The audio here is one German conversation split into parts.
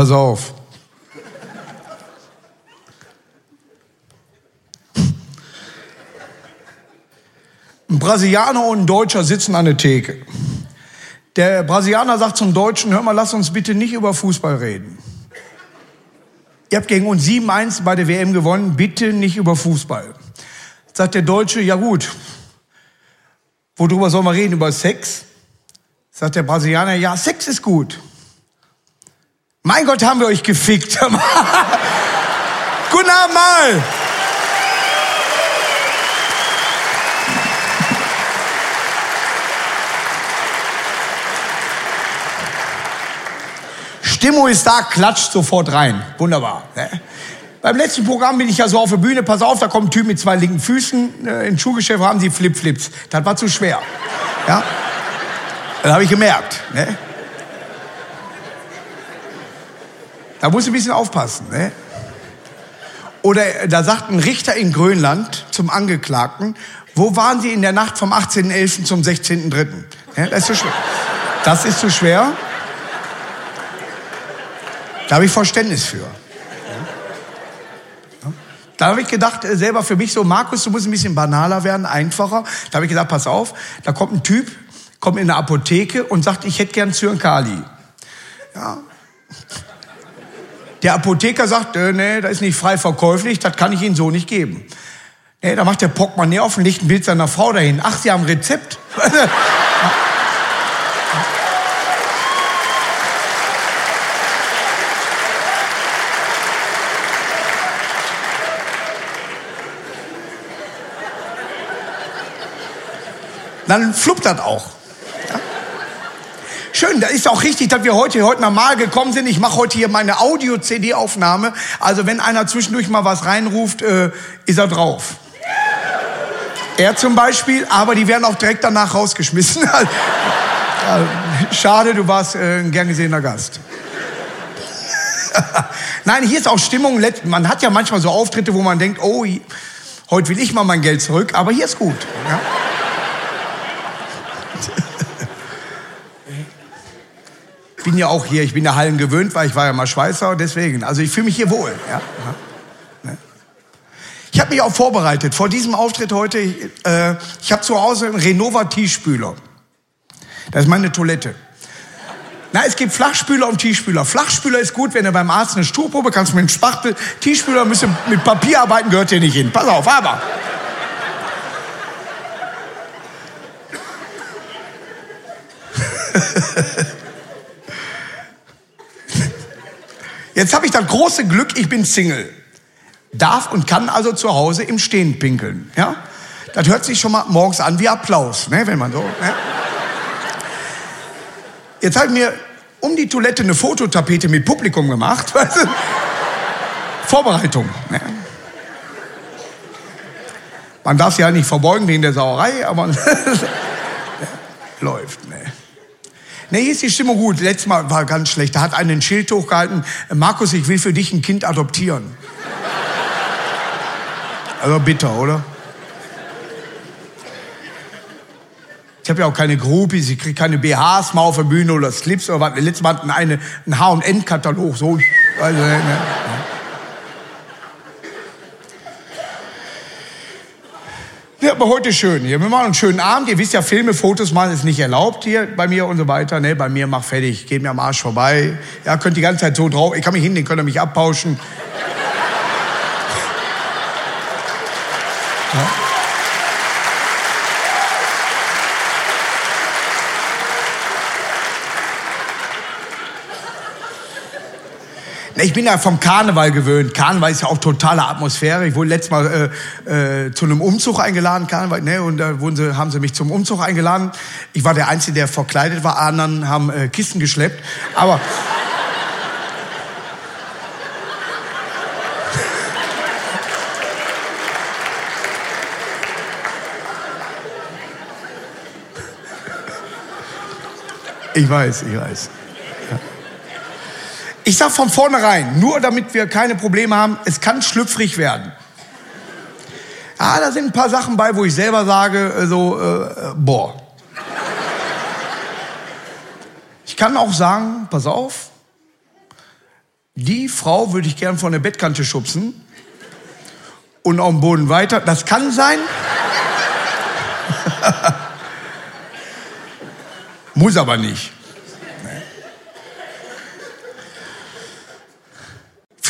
Pass auf. Ein Brasilianer und ein Deutscher sitzen an der Theke. Der Brasilianer sagt zum Deutschen, hör mal, lass uns bitte nicht über Fußball reden. Ihr habt gegen uns 7-1 bei der WM gewonnen, bitte nicht über Fußball. Sagt der Deutsche, ja gut, worüber sollen wir reden? Über Sex? Sagt der Brasilianer, ja, Sex ist gut. Mein Gott, haben wir euch gefickt. Guten Abend mal. Stimmung ist da, klatscht sofort rein. Wunderbar. Ne? Beim letzten Programm bin ich ja so auf der Bühne, pass auf, da kommt ein Typ mit zwei linken Füßen, äh, in Schuhgeschäft haben sie Flip-Flips. Das war zu schwer. Ja? Das habe ich gemerkt. Ne? Da muss ich ein bisschen aufpassen. Ne? Oder äh, da sagt ein Richter in Grönland zum Angeklagten, wo waren Sie in der Nacht vom 18.11. zum 16.3.? Ja, das ist zu schwer. Das ist zu schwer. Da habe ich Verständnis für. Da habe ich gedacht, äh, selber für mich so, Markus, du musst ein bisschen banaler werden, einfacher. Da habe ich gesagt, pass auf, da kommt ein Typ, kommt in eine Apotheke und sagt, ich hätte gern Zyankali. Ja. Der Apotheker sagt, äh, nee, das ist nicht frei verkäuflich, das kann ich Ihnen so nicht geben. Nee, da macht der Portemonnaie auf und legt ein Bild seiner Frau dahin. Ach, Sie haben Rezept? dann fluppt das auch. Schön, da ist auch richtig, dass wir heute, heute normal gekommen sind. Ich mache heute hier meine Audio-CD-Aufnahme. Also wenn einer zwischendurch mal was reinruft, äh, ist er drauf. Er zum Beispiel, aber die werden auch direkt danach rausgeschmissen. Schade, du warst äh, ein gern gesehener Gast. Nein, hier ist auch Stimmung. Man hat ja manchmal so Auftritte, wo man denkt, oh, heute will ich mal mein Geld zurück, aber hier ist gut. Ja? Bin ja auch hier, ich bin ja Hallen gewöhnt, weil ich war ja mal Schweißer, deswegen. Also ich fühle mich hier wohl. Ja? Ich habe mich auch vorbereitet vor diesem Auftritt heute. Äh, ich habe zu Hause einen Renova Tiefspüler. Das ist meine Toilette. Na, es gibt Flachspüler und Tiefspüler. Flachspüler ist gut, wenn du beim Arzt eine Stuhlprobe kannst mit einem Spachtel. Tiefspüler müssen mit Papier arbeiten, gehört dir nicht hin. Pass auf, aber. Jetzt habe ich das große Glück, ich bin Single. Darf und kann also zu Hause im Stehen pinkeln. Ja? Das hört sich schon mal morgens an wie Applaus, ne, wenn man so. Ne? Jetzt habe ich mir um die Toilette eine Fototapete mit Publikum gemacht. Vorbereitung. Ne? Man darf sie halt nicht verbeugen wegen der Sauerei, aber läuft. Ne? Nee, ist die Stimmung gut. Letztes Mal war ganz schlecht. Da hat einen ein Schild hochgehalten. Markus, ich will für dich ein Kind adoptieren. Also bitter, oder? Ich habe ja auch keine Groupies, ich kriege keine BHs mal auf der Bühne oder Slips oder was. Letztes Mal hatten eine, einen H&N-Katalog, so. Also, ne, ne. Ja, aber heute schön hier. Wir machen einen schönen Abend. Ihr wisst ja, Filme, Fotos machen ist nicht erlaubt hier bei mir und so weiter. Ne, bei mir mach fertig, geht mir am Arsch vorbei. Ja, könnt die ganze Zeit so drauf. Ich kann mich hinlegen, könnt ihr mich abpauschen. Ja. Ich bin ja vom Karneval gewöhnt. Karneval ist ja auch totale Atmosphäre. Ich wurde letztes Mal äh, äh, zu einem Umzug eingeladen, Karneval, ne? Und da wurden sie, haben sie mich zum Umzug eingeladen. Ich war der Einzige, der verkleidet war. Anderen haben äh, Kisten geschleppt. Aber Ich weiß, ich weiß. Ich sage von vornherein, nur damit wir keine Probleme haben, es kann schlüpfrig werden. Ja, da sind ein paar Sachen bei, wo ich selber sage, äh, so, äh, boah. Ich kann auch sagen, pass auf, die Frau würde ich gern von der Bettkante schubsen und auf dem Boden weiter. Das kann sein. Muss aber nicht.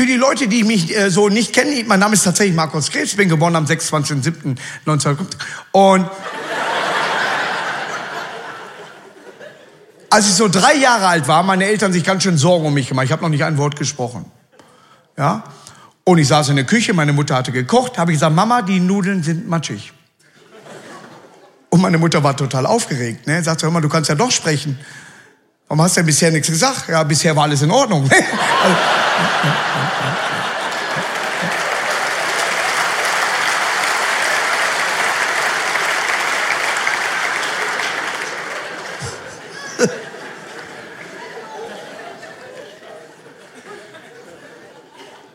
Für die Leute, die mich äh, so nicht kennen, mein Name ist tatsächlich Markus Krebs, bin geboren am 26.07.1900 und als ich so drei Jahre alt war, meine Eltern sich ganz schön Sorgen um mich gemacht. Ich habe noch nicht ein Wort gesprochen. Ja? Und ich saß in der Küche, meine Mutter hatte gekocht, habe ich gesagt, Mama, die Nudeln sind matschig. Und meine Mutter war total aufgeregt. Ne? Sagt, hör mal, du kannst ja doch sprechen. Warum hast du denn bisher nichts gesagt? Ja, bisher war alles in Ordnung. also,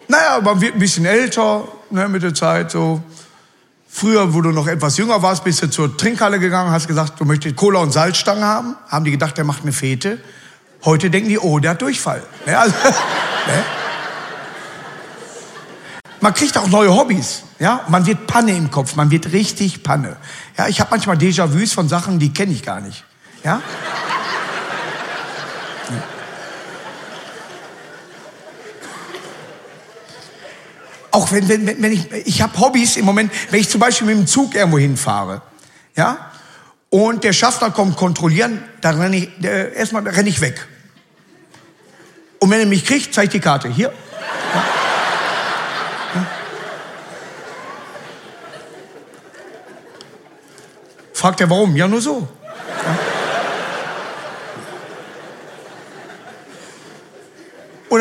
naja, man wird ein bisschen älter ne, mit der Zeit. So. Früher, wo du noch etwas jünger warst, bist du zur Trinkhalle gegangen, hast gesagt, du möchtest Cola und Salzstangen haben. Haben die gedacht, der macht eine Fete. Heute denken die, oh, der hat Durchfall. Ne, also, ne? Man kriegt auch neue Hobbys. Ja? Man wird Panne im Kopf, man wird richtig Panne. Ja, ich habe manchmal Déjà-vus von Sachen, die kenne ich gar nicht. Ja? Auch wenn, wenn, wenn ich, ich habe Hobbys im Moment, wenn ich zum Beispiel mit dem Zug irgendwo hinfahre, ja, und der Schaffner kommt kontrollieren, dann renne ich, äh, erstmal renne ich weg. Und wenn er mich kriegt, zeige ich die Karte. Hier. Ja. Ja. Fragt er warum? Ja, nur so.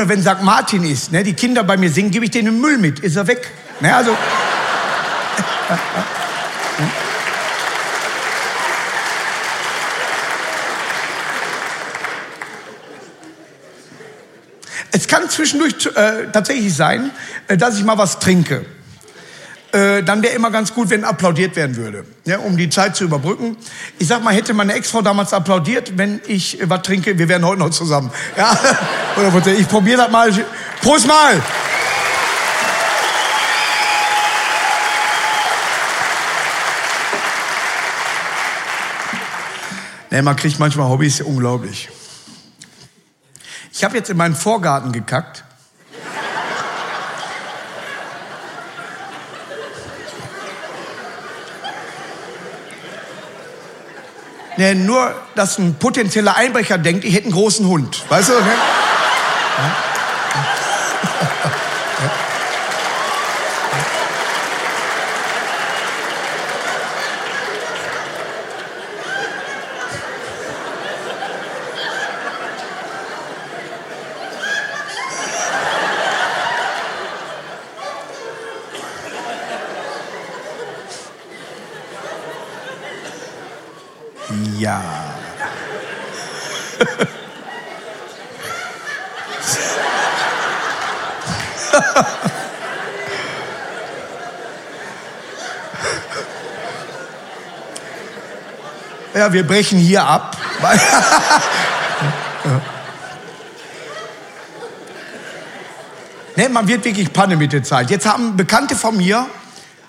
Oder wenn St. Martin ist, ne, die Kinder bei mir singen, gebe ich denen den Müll mit, ist er weg. Ne, also. Es kann zwischendurch äh, tatsächlich sein, äh, dass ich mal was trinke. Äh, dann wäre immer ganz gut, wenn applaudiert werden würde, ja, um die Zeit zu überbrücken. Ich sag mal, hätte meine Ex-Frau damals applaudiert, wenn ich äh, was trinke, wir wären heute noch zusammen. Ja? Oder ich probiere das mal. Prost mal! Nee, man kriegt manchmal Hobbys, unglaublich. Ich habe jetzt in meinen Vorgarten gekackt. Nee, nur, dass ein potenzieller Einbrecher denkt, ich hätte einen großen Hund. Weißt du? Ne? Ja? Ja, wir brechen hier ab. ne, man wird wirklich Panne mit der Zeit. Jetzt haben Bekannte von mir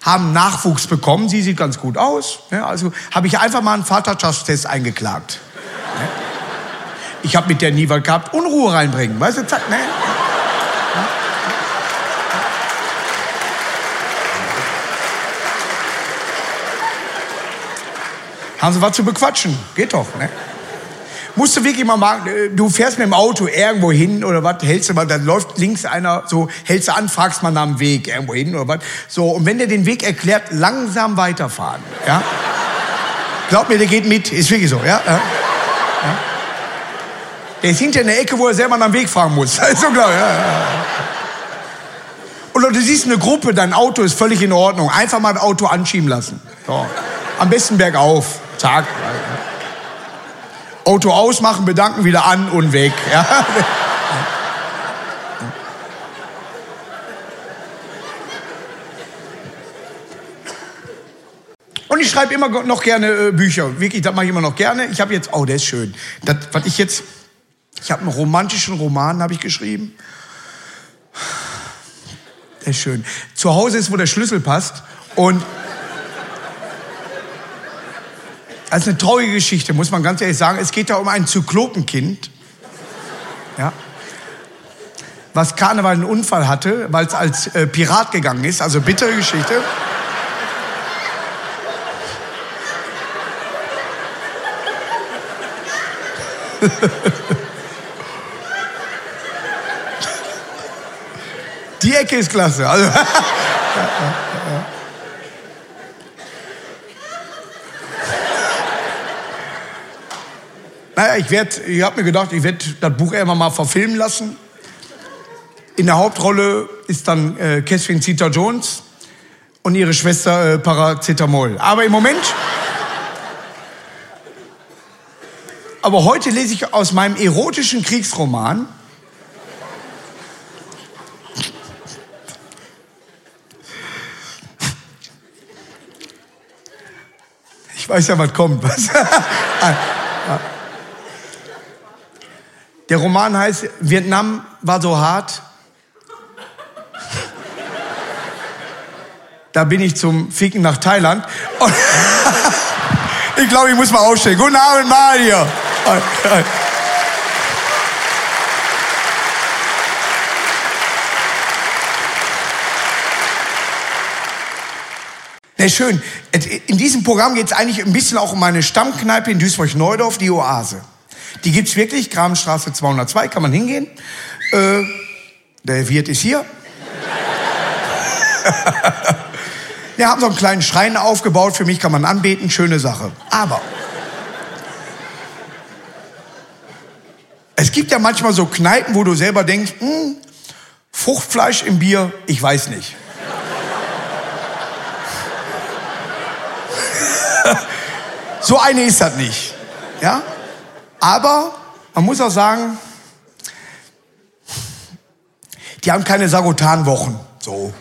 haben Nachwuchs bekommen. Sie sieht ganz gut aus. Ne? Also habe ich einfach mal einen Vaterschaftstest eingeklagt. Ne? Ich habe mit der nie was gehabt. Unruhe reinbringen. Weißt du, zack, ne? Haben Sie was zu bequatschen? Geht doch, ne? musst du wirklich mal machen, äh, du fährst mit dem Auto irgendwo hin oder was, hältst du mal, dann läuft links einer, so hältst du an, fragst mal nach dem Weg irgendwo hin oder was. So, und wenn der den Weg erklärt, langsam weiterfahren, ja. Glaub mir, der geht mit, ist wirklich so, ja. ja. ja. Der ist hinter in der Ecke, wo er selber nach dem Weg fahren muss. ist so klar, ja, ja. Oder du siehst eine Gruppe, dein Auto ist völlig in Ordnung. Einfach mal das Auto anschieben lassen. So. Am besten bergauf. Zack. Auto ausmachen, bedanken, wieder an und weg. Ja. Und ich schreibe immer noch gerne äh, Bücher. Wirklich, das mache ich immer noch gerne. Ich habe jetzt, oh, der ist schön. Das, was ich jetzt, ich habe einen romantischen Roman, habe ich geschrieben. Das ist schön. Zu Hause ist, wo der Schlüssel passt. Und das ist eine traurige Geschichte, muss man ganz ehrlich sagen. Es geht da um ein Zyklopenkind. Ja. Was Karneval einen Unfall hatte, weil es als äh, Pirat gegangen ist. Also bittere Geschichte. Die Ecke ist klasse. Also, naja, ich ich habe mir gedacht, ich werde das Buch irgendwann mal verfilmen lassen. In der Hauptrolle ist dann äh, Catherine Zeta-Jones und ihre Schwester äh, Paracetamol. Aber im Moment Aber heute lese ich aus meinem erotischen Kriegsroman Ich weiß ja, was kommt. Was? Der Roman heißt Vietnam war so hart. Da bin ich zum Ficken nach Thailand. ich glaube, ich muss mal aufstehen. Guten Abend, Mario. Na schön. In diesem Programm geht es eigentlich ein bisschen auch um meine Stammkneipe in Duisburg-Neudorf, die Oase. Die gibt's wirklich, Gramenstraße 202, kann man hingehen. Äh, der Wirt ist hier. Wir haben so einen kleinen Schrein aufgebaut, für mich kann man anbeten, schöne Sache. Aber Es gibt ja manchmal so Kneipen, wo du selber denkst, hm, Fruchtfleisch im Bier, ich weiß nicht. so eine ist das nicht. Ja? Aber man muss auch sagen, die haben keine Sagotanwochen. So.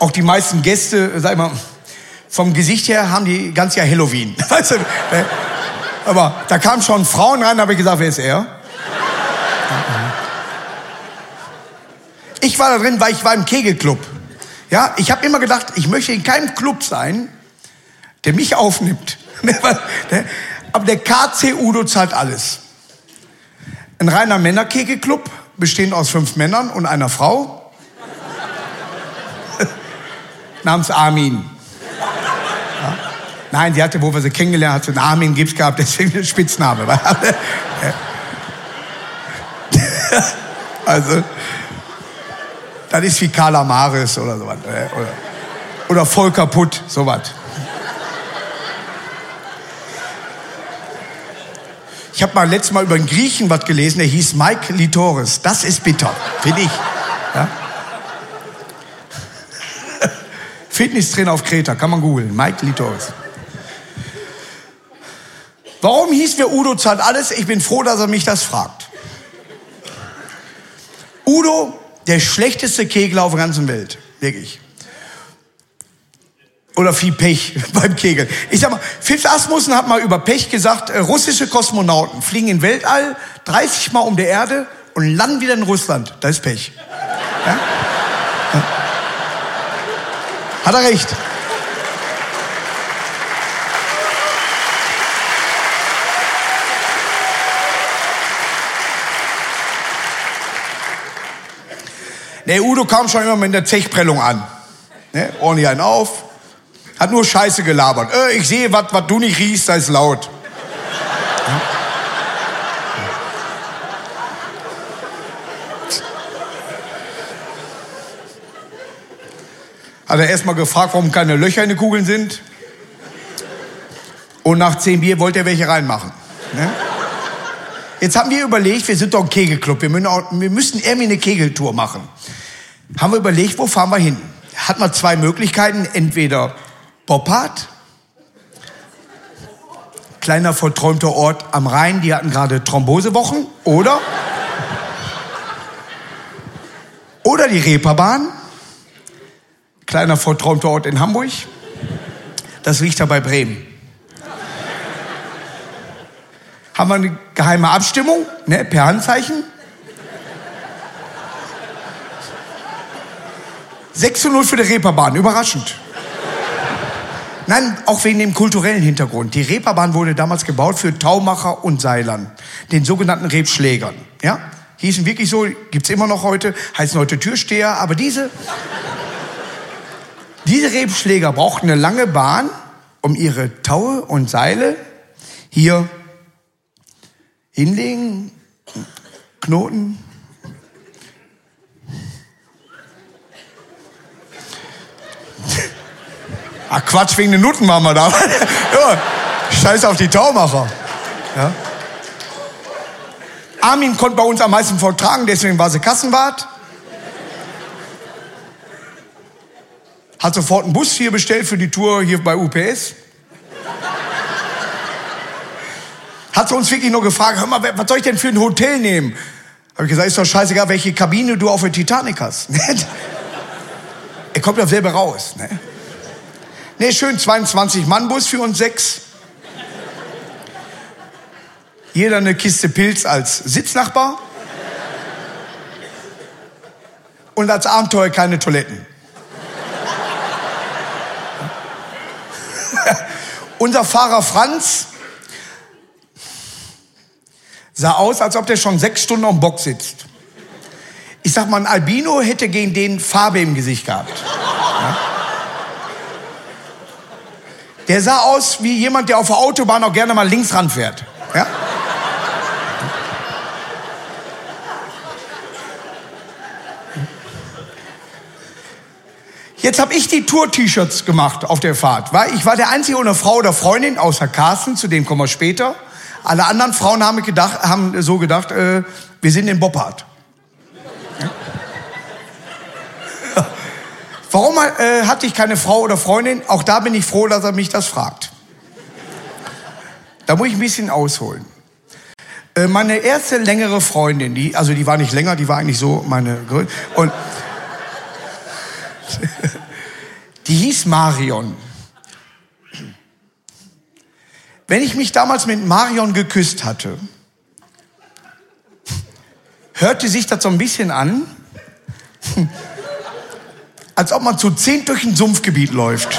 Auch die meisten Gäste, sag ich mal, vom Gesicht her haben die ganz Jahr Halloween. Weißt du, ne? Aber da kamen schon Frauen rein, da habe ich gesagt, wer ist er? Ich war da drin, weil ich war im Kegelclub. Ja, ich habe immer gedacht, ich möchte in keinem Club sein, der mich aufnimmt. Aber der KC Udo zahlt alles. Ein reiner Männerkegelclub, bestehend aus fünf Männern und einer Frau. namens Armin. Nein, sie hatte, wo wir sie kennengelernt hat, einen Armin Gips gehabt, deswegen der Spitzname. also, das ist wie Carla Maris oder sowas. Oder, oder voll kaputt, sowas. Ich habe mal letztes Mal über einen Griechen was gelesen, der hieß Mike Litoris. Das ist bitter, finde ich. Ja? Fitnesstrainer auf Kreta, kann man googeln. Mike Litoris. Warum hieß mir Udo zahlt alles? Ich bin froh, dass er mich das fragt. Udo, der schlechteste Kegler auf der ganzen Welt. Wirklich. Oder viel Pech beim Kegeln. Ich sag mal, Fips Asmussen hat mal über Pech gesagt, äh, russische Kosmonauten fliegen in Weltall 30 Mal um die Erde und landen wieder in Russland. Da ist Pech. Ja? Ja. Hat er recht. Der Udo kam schon immer mit der Zechprellung an. Ne? Ordentlich einen auf. Hat nur Scheiße gelabert. Äh, ich sehe, was du nicht riechst, da ist laut. Hat er erstmal gefragt, warum keine Löcher in den Kugeln sind. Und nach zehn Bier wollte er welche reinmachen. Ne? Jetzt haben wir überlegt, wir sind doch ein Kegelclub, wir müssen, auch, wir müssen irgendwie eine Kegeltour machen. Haben wir überlegt, wo fahren wir hin? Hat man zwei Möglichkeiten, entweder Boppard, kleiner verträumter Ort am Rhein, die hatten gerade Thrombosewochen, oder oder die Reeperbahn, kleiner verträumter Ort in Hamburg, das liegt da bei Bremen. haben wir eine geheime Abstimmung, ne, per Handzeichen. 6 zu 0 für die Reeperbahn, überraschend. Nein, auch wegen dem kulturellen Hintergrund. Die Reeperbahn wurde damals gebaut für Taumacher und Seilern, den sogenannten Rebschlägern. Ja? Hießen wirklich so, gibt's immer noch heute, heißen heute Türsteher, aber diese, diese Rebschläger brauchten eine lange Bahn, um ihre Taue und Seile hier hinlegen, Knoten, Ach Quatsch, wegen den Nutten waren wir da. ja, scheiß auf die Taumacher. Ja. Armin konnte bei uns am meisten vortragen, deswegen war sie Kassenwart. Hat sofort einen Bus hier bestellt für die Tour hier bei UPS. Hat sie uns wirklich nur gefragt, hör mal, was soll ich denn für ein Hotel nehmen? Habe ich gesagt, ist doch scheißegal, welche Kabine du auf der Titanic hast. er kommt ja selber raus. Ne? Ne, schön 22 Mann Bus für uns sechs. Jeder eine Kiste Pilz als Sitznachbar. Und als Abenteuer keine Toiletten. Unser Fahrer Franz sah aus, als ob der schon sechs Stunden am Bock sitzt. Ich sag mal, ein Albino hätte gegen den Farbe im Gesicht gehabt. Ja? Der sah aus wie jemand, der auf der Autobahn auch gerne mal links ranfährt. Ja? Jetzt habe ich die Tour-T-Shirts gemacht auf der Fahrt. Weil ich war der einzige ohne Frau oder Freundin, außer Carsten, zu dem kommen wir später. Alle anderen Frauen haben, gedacht, haben so gedacht, äh, wir sind in Boppard. Warum äh, hatte ich keine Frau oder Freundin? Auch da bin ich froh, dass er mich das fragt. Da muss ich ein bisschen ausholen. Äh, meine erste längere Freundin, die, also die war nicht länger, die war eigentlich so meine Größe. Und die hieß Marion. Wenn ich mich damals mit Marion geküsst hatte, hörte sich das so ein bisschen an, als ob man zu zehn durch ein Sumpfgebiet läuft.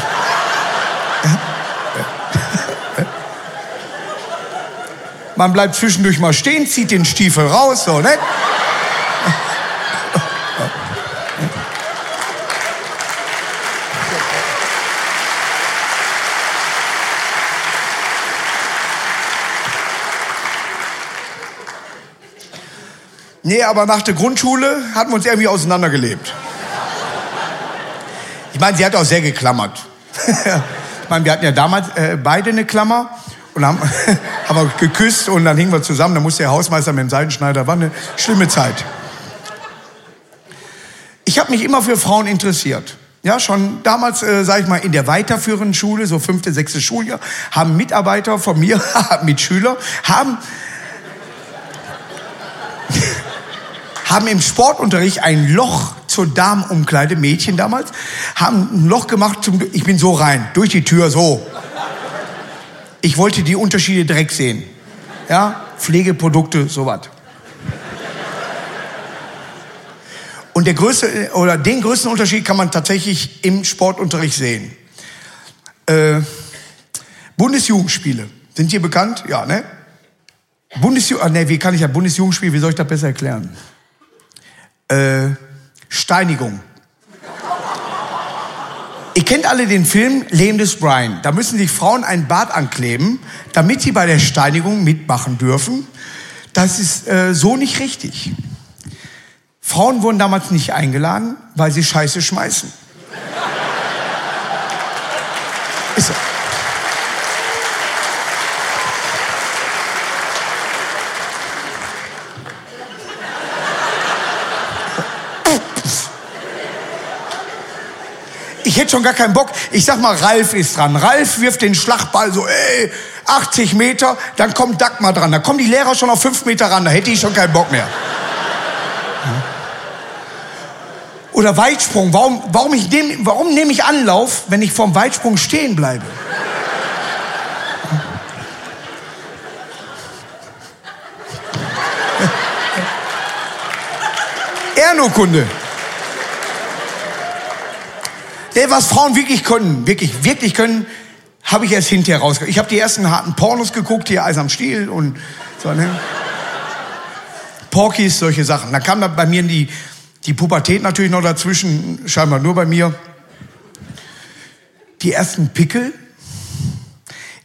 Man bleibt zwischendurch mal stehen, zieht den Stiefel raus, so, ne? Nee, aber nach der Grundschule hatten wir uns irgendwie auseinandergelebt. Ich meine, sie hat auch sehr geklammert. ich meine, wir hatten ja damals äh, beide eine Klammer und haben, wir geküsst und dann hingen wir zusammen. Da musste der Hausmeister mit dem Seidenschneider. War eine schlimme Zeit. Ich habe mich immer für Frauen interessiert. Ja, schon damals, äh, sage ich mal, in der weiterführenden Schule, so fünfte, sechste Schuljahr, haben Mitarbeiter von mir, Mitschüler, haben haben im Sportunterricht ein Loch zur Damenumkleide, Mädchen damals, haben ein Loch gemacht, zum, ich bin so rein, durch die Tür, so. Ich wollte die Unterschiede direkt sehen. Ja, Pflegeprodukte, sowas. Und der größte, oder den größten Unterschied kann man tatsächlich im Sportunterricht sehen. Äh, Bundesjugendspiele. Sind hier bekannt? Ja, ne? Bundesjugend, ah, ne, wie kann ich ja Bundesjugendspiel, wie soll ich das besser erklären? Äh, Steinigung. Ihr kennt alle den Film Leben des Brian. Da müssen sich Frauen ein Bart ankleben, damit sie bei der Steinigung mitmachen dürfen. Das ist äh, so nicht richtig. Frauen wurden damals nicht eingeladen, weil sie Scheiße schmeißen. Ist so. Ich hätte schon gar keinen Bock. Ich sag mal, Ralf ist dran. Ralf wirft den Schlagball so, ey, 80 Meter, dann kommt Dagmar dran. Da kommen die Lehrer schon auf 5 Meter ran, da hätte ich schon keinen Bock mehr. Oder Weitsprung. Warum, warum, ich nehm, warum nehme ich Anlauf, wenn ich vom Weitsprung stehen bleibe? Ehrenurkunde. Der, was Frauen wirklich können, wirklich, wirklich können, habe ich erst hinterher rausgekriegt. Ich habe die ersten harten Pornos geguckt, hier Eis am Stiel und so, ne? Porkies, solche Sachen. Dann kam da bei mir die, die Pubertät natürlich noch dazwischen, scheinbar nur bei mir. Die ersten Pickel.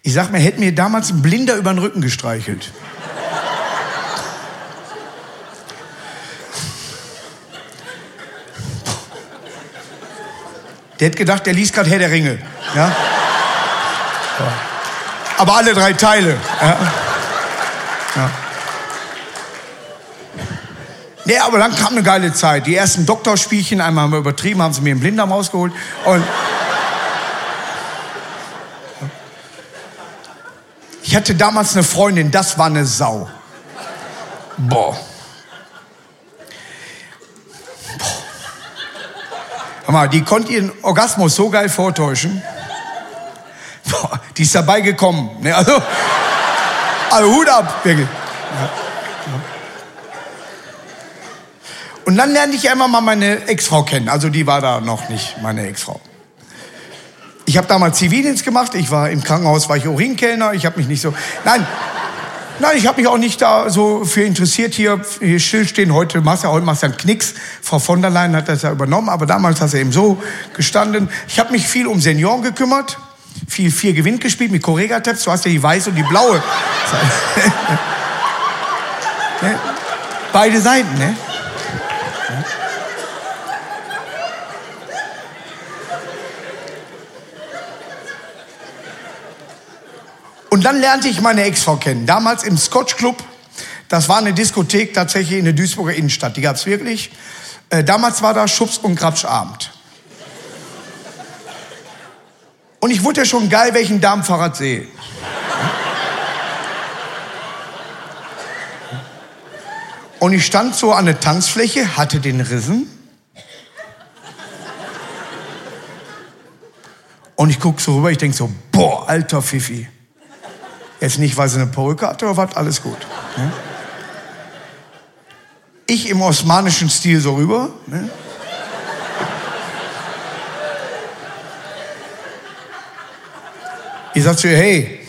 Ich sag mir, hätte mir damals ein Blinder über den Rücken gestreichelt. Der hätte gedacht, der liest gerade Herr der Ringe. Ja? Aber alle drei Teile. Ja. Ja. Nee, aber dann kam eine geile Zeit. Die ersten Doktorspielchen, einmal haben wir übertrieben, haben sie mir einen Blinddarm rausgeholt. Und ich hatte damals eine Freundin, das war eine Sau. Boah. Mal, die konnte ihren Orgasmus so geil vortäuschen. Boah, die ist dabei gekommen. Ne, also, also Hut ab, wirklich. Ja. Und dann lernte ich einmal mal meine Ex-Frau kennen. Also die war da noch nicht meine Ex-Frau. Ich habe damals Zivildienst gemacht. Ich war im Krankenhaus, war ich Urinkellner. Ich habe mich nicht so. Nein, Nein, ich habe mich auch nicht da so für interessiert, hier, hier stillstehen. Heute machst du, heute machst du einen Knicks. Frau von der Leyen hat das ja übernommen, aber damals hast du eben so gestanden. Ich habe mich viel um Senioren gekümmert, viel vier Gewinn gespielt mit Correga-Tabs. Du hast ja die weiße und die blaue. Ne? Beide Seiten, ne? Und dann lernte ich meine Ex-Frau kennen. Damals im Scotch Club. Das war eine Diskothek tatsächlich in der Duisburger Innenstadt. Die gab's wirklich. Äh, damals war da Schubs- und Grabschabend. Und ich wurde ja schon geil, welchen Darmfahrrad sehe. Und ich stand so an der Tanzfläche, hatte den Rissen. Und ich guck so rüber, ich denk so, boah, alter Fifi. Jetzt nicht, weil sie eine Perücke hatte oder was, alles gut. Ne? Ich im osmanischen Stil so rüber. Ne? Ich sag zu ihr, hey,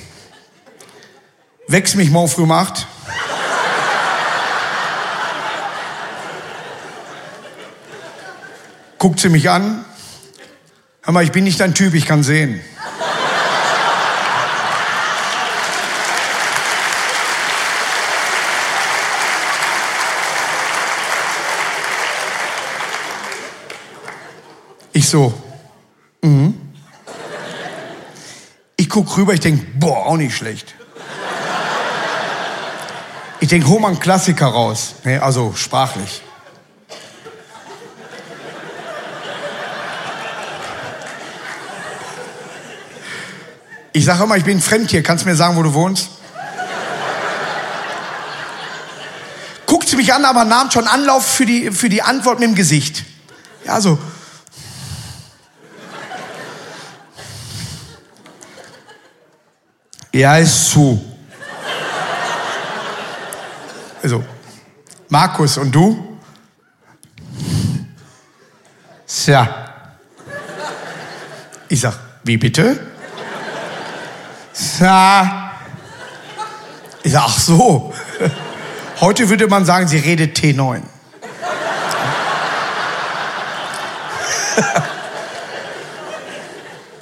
wächst mich morgen früh um acht. Guckt sie mich an. Hör mal, ich bin nicht dein Typ, ich kann sehen. Ich so, mhm. Ich guck rüber, ich denk, boah, auch nicht schlecht. Ich denk, hol mal einen Klassiker raus. Nee, also sprachlich. Ich sage immer, ich bin ein Fremdtier. Kannst du mir sagen, wo du wohnst? Guckt sie mich an, aber nahm schon Anlauf für die, für die Antwort mit dem Gesicht. Ja, so. Er ist zu. Also, Markus und du? Tja. Ich sag, wie bitte? Tja. Ich sag, ach so. Heute würde man sagen, sie redet T9.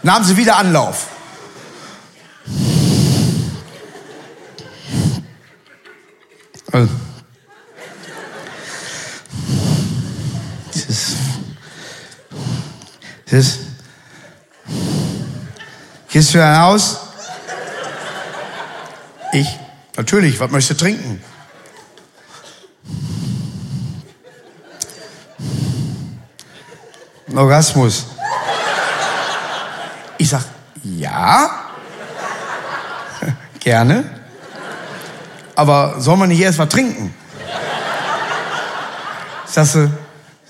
Nahmen sie wieder Anlauf. Also, dieses, dieses, gehst du hinaus? Ich, natürlich, was möchtest du trinken? Ein Orgasmus. Ich sag, ja, gerne aber soll man nicht erst was trinken? Sagst du,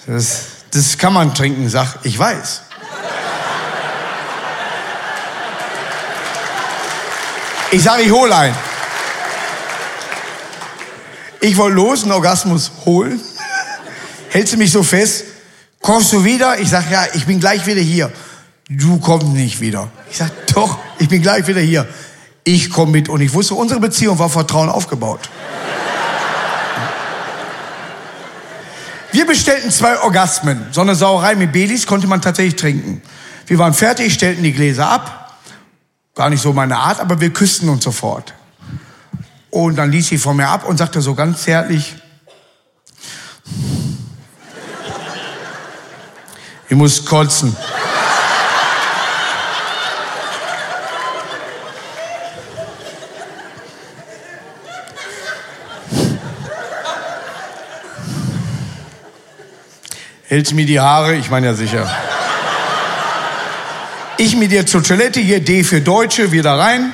das, das kann man trinken. Sag, ich weiß. Ich sage, ich hole ein. Ich wollte los, einen Orgasmus holen. Hältst du mich so fest? Kommst du wieder? Ich sag, ja, ich bin gleich wieder hier. du kommst nicht wieder. Ich sag, doch, ich bin gleich wieder hier. Ich komme mit und ich wusste, unsere Beziehung war Vertrauen aufgebaut. Wir bestellten zwei Orgasmen. So eine Sauerei mit Belis konnte man tatsächlich trinken. Wir waren fertig, stellten die Gläser ab. Gar nicht so meine Art, aber wir küssten uns sofort. Und dann ließ sie von mir ab und sagte so ganz zärtlich, ich muss kotzen. Hältst mir die Haare? Ich meine ja sicher. Ich mit dir zur Toilette, hier D für Deutsche, wieder rein.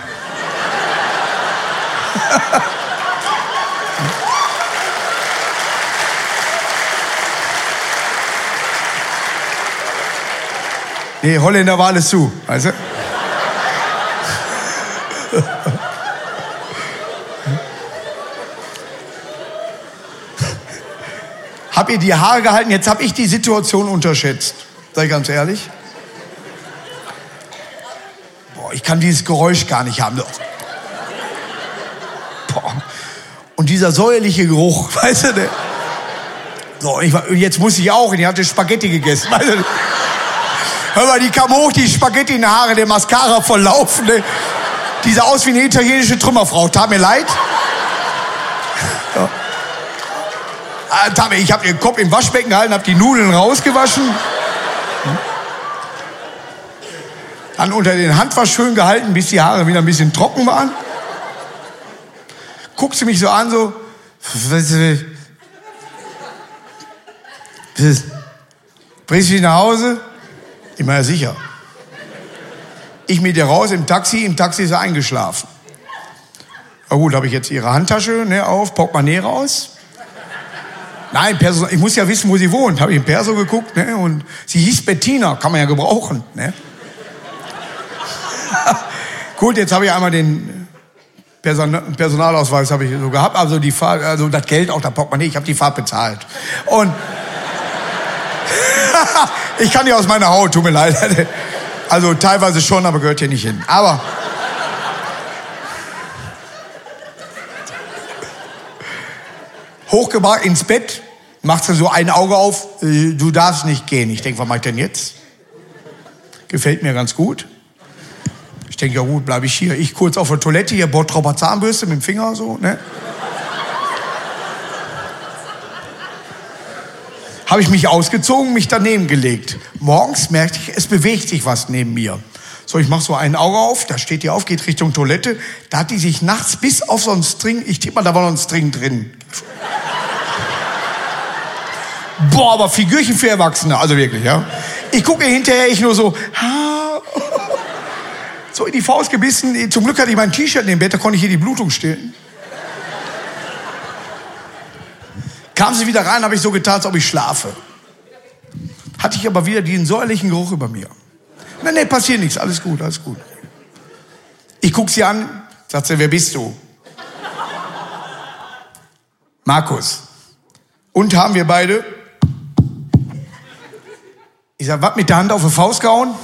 nee, Holländer war alles zu, weißt du? Hab ihr die Haare gehalten, jetzt habe ich die Situation unterschätzt. Sei ganz ehrlich. Boah, ich kann dieses Geräusch gar nicht haben. Boah. Und dieser säuerliche Geruch, weißt du, ne? So, ich jetzt muss ich auch, die hatte Spaghetti gegessen. Weißt du? Hör mal, die kam hoch, die Spaghetti in den Haare, der Mascara verlaufen. Ne? Die sah aus wie eine italienische Trümmerfrau. Tat mir leid. Ja. Ich habe den Kopf im Waschbecken gehalten, habe die Nudeln rausgewaschen. Dann unter den Handwasch schön gehalten, bis die Haare wieder ein bisschen trocken waren. Guckt sie mich so an, so. Bringst du dich nach Hause? Ich meine, sicher. Ich mit ihr raus im Taxi, im Taxi ist er eingeschlafen. Na gut, habe ich jetzt ihre Handtasche ne, auf, Portemonnaie raus. Nein, Perso, ich muss ja wissen, wo sie wohnt. Habe ich im Perso geguckt ne, und sie hieß Bettina, kann man ja gebrauchen. Ne? gut, jetzt habe ich einmal den Person Personalausweis habe ich so gehabt, also die Fahrt, also das Geld auch der Portemonnaie, ich habe die Fahrt bezahlt. Und ich kann nicht aus meiner Haut, tut mir leid. Also teilweise schon, aber gehört hier nicht hin. Aber hochgebracht ins Bett, macht so ein Auge auf, äh, du darfst nicht gehen. Ich denke, was mache ich denn jetzt? Gefällt mir ganz gut. Ich denke, ja gut, bleibe ich hier. Ich kurz auf der Toilette, hier Bottropper Zahnbürste mit dem Finger so, ne? Habe ich mich ausgezogen, mich daneben gelegt. Morgens merkte ich, es bewegt sich was neben mir. So, ich mache so ein Auge auf, da steht die auf, geht Richtung Toilette. Da hat die sich nachts bis auf so einen String, ich tippe mal, da war noch ein String drin. Boah, aber Figürchen für Erwachsene, also wirklich, ja. Ich gucke hinterher, ich nur so, ha. so in die Faust gebissen. Zum Glück hatte ich mein T-Shirt dem Bett, da konnte ich hier die Blutung stillen. Kam sie wieder rein, habe ich so getan, als ob ich schlafe. Hatte ich aber wieder diesen säuerlichen Geruch über mir. Nein, nein, passiert nichts, alles gut, alles gut. Ich gucke sie an, sagt sie, wer bist du? Markus. Und haben wir beide ich sag, was mit der Hand auf die Faust gehauen?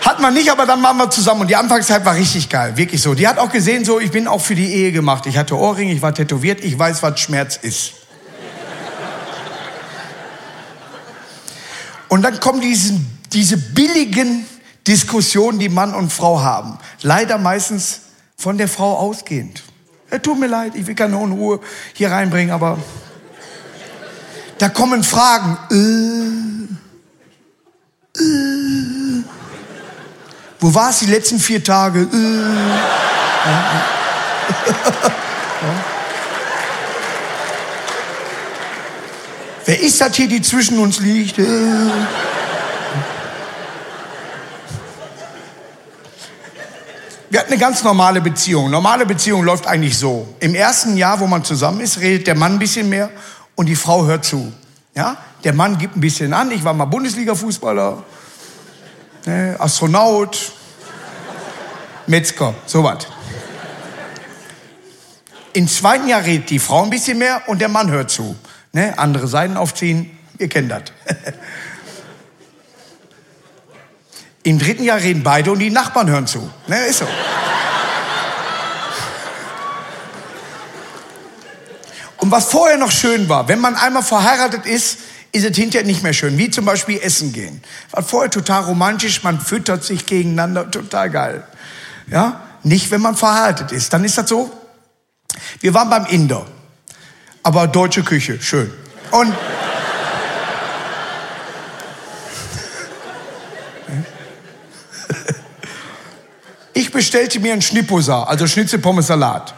hat man nicht, aber dann waren wir zusammen. Und die Anfangszeit war richtig geil, wirklich so. Die hat auch gesehen, so, ich bin auch für die Ehe gemacht. Ich hatte Ohrringe, ich war tätowiert, ich weiß, was Schmerz ist. Und dann kommen diesen, diese billigen Diskussionen, die Mann und Frau haben. Leider meistens von der Frau ausgehend. Ja, tut mir leid, ich will keine Unruhe hier reinbringen, aber da kommen Fragen. Äh, äh, wo war es die letzten vier Tage? Äh. Ja. Wer ist das hier, die zwischen uns liegt? Äh. Wir hatten eine ganz normale Beziehung. Normale Beziehung läuft eigentlich so. Im ersten Jahr, wo man zusammen ist, redet der Mann ein bisschen mehr und die Frau hört zu. Ja? Der Mann gibt ein bisschen an, ich war mal Bundesliga-Fußballer, ne, Astronaut, Metzger, sowas. Im zweiten Jahr redet die Frau ein bisschen mehr und der Mann hört zu. Ne? Andere Seiten aufziehen, Ihr kennt das. Im dritten Jahr reden beide und die Nachbarn hören zu. Ne, ist so. Und was vorher noch schön war, wenn man einmal verheiratet ist, ist es hinterher nicht mehr schön. Wie zum Beispiel essen gehen. War vorher total romantisch, man füttert sich gegeneinander, total geil. Ja? Nicht, wenn man verheiratet ist. Dann ist das so. Wir waren beim Inder. Aber deutsche Küche, schön. Und ich bestellte mir einen Schnipposa, also Schnitzel Pommes Salat.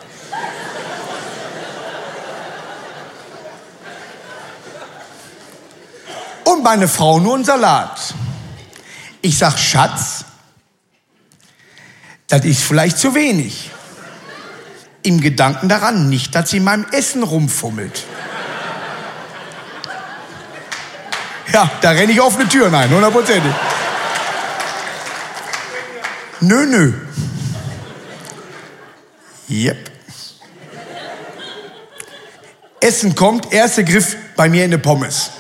Und meine Frau nur einen Salat. Ich sag, Schatz, das ist vielleicht zu wenig. Im Gedanken daran, nicht, dass sie in meinem Essen rumfummelt. Ja, da renne ich offene Türen ein, hundertprozentig. Nö, nö. Yep. Essen kommt, erster Griff bei mir in der Pommes.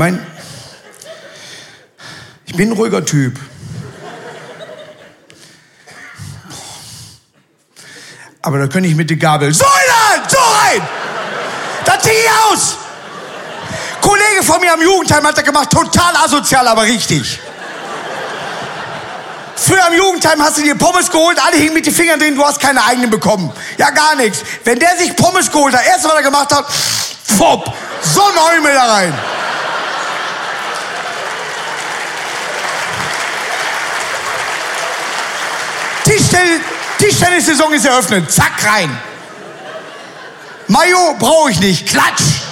Ich meine, ich bin ein ruhiger Typ. Aber da könnte ich mit der Gabel so rein, so rein. Das zieh ich aus. Kollege von mir am Jugendheim hat das gemacht, total asozial, aber richtig. Früher am Jugendheim hast du dir Pommes geholt, alle hingen mit den Fingern drin, du hast keine eigenen bekommen. Ja, gar nichts. Wenn der sich Pommes geholt hat, erst was er gemacht hat, fopp, so ein Eumel da rein. Tischtennis, Tischtennis-Saison ist eröffnet. Zack, rein. Mayo brauche ich nicht. Klatsch.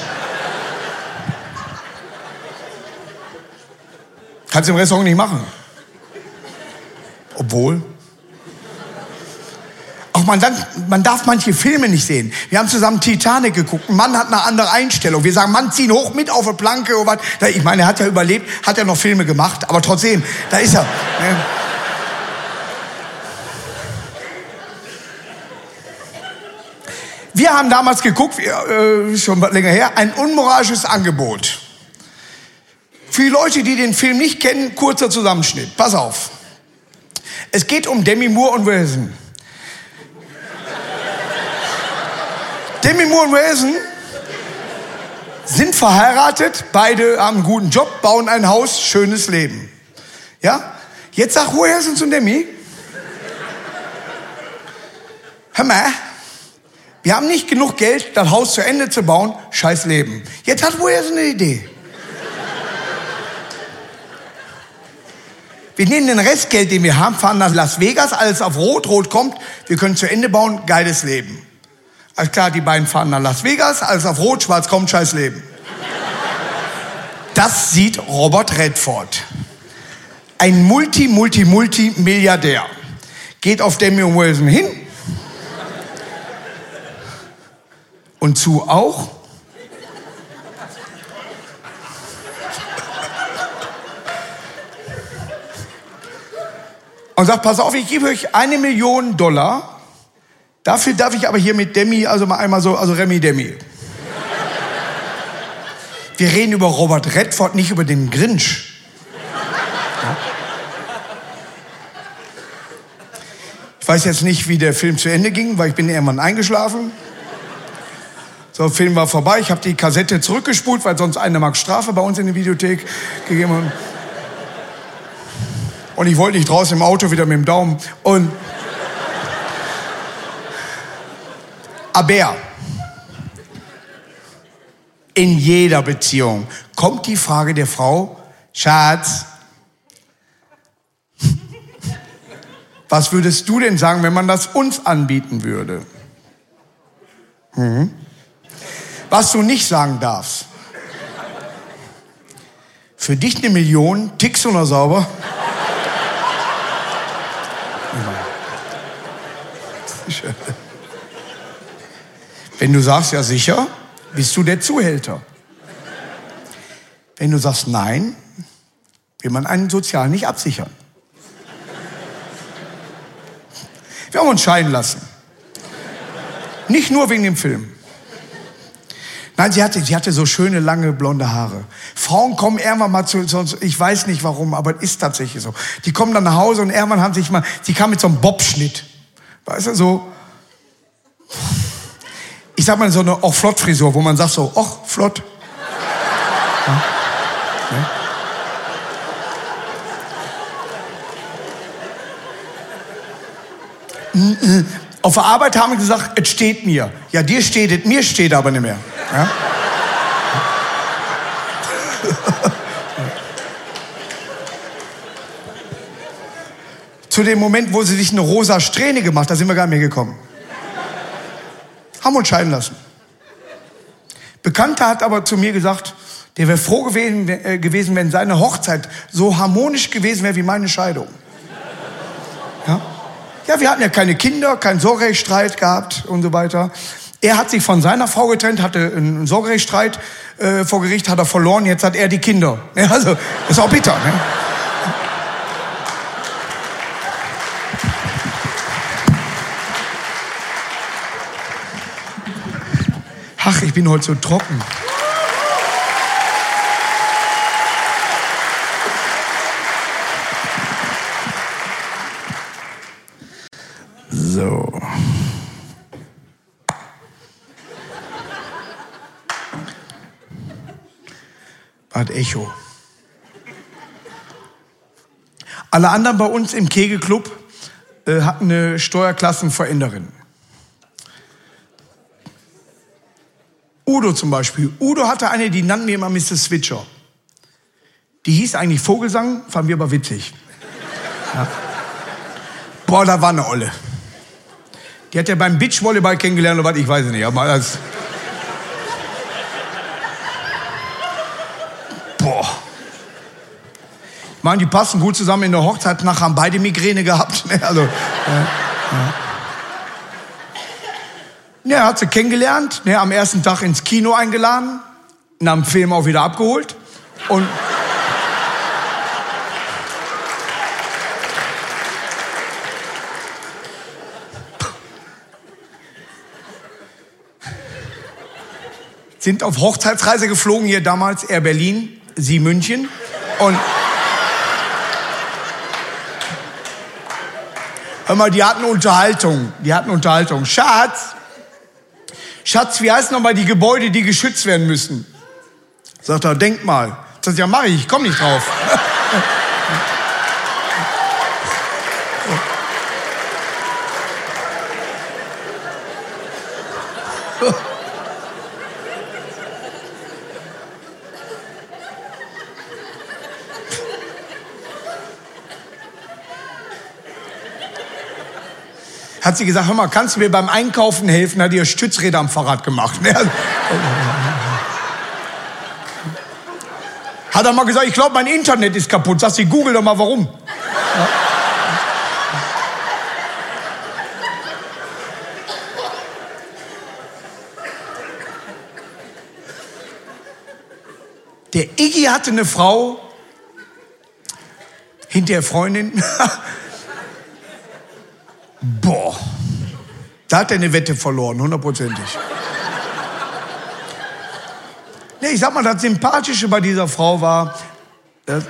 Kannst du im Restaurant nicht machen. Obwohl. Auch man, dann, man darf manche Filme nicht sehen. Wir haben zusammen Titanic geguckt. Ein Mann hat eine andere Einstellung. Wir sagen, Mann, ziehen hoch mit auf eine Planke. Oder was. Ich meine, er hat ja überlebt, hat ja noch Filme gemacht. Aber trotzdem, da ist er. Wir haben damals geguckt, äh, schon länger her, ein unmoralisches Angebot. Für die Leute, die den Film nicht kennen, kurzer Zusammenschnitt. Pass auf. Es geht um Demi Moore und Wilson. Demi Moore und Wilson sind verheiratet, beide haben einen guten Job, bauen ein Haus, schönes Leben. Ja? Jetzt sag Wilson zu Demi. Hör mal, wir haben nicht genug Geld, das Haus zu Ende zu bauen. Scheiß Leben. Jetzt hat woher so eine Idee. Wir nehmen den Restgeld, den wir haben, fahren nach Las Vegas, alles auf Rot, Rot kommt, wir können zu Ende bauen, geiles Leben. Alles klar, die beiden fahren nach Las Vegas, alles auf Rot, Schwarz kommt, scheiß Leben. Das sieht Robert Redford. Ein Multi, Multi, Multi-Milliardär. Geht auf Demi Wilson hin, Und zu auch? Und sagt, pass auf, ich gebe euch eine Million Dollar. Dafür darf ich aber hier mit Demi, also mal einmal so, also Remi Demi. Wir reden über Robert Redford, nicht über den Grinch. Ich weiß jetzt nicht, wie der Film zu Ende ging, weil ich bin irgendwann eingeschlafen. So, Film war vorbei. Ich habe die Kassette zurückgespult, weil sonst eine Mark Strafe bei uns in der Videothek gegeben haben. Und ich wollte nicht draußen im Auto wieder mit dem Daumen. Und aber in jeder Beziehung kommt die Frage der Frau, Schatz, was würdest du denn sagen, wenn man das uns anbieten würde? Mhm was du nicht sagen darfst. Für dich eine Million, tickst du noch sauber? Wenn du sagst, ja sicher, bist du der Zuhälter. Wenn du sagst nein, will man einen sozial nicht absichern. Wir haben uns scheiden lassen. Nicht nur wegen dem Film. Nein, sie hatte, sie hatte so schöne, lange, blonde Haare. Frauen kommen irgendwann mal zu, uns, ich weiß nicht warum, aber es ist tatsächlich so. Die kommen dann nach Hause und irgendwann haben sich mal, sie kam mit so einem Bobschnitt. Weißt du, so, ich sag mal so eine auch Flottfrisur, wo man sagt so, ach, flott. Ja. Ja. Auf der Arbeit haben wir gesagt, es steht mir. Ja, dir steht es, mir steht aber nicht mehr. Ja? Zu dem Moment, wo sie sich eine rosa Strähne gemacht, da sind wir gar nicht mehr gekommen. Haben uns scheiden lassen. Bekannter hat aber zu mir gesagt, der wäre froh gewesen, äh, gewesen, wenn seine Hochzeit so harmonisch gewesen wäre wie meine Scheidung. Ja? Ja, wir hatten ja keine Kinder, keinen Sorgerechtsstreit gehabt und so weiter. Er hat sich von seiner Frau getrennt, hatte einen Sorgerechtsstreit äh, vor Gericht, hat er verloren, jetzt hat er die Kinder. Ja, also, ist auch bitter. Ne? Ach, ich bin heute so trocken. So. Bad Echo. Alle anderen bei uns im Kegelclub äh, hatten eine Steuerklassenveränderin. Udo zum Beispiel. Udo hatte eine, die nannten wir immer Mrs. Switcher. Die hieß eigentlich Vogelsang, fanden wir aber witzig. Ja. Boah, da war eine Olle. Die hat er beim Beachvolleyball kennengelernt oder was, ich weiß es nicht. Aber das Boah. Meine, die passen gut zusammen in der Hochzeit. Nachher haben beide Migräne gehabt. Ne, also, ja, ja. Ja, hat sie kennengelernt, ne, am ersten Tag ins Kino eingeladen, nach dem Film auch wieder abgeholt und sind auf Hochzeitsreise geflogen, hier damals Air Berlin, sie München. Und hör mal, die hatten Unterhaltung. Die hatten Unterhaltung. Schatz, Schatz, wie heißen nochmal die Gebäude, die geschützt werden müssen? Sagt er, denk mal. Sagt ja, mach ich, ich komm nicht drauf. hat sie gesagt, hör mal, kannst du mir beim Einkaufen helfen? Hat ihr Stützräder am Fahrrad gemacht. Hat er mal gesagt, ich glaube, mein Internet ist kaputt. Sag sie, google doch mal, warum. Der Iggy hatte eine Frau, hinter Freundin, Boah, da hat er eine Wette verloren, hundertprozentig. Nee, ich sag mal, das Sympathische bei dieser Frau war, dass,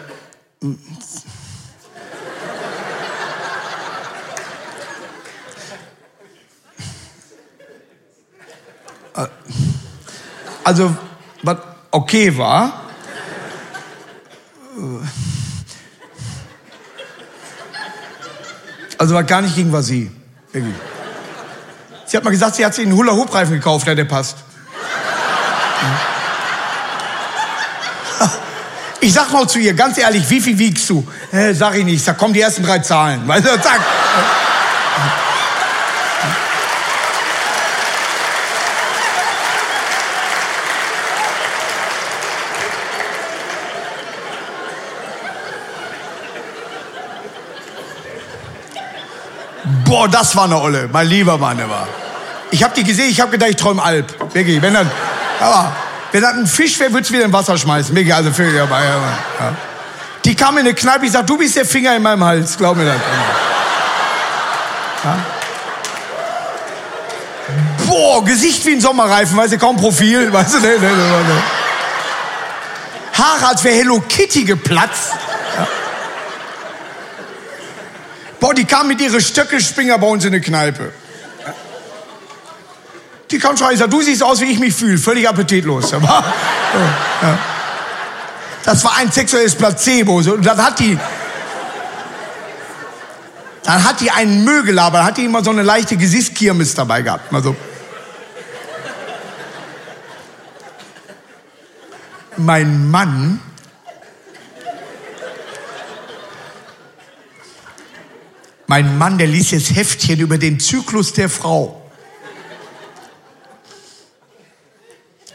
also, was okay war, Also war gar nicht gegen war sie. Irgendwie. Sie hat mal gesagt, sie hat sich einen Hula-Hoop-Reifen gekauft, der, der passt. Ich sag mal zu ihr, ganz ehrlich, wie viel wiegst du? Äh, sag ich nicht. Da kommen die ersten drei Zahlen. Weißt du, zack. Boah, das war eine Olle, mein lieber Mann, der war. Ich habe die gesehen, ich habe gedacht, ich träume Alp. Wirklich, wenn dann, aber Wenn das ein Fisch wäre, würdest du wieder in Wasser schmeißen. Mega, also für, ja, ja. Die kam in eine Kneipe, ich sag, du bist der Finger in meinem Hals, glaub mir das. Ja? Boah, Gesicht wie ein Sommerreifen, weißt du, kaum Profil, weißt du, nee, nee, nee, nee. Haare, als wäre Hello Kitty geplatzt. Ja. Boah, die kam mit ihren Stöckelspringer bei uns in eine Kneipe. Die kam schreien, ich sag, du siehst aus, wie ich mich fühle, völlig appetitlos. Das war ein sexuelles Placebo. Und dann hat die, dann hat die einen Mögel, aber dann hat die immer so eine leichte Gesichtskirmes dabei gehabt. Mal so. Mein Mann Mein Mann, der liest jetzt Heftchen über den Zyklus der Frau.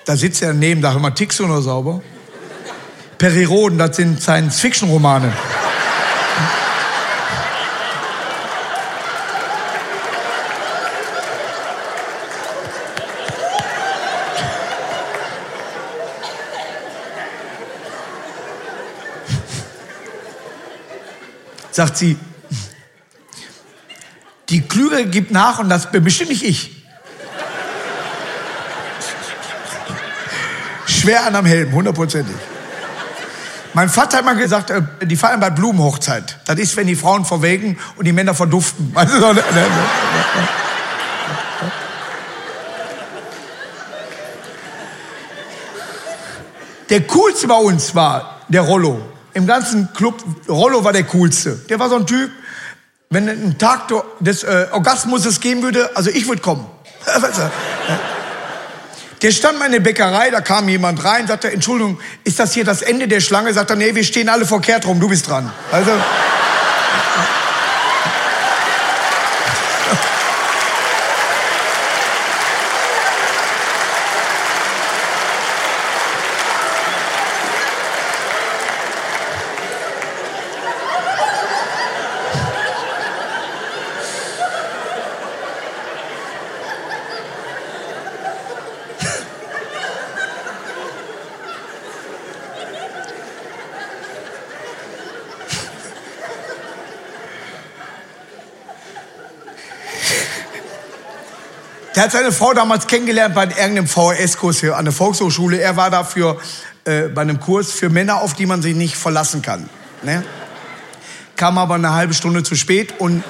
Da sitzt er daneben, da mal, tickst du noch sauber? Periroden, das sind Science-Fiction-Romane. Sagt sie, die Klügere gibt nach und das bin bestimmt nicht ich. Schwer an am Helm, hundertprozentig. Mein Vater hat mal gesagt, äh, die feiern bei Blumenhochzeit. Das ist, wenn die Frauen verwegen und die Männer verduften. Du, ne, ne, ne. Der coolste bei uns war der Rollo. Im ganzen Club, Rollo war der coolste. Der war so ein Typ, wenn ein Tag des äh, Orgasmus geben würde, also ich würde kommen. der in der Bäckerei, da kam jemand rein, sagte, Entschuldigung, ist das hier das Ende der Schlange? Sagt er, nee, wir stehen alle verkehrt rum, du bist dran. Also, Der hat seine Frau damals kennengelernt bei irgendeinem VHS-Kurs hier an der Volkshochschule. Er war dafür äh, bei einem Kurs für Männer, auf die man sich nicht verlassen kann. Ne? Kam aber eine halbe Stunde zu spät und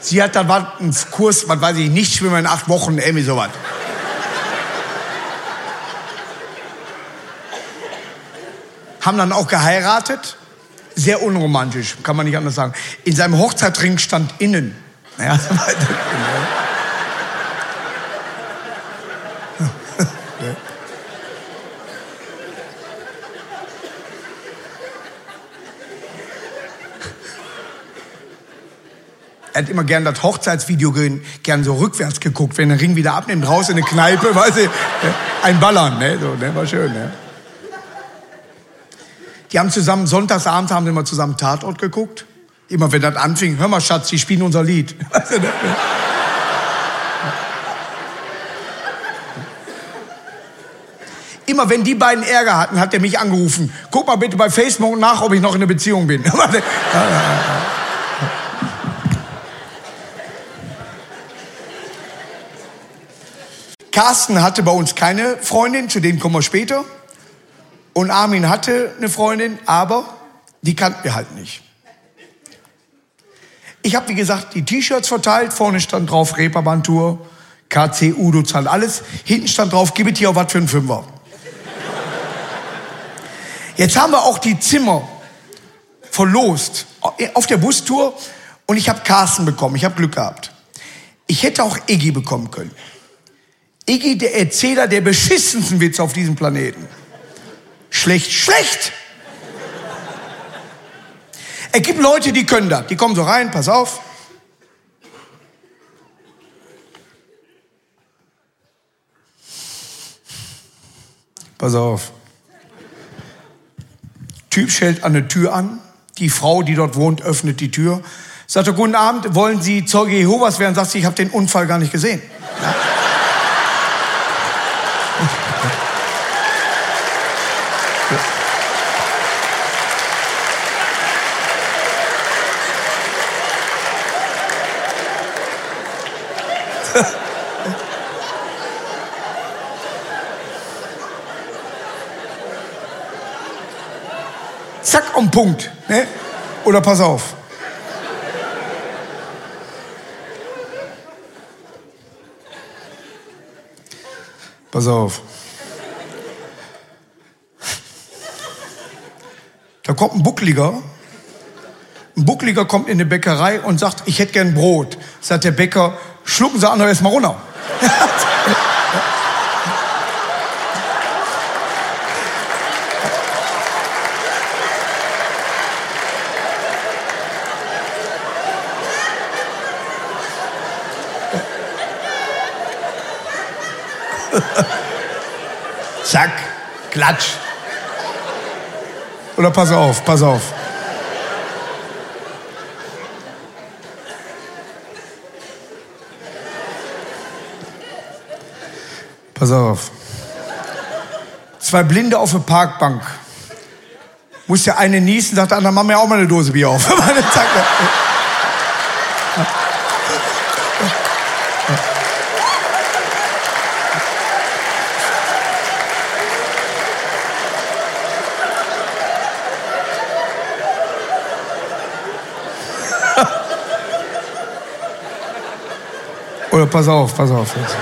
sie hat dann war ein Kurs, was weiß ich, nicht schwimmen in acht Wochen, irgendwie sowas. Haben dann auch geheiratet sehr unromantisch, kann man nicht anders sagen. In seinem Hochzeitring stand innen. Ja, Er hat immer gern das Hochzeitsvideo gern so rückwärts geguckt, wenn der Ring wieder abnimmt, raus in eine Kneipe, weißt du, ein Ballern, ne, so, ne, war schön, ne. Die haben zusammen, sonntagsabends haben immer zusammen Tatort geguckt. Immer wenn das anfing, hör mal Schatz, die spielen unser Lied. Immer wenn die beiden Ärger hatten, hat er mich angerufen. Guck mal bitte bei Facebook nach, ob ich noch in einer Beziehung bin. Carsten hatte bei uns keine Freundin, zu denen kommen wir später. Und Armin hatte eine Freundin, aber die kannten wir halt nicht. Ich habe, wie gesagt, die T-Shirts verteilt. Vorne stand drauf Reeperbahn-Tour, KC, Udo zahlt alles. Hinten stand drauf, gib hier auch was für einen Fünfer. Jetzt haben wir auch die Zimmer verlost auf der Bustour und ich habe Carsten bekommen. Ich habe Glück gehabt. Ich hätte auch Iggy bekommen können. Iggy, der Erzähler der beschissensten Witze auf diesem Planeten. Schlecht, schlecht. Es gibt Leute, die können das. Die kommen so rein, pass auf. Pass auf. Typ stellt an der Tür an. Die Frau, die dort wohnt, öffnet die Tür. Sagt er, guten Abend, wollen Sie Zeuge Jehovas werden? Sagt sie, ich habe den Unfall gar nicht gesehen. Ja. Zack, um Punkt. Ne? Oder pass auf. Pass auf. Da kommt ein Buckliger. Ein Buckliger kommt in die Bäckerei und sagt, ich hätte gern Brot. Sagt der Bäcker, schlucken Sie an, erstmal runter. Zack, klatsch. Oder pass auf, pass auf. Pass auf. Zwei Blinde auf der Parkbank. Muss der eine niesen, sagt der andere, mach mir auch mal eine Dose Bier auf. Oder pass auf, pass auf. Jetzt.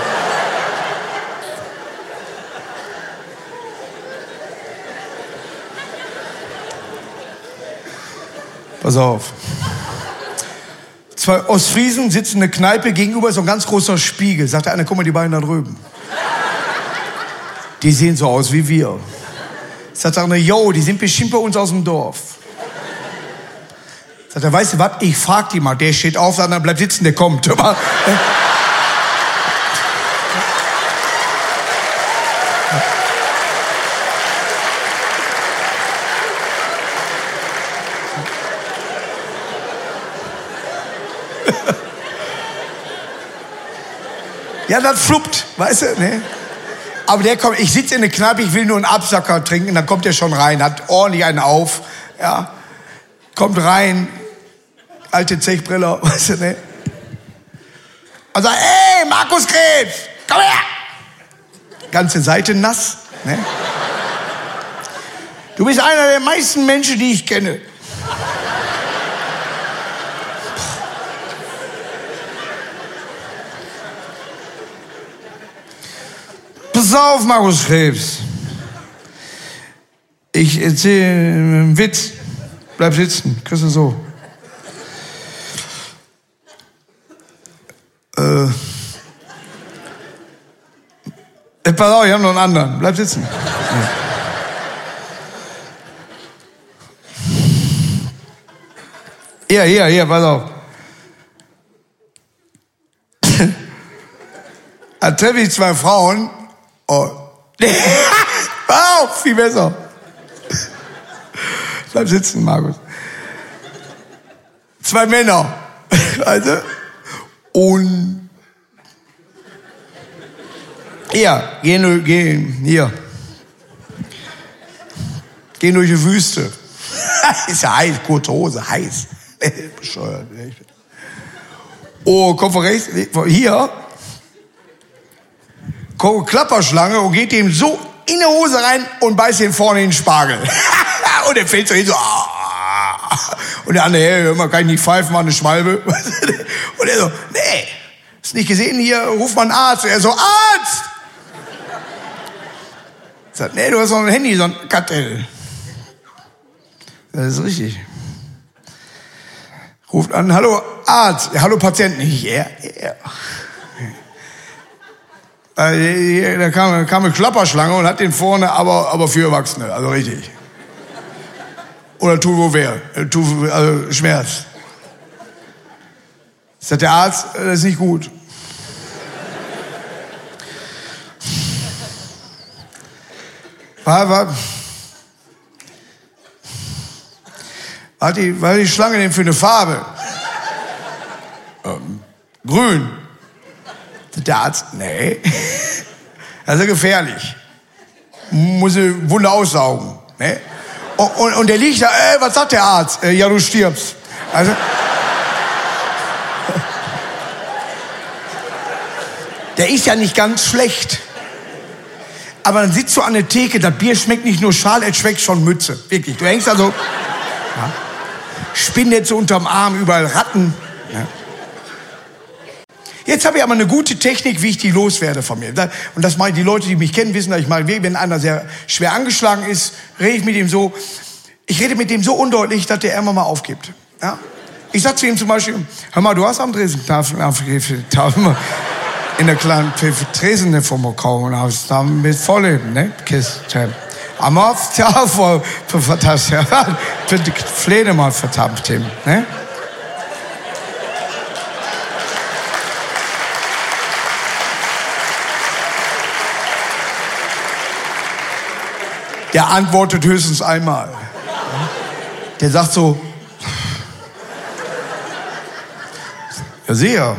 Pass auf. Zwei Ostfriesen sitzen in der Kneipe gegenüber so ein ganz großer Spiegel. Sagt der eine, guck mal, die beiden da drüben. Die sehen so aus wie wir. Sagt der andere, yo, die sind bestimmt bei uns aus dem Dorf. Sagt er, weißt du was, ich frag die mal. Der steht auf, der andere bleibt sitzen, der kommt. Ja, das fluppt, weißt du, ne? Aber der kommt, ich sitze in der Kneipe, ich will nur einen Absacker trinken, dann kommt der schon rein, hat ordentlich einen auf, ja. Kommt rein, alte Zechbrille, weißt du, ne? Und sagt, ey, Markus Krebs, komm her! Ganze Seite nass, ne? Du bist einer der meisten Menschen, die ich kenne. Auf, Markus Krebs. Ich erzähle einen Witz. Bleib sitzen, kriegst so. Äh. äh pass auf, ich habe noch einen anderen. Bleib sitzen. Ja. Hier, hier, hier, pass auf. da treffe ich zwei Frauen Oh. wow, viel besser. Bleib sitzen, Markus. Zwei Männer. Also, und hier, gehen, gehen, hier. Gehen durch die Wüste. Ist ja heiß, kurze Hose, heiß. Bescheuert. Oh, komm von rechts, hier, Klapperschlange und geht ihm so in die Hose rein und beißt ihn vorne in den Spargel. und er fällt so hin so. Ah. Und der andere, hey, mal, kann ich nicht pfeifen, mal eine Schwalbe. und er so, nee, ist nicht gesehen, hier ruft man Arzt. Und er so, Arzt! Sagt, nee, du hast noch ein Handy, so ein Kartell. Das ist richtig. Ruft an, hallo Arzt, hallo Patient, nicht er, er. Äh, da kam, kam eine Klapperschlange und hat den vorne, aber, aber für Erwachsene, also richtig. Oder tu wo weh, äh, tu, also Schmerz. Sagt der Arzt, äh, das ist nicht gut. War, war, war, die, war die Schlange denn für eine Farbe? Ähm, grün. Der Arzt, nee. Das ist gefährlich. Muss eine Wunde aussaugen. Ne? Und, und, und der liegt da, ey, was sagt der Arzt? Äh, ja, du stirbst. Also, der ist ja nicht ganz schlecht. Aber dann sitzt du an der Theke, das Bier schmeckt nicht nur Schal, es schmeckt schon Mütze. Wirklich. Du hängst also, ja, Spinnnetze unterm Arm, überall Ratten. Ja. Jetzt habe ich aber eine gute Technik, wie ich die loswerde von mir. Und das mal die Leute, die mich kennen, wissen, dass ich mal, wenn einer sehr schwer angeschlagen ist, rede ich mit ihm so. Ich rede mit dem so undeutlich, dass der irgendwann mal aufgibt. Ja? Ich sag zu ihm zum Beispiel, hör mal, du hast am Tresen in der kleinen Tresen von mir kaum aus, da mit vollleben, ne? Kiste. Am ja, für, Pläne mal verdammt, ne? Der antwortet höchstens einmal. Der sagt so, ja sehr.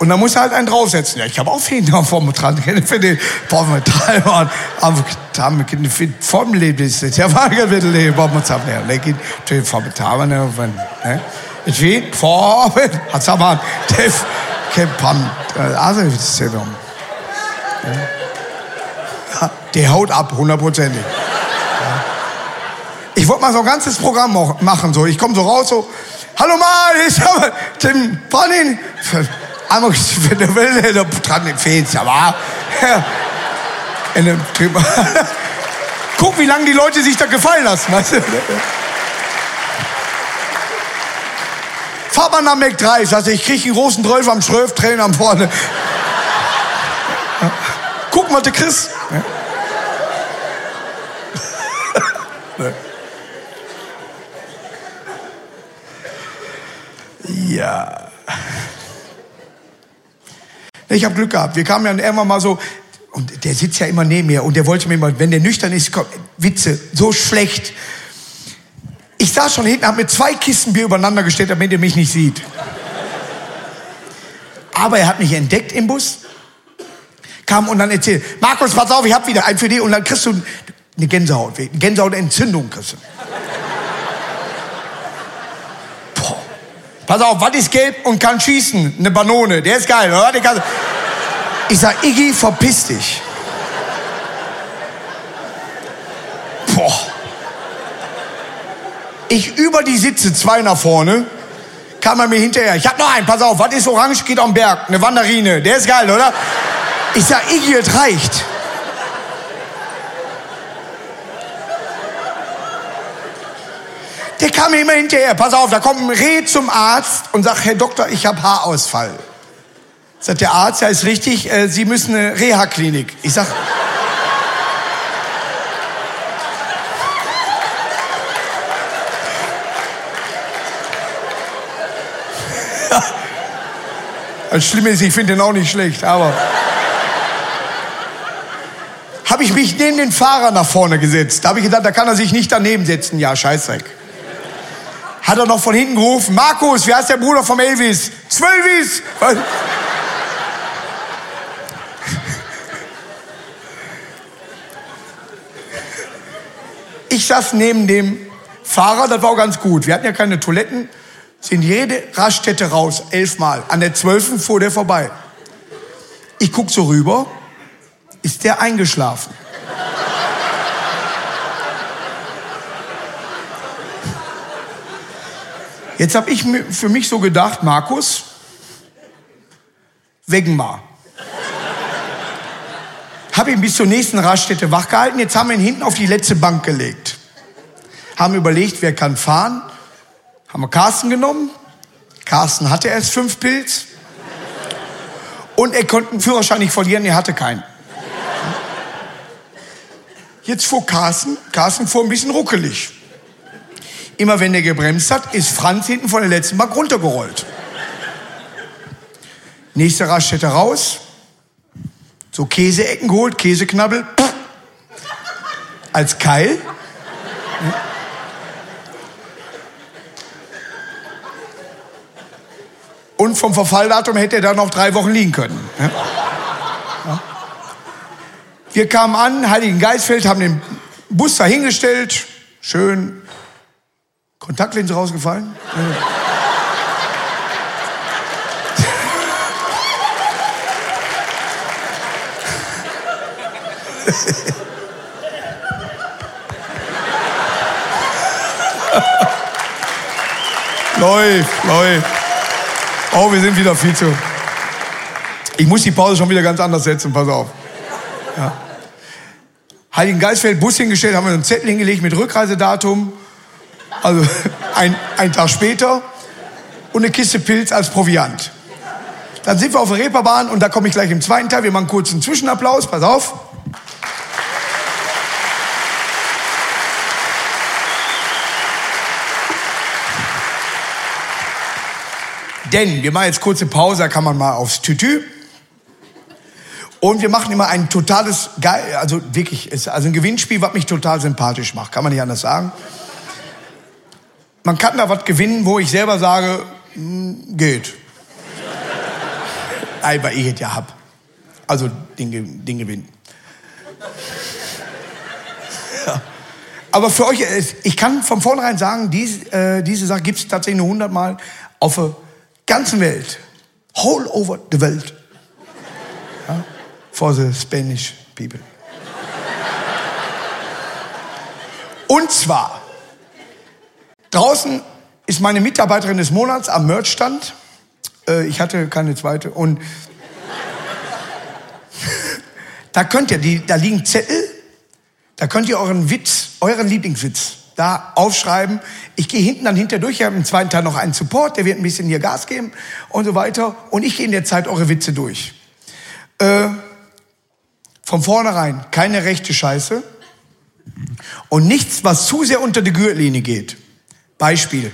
Und dann muss er halt einen draufsetzen. Ja, ich habe auch auf vom dran. Für den vom Teilmann. Aber haben wir vom Leben ist das. Ja, ein bisschen Leben. Man sagt, ja, lekin, tue vom Teilmann, ne? Ich will, vor, hat es aber, der, Kempam, also, ist ja der haut ab, hundertprozentig. Ich wollte mal so ein ganzes Programm machen. So. Ich komme so raus, so, hallo mal, ich habe den Panin. Einmal, wenn du willst, der dran fehlt aber. Guck, wie lange die Leute sich da gefallen lassen. Weißt du? Fahr mal nach Mac 3, also ich kriege einen großen 12 am Schröf-Trainer am vorne. Guck mal, der Chris. Ja. Ich habe Glück gehabt. Wir kamen ja irgendwann mal so, und der sitzt ja immer neben mir und der wollte mir mal, wenn der nüchtern ist, komm, Witze, so schlecht. Ich saß schon hinten, habe mir zwei Kisten Bier übereinander gestellt, damit er mich nicht sieht. Aber er hat mich entdeckt im Bus, kam und dann erzählt, Markus, pass auf, ich hab wieder einen für dich und dann kriegst du eine Gänsehaut, eine Gänsehautentzündung kriegst du. Boah. Pass auf, was ist gelb und kann schießen? Eine Banone, der ist geil, oder? Ich sag, Iggy, verpiss dich. Boah. Ich über die Sitze, zwei nach vorne, kam er mir hinterher. Ich hab noch einen, pass auf, was ist orange, geht am Berg? Eine Wanderine, der ist geil, oder? Ich sag, es reicht. Der kam immer hinterher. Pass auf, da kommt ein Reh zum Arzt und sagt, Herr Doktor, ich habe Haarausfall. Sagt der Arzt, ja ist richtig, äh, Sie müssen eine Reha-Klinik. Ich sag, Das Schlimme ist, ich finde den auch nicht schlecht, aber habe ich mich neben den Fahrer nach vorne gesetzt. Da habe ich gedacht, da kann er sich nicht daneben setzen. Ja, Scheißdreck. Hat er noch von hinten gerufen, Markus, wie heißt der Bruder vom Elvis? Zwölvis! Ich saß neben dem Fahrer, das war auch ganz gut. Wir hatten ja keine Toiletten, sind jede Raststätte raus, elfmal. An der zwölften fuhr der vorbei. Ich guck so rüber, ist der eingeschlafen. Jetzt habe ich für mich so gedacht, Markus, wegen mal. Habe ihn bis zur nächsten Raststätte wachgehalten. Jetzt haben wir ihn hinten auf die letzte Bank gelegt. Haben überlegt, wer kann fahren. Haben wir Carsten genommen. Carsten hatte erst fünf Pilz. Und er konnte einen Führerschein nicht verlieren, er hatte keinen. Jetzt fuhr Carsten, Carsten fuhr ein bisschen ruckelig. Immer wenn er gebremst hat, ist Franz hinten von der letzten Bank runtergerollt. Nächste Raststätte raus. So Käseecken geholt, Käseknabbel. Als Keil. Und vom Verfalldatum hätte er da noch drei Wochen liegen können. Wir kamen an, Heiligen Geistfeld, haben den Bus dahingestellt. Schön Kontaktlinse rausgefallen? läuft, läuft. Oh, wir sind wieder viel zu. Ich muss die Pause schon wieder ganz anders setzen, pass auf. Ja. Heiligen Geistfeld Bus hingestellt, haben wir einen Zettel hingelegt mit Rückreisedatum. Also ein, ein Tag später. Und eine Kiste Pilz als Proviant. Dann sind wir auf der Reeperbahn und da komme ich gleich im zweiten Teil. Wir machen kurz einen Zwischenapplaus. Pass auf. Denn wir machen jetzt kurze Pause, da kann man mal aufs Tütü. Und wir machen immer ein totales, geil, also wirklich, ist also ein Gewinnspiel, was mich total sympathisch macht, kann man nicht anders sagen. Man kann da was gewinnen, wo ich selber sage, hm, geht. Weil ich es ja hab. Also den, den Gewinn. Aber für euch, ich kann von vornherein sagen, dies, äh, diese Sache gibt es tatsächlich nur 100 Mal auf der ganzen Welt. Whole over the Welt. Ja? For the Spanish people. Und zwar, draußen ist meine Mitarbeiterin des Monats am Merchstand. Äh, ich hatte keine zweite. Und da könnt ihr, die, da liegen Zettel, da könnt ihr euren Witz, euren Lieblingswitz da aufschreiben. Ich gehe hinten dann hinter durch. Ich habe im zweiten Teil noch einen Support, der wird ein bisschen hier Gas geben und so weiter. Und ich gehe in der Zeit eure Witze durch. Äh, von vornherein keine rechte Scheiße und nichts, was zu sehr unter die Gürtellinie geht. Beispiel.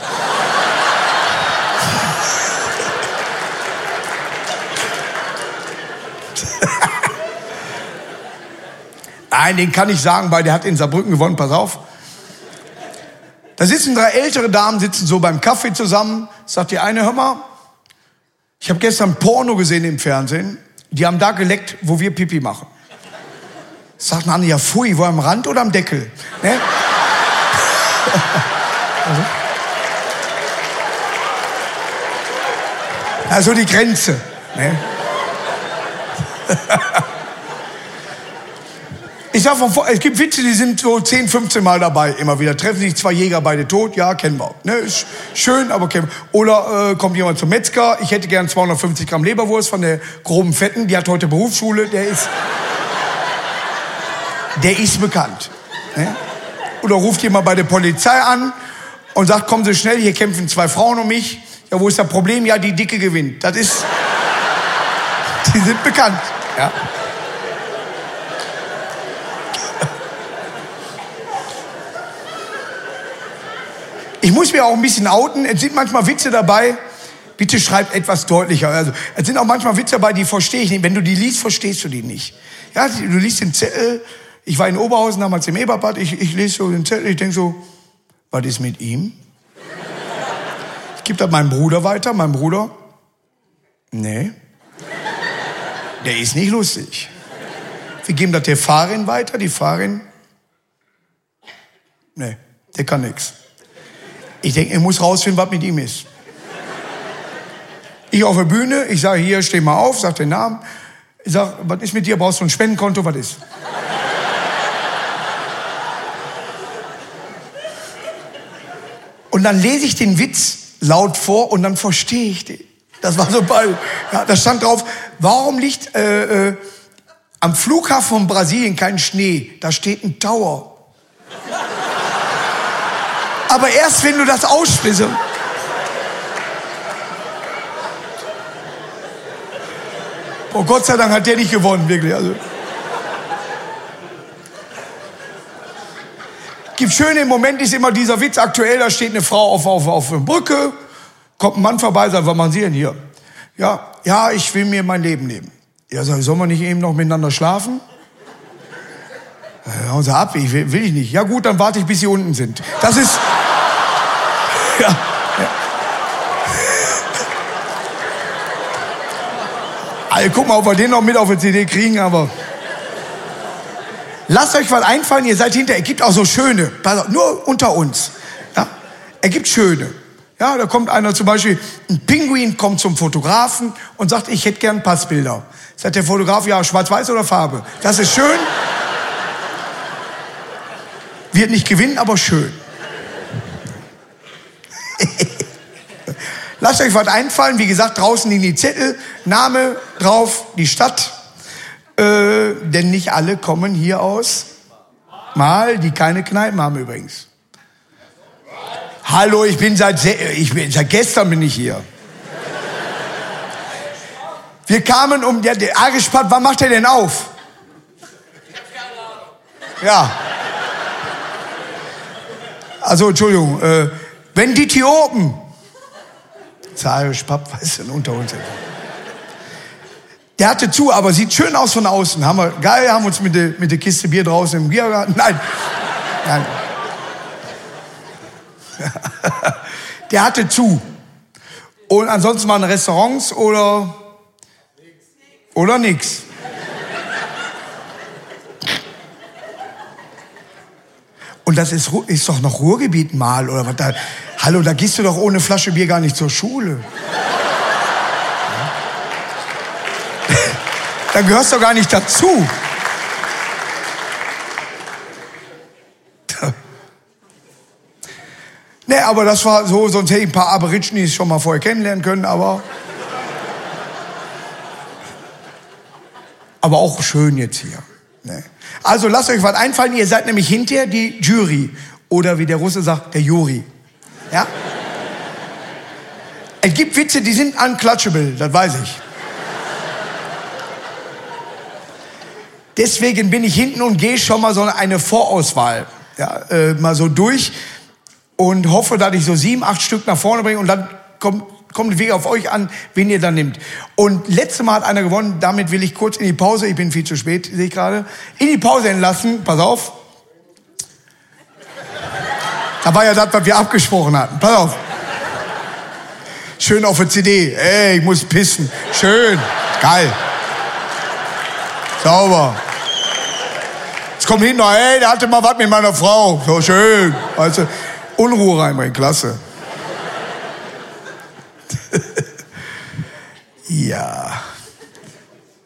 Nein, den kann ich sagen, weil der hat in Saarbrücken gewonnen, pass auf. Da sitzen drei ältere Damen, sitzen so beim Kaffee zusammen. Sagt die eine, hör mal, ich habe gestern Porno gesehen im Fernsehen. Die haben da geleckt, wo wir Pipi machen. Sagt andere, ja pfui, wo am Rand oder am Deckel? Ne? also die Grenze. Ne? Ich sag von vor, es gibt Witze, die sind so 10, 15 Mal dabei, immer wieder. Treffen sich zwei Jäger, beide tot, ja, kennen wir. Ne, ist schön, aber kennen wir. Oder äh, kommt jemand zum Metzger, ich hätte gern 250 Gramm Leberwurst von der groben Fetten, die hat heute Berufsschule, der ist, der ist bekannt. Ne? Oder ruft jemand bei der Polizei an und sagt, kommen Sie schnell, hier kämpfen zwei Frauen um mich. Ja, wo ist das Problem? Ja, die Dicke gewinnt. Das ist, die sind bekannt. Ja. Muss mir auch ein bisschen outen. Es sind manchmal Witze dabei. Bitte schreibt etwas deutlicher. Also, es sind auch manchmal Witze dabei, die verstehe ich nicht. Wenn du die liest, verstehst du die nicht. Ja, du liest den Zettel. Ich war in Oberhausen damals im Eberbad. Ich, ich lese so den Zettel. Ich denke so, was ist mit ihm? Ich gebe das meinem Bruder weiter. Mein Bruder, nee, der ist nicht lustig. Wir geben das der Fahrerin weiter. Die Fahrerin, nee, der kann nichts. Ich denke, ich muss rausfinden, was mit ihm ist. Ich auf der Bühne, ich sage hier, steh mal auf, sag den Namen. Ich sage, was ist mit dir? Brauchst du ein Spendenkonto? Was ist? Und dann lese ich den Witz laut vor und dann verstehe ich den. Das war so bald. Ja, da stand drauf, warum liegt äh, äh, am Flughafen von Brasilien kein Schnee? Da steht ein Tower aber erst wenn du das aussprichst. Oh Gott sei Dank hat der nicht gewonnen, wirklich. Also. Gibt schöne Momente, ist immer dieser Witz aktuell, da steht eine Frau auf, auf, auf einer Brücke, kommt ein Mann vorbei, sagt, was machen Sie denn hier? Ja, ja, ich will mir mein Leben nehmen. Ja, sag ich, sollen wir nicht eben noch miteinander schlafen? Ja, unser ab, ich will, will ich nicht. Ja gut, dann warte ich, bis Sie unten sind. Das ist, ja, ja. Also, guck mal, ob wir den noch mit auf die CD kriegen, aber. Lasst euch was einfallen, ihr seid hinter. Er gibt auch so schöne, nur unter uns. Ja? Er gibt schöne. Ja, da kommt einer zum Beispiel, ein Pinguin kommt zum Fotografen und sagt, ich hätte gern Passbilder. Sagt der Fotograf, ja, schwarz-weiß oder Farbe? Das ist schön. Wird nicht gewinnen, aber schön. Lasst euch was einfallen. Wie gesagt, draußen in die Zettel, Name drauf, die Stadt. Äh, denn nicht alle kommen hier aus. Mal, die keine Kneipen haben übrigens. Hallo, ich bin seit, ich bin, seit gestern bin ich hier. Wir kamen um, der, der Argespat, wann macht er denn auf? Ja. Also, Entschuldigung, äh, wenn die Tiopen, Argespat, was ist denn unter uns? Der hatte zu, aber sieht schön aus von außen. Haben wir, geil, haben uns mit der, mit der Kiste Bier draußen im Biergarten, nein, nein. Der hatte zu. Und ansonsten waren Restaurants oder oder nix. Und das ist, ist doch noch Ruhrgebiet mal oder was da. Hallo, da gehst du doch ohne Flasche Bier gar nicht zur Schule. da gehörst du gar nicht dazu. Nee, aber das war so, sonst hätte ich ein paar Aborigines schon mal vorher kennenlernen können, aber. aber auch schön jetzt hier. Nee. Also lasst euch was einfallen, ihr seid nämlich hinterher die Jury. Oder wie der Russe sagt, der Juri. Ja? es gibt Witze, die sind unclutchable, das weiß ich. Deswegen bin ich hinten und gehe schon mal so eine Vorauswahl ja, äh, mal so durch und hoffe, dass ich so sieben, acht Stück nach vorne bringe und dann kommt, kommt Weg auf euch an, wen ihr dann nimmt. Und letzte Mal hat einer gewonnen, damit will ich kurz in die Pause, ich bin viel zu spät, sehe ich gerade, in die Pause entlassen, pass auf. Da war ja das, was wir abgesprochen hatten, pass auf. Schön auf der CD, ey, ich muss pissen, schön, geil. Sauber. Jetzt kommt hinten ey, der hatte mal was mit meiner Frau. So schön. Weißt du, Unruhe reinbringen, klasse. ja.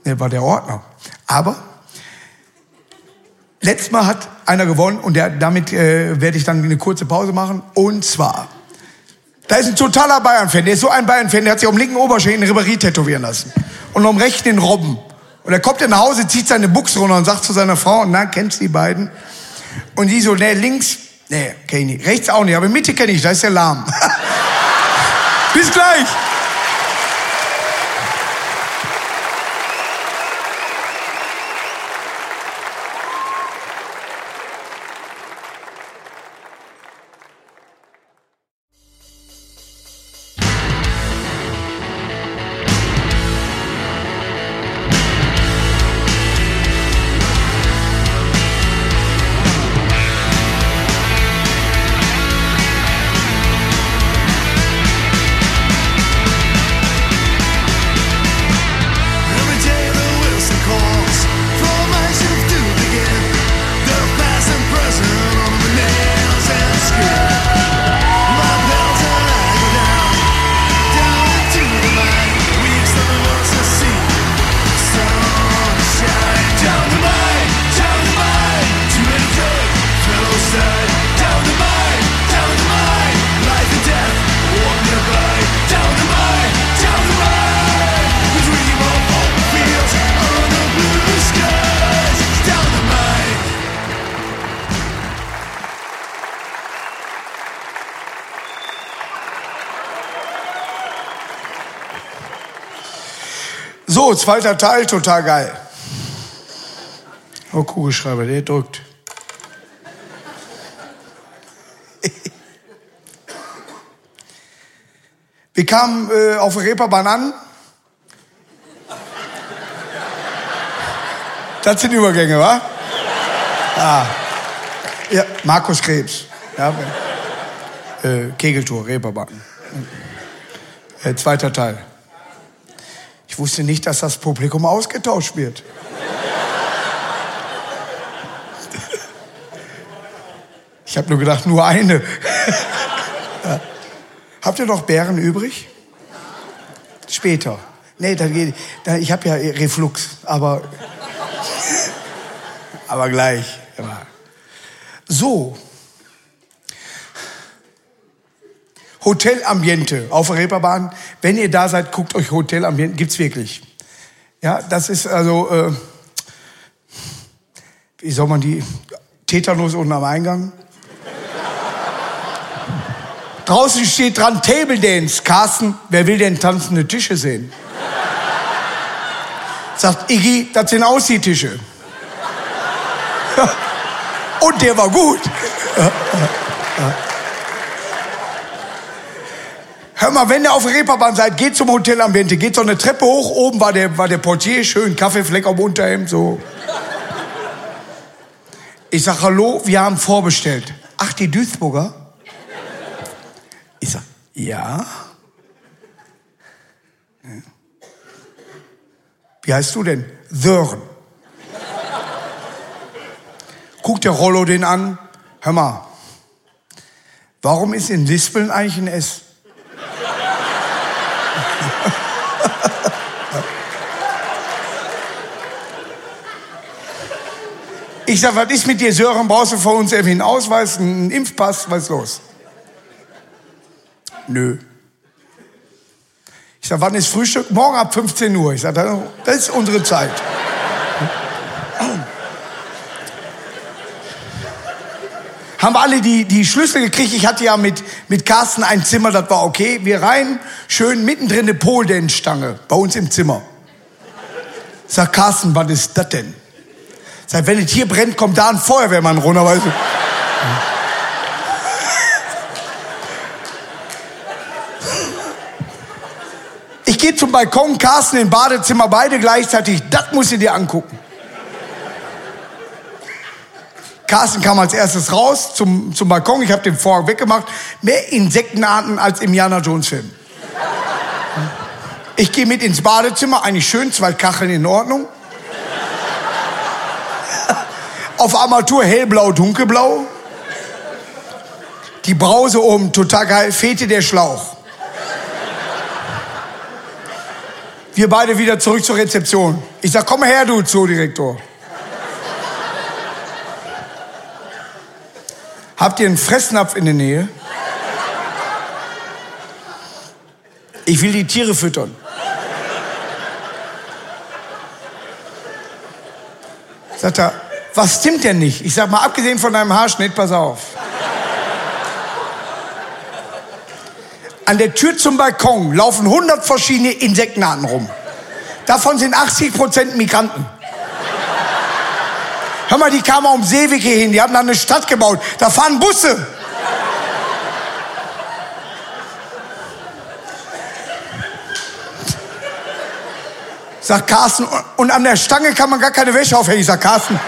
Der war der Ordner. Aber letztes Mal hat einer gewonnen und der, damit äh, werde ich dann eine kurze Pause machen. Und zwar, da ist ein totaler Bayern-Fan. Der ist so ein Bayern-Fan, der hat sich am linken Oberschenkel den Ribéry tätowieren lassen. Und am rechten den Robben. Und er kommt dann nach Hause, zieht seine Buchse runter und sagt zu seiner Frau, na, kennst du die beiden? Und die so, ne, links, Nee, kenne ich nicht. Rechts auch nicht, aber Mitte kenne ich, da ist der Lahm. Bis gleich. Zweiter Teil, total geil. Oh, Kugelschreiber, der drückt. Wir kamen äh, auf Reeperbahn an. Das sind Übergänge, wa? Ah. Ja, Markus Krebs. Ja. Äh, Kegeltour, Reeperbahn. Äh, zweiter Teil. Ich wusste nicht, dass das Publikum ausgetauscht wird. Ich habe nur gedacht, nur eine. Habt ihr noch Bären übrig? Später. Nee, da geht, da, ich habe ja Reflux, aber, aber gleich. So. Hotelambiente auf der Reeperbahn. Wenn ihr da seid, guckt euch Hotelambiente, gibt's wirklich. Ja, das ist also, äh, wie soll man die, Tetanus unten am Eingang. Draußen steht dran Table Dance. Carsten, wer will denn tanzende Tische sehen? Sagt Iggy, das sind Aussiehtische. Und der war gut. Hör mal, wenn ihr auf Reeperbahn seid, geht zum Hotel Ambiente, geht so eine Treppe hoch, oben war der, war der Portier, schön Kaffeefleck am Unterhemd, so. Ich sag, hallo, wir haben vorbestellt. Ach, die Duisburger? Ich sag, ja. Wie heißt du denn? Sören. Guckt der Rollo den an. Hör mal, warum ist in Lispeln eigentlich ein S? Ich sag, was ist mit dir, Sören? Brauchst du von uns irgendwie einen Ausweis, einen Impfpass? Was ist los? Nö. Ich sag, wann ist Frühstück? Morgen ab 15 Uhr. Ich sag, das ist unsere Zeit. haben wir alle die, die Schlüssel gekriegt. Ich hatte ja mit, mit Carsten ein Zimmer, das war okay. Wir rein, schön mittendrin eine Pole-Dance-Stange bei uns im Zimmer. Sag Carsten, was ist das denn? Sag, wenn es hier brennt, kommt da ein Feuerwehrmann runter, weißt du? Ich gehe zum Balkon, Carsten im Badezimmer, beide gleichzeitig. Das musst du dir angucken. Carsten kam als erstes raus zum, zum Balkon. Ich habe den Vorhang weggemacht. Mehr Insektenarten als im Jana Jones Film. Ich gehe mit ins Badezimmer, eigentlich schön, zwei Kacheln in Ordnung. Auf Armatur hellblau, dunkelblau. Die Brause oben, total geil, fehlte der Schlauch. Wir beide wieder zurück zur Rezeption. Ich sag, komm her, du Zoodirektor. Habt ihr einen Fressnapf in der Nähe? Ich will die Tiere füttern. Sagt er, was stimmt denn nicht? Ich sag mal, abgesehen von deinem Haarschnitt, pass auf. An der Tür zum Balkon laufen 100 verschiedene Insektenarten rum. Davon sind 80 Prozent Migranten. Hör mal, die kamen um Seeweg hier hin, die haben da eine Stadt gebaut. Da fahren Busse. Sagt Carsten, und an der Stange kann man gar keine Wäsche aufhängen. Ich sag, Carsten.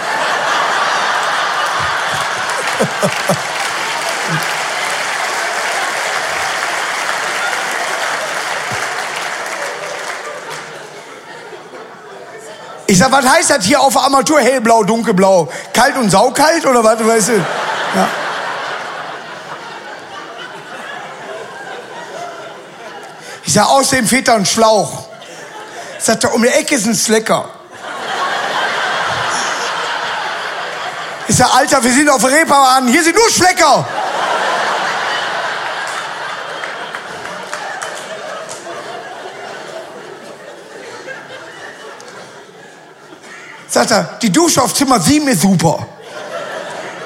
Ich sag, was heißt das hier auf Armatur? Hellblau, dunkelblau. Kalt und saukalt oder was? Weißt du? Ja. Ich sag, außerdem fehlt da ein Schlauch. Sagt er, um die Ecke ist ein Slecker. Ich sag, Alter, wir sind auf Reeperbahn, hier sind nur Schlecker. Sagt er, die Dusche auf Zimmer 7 ist super.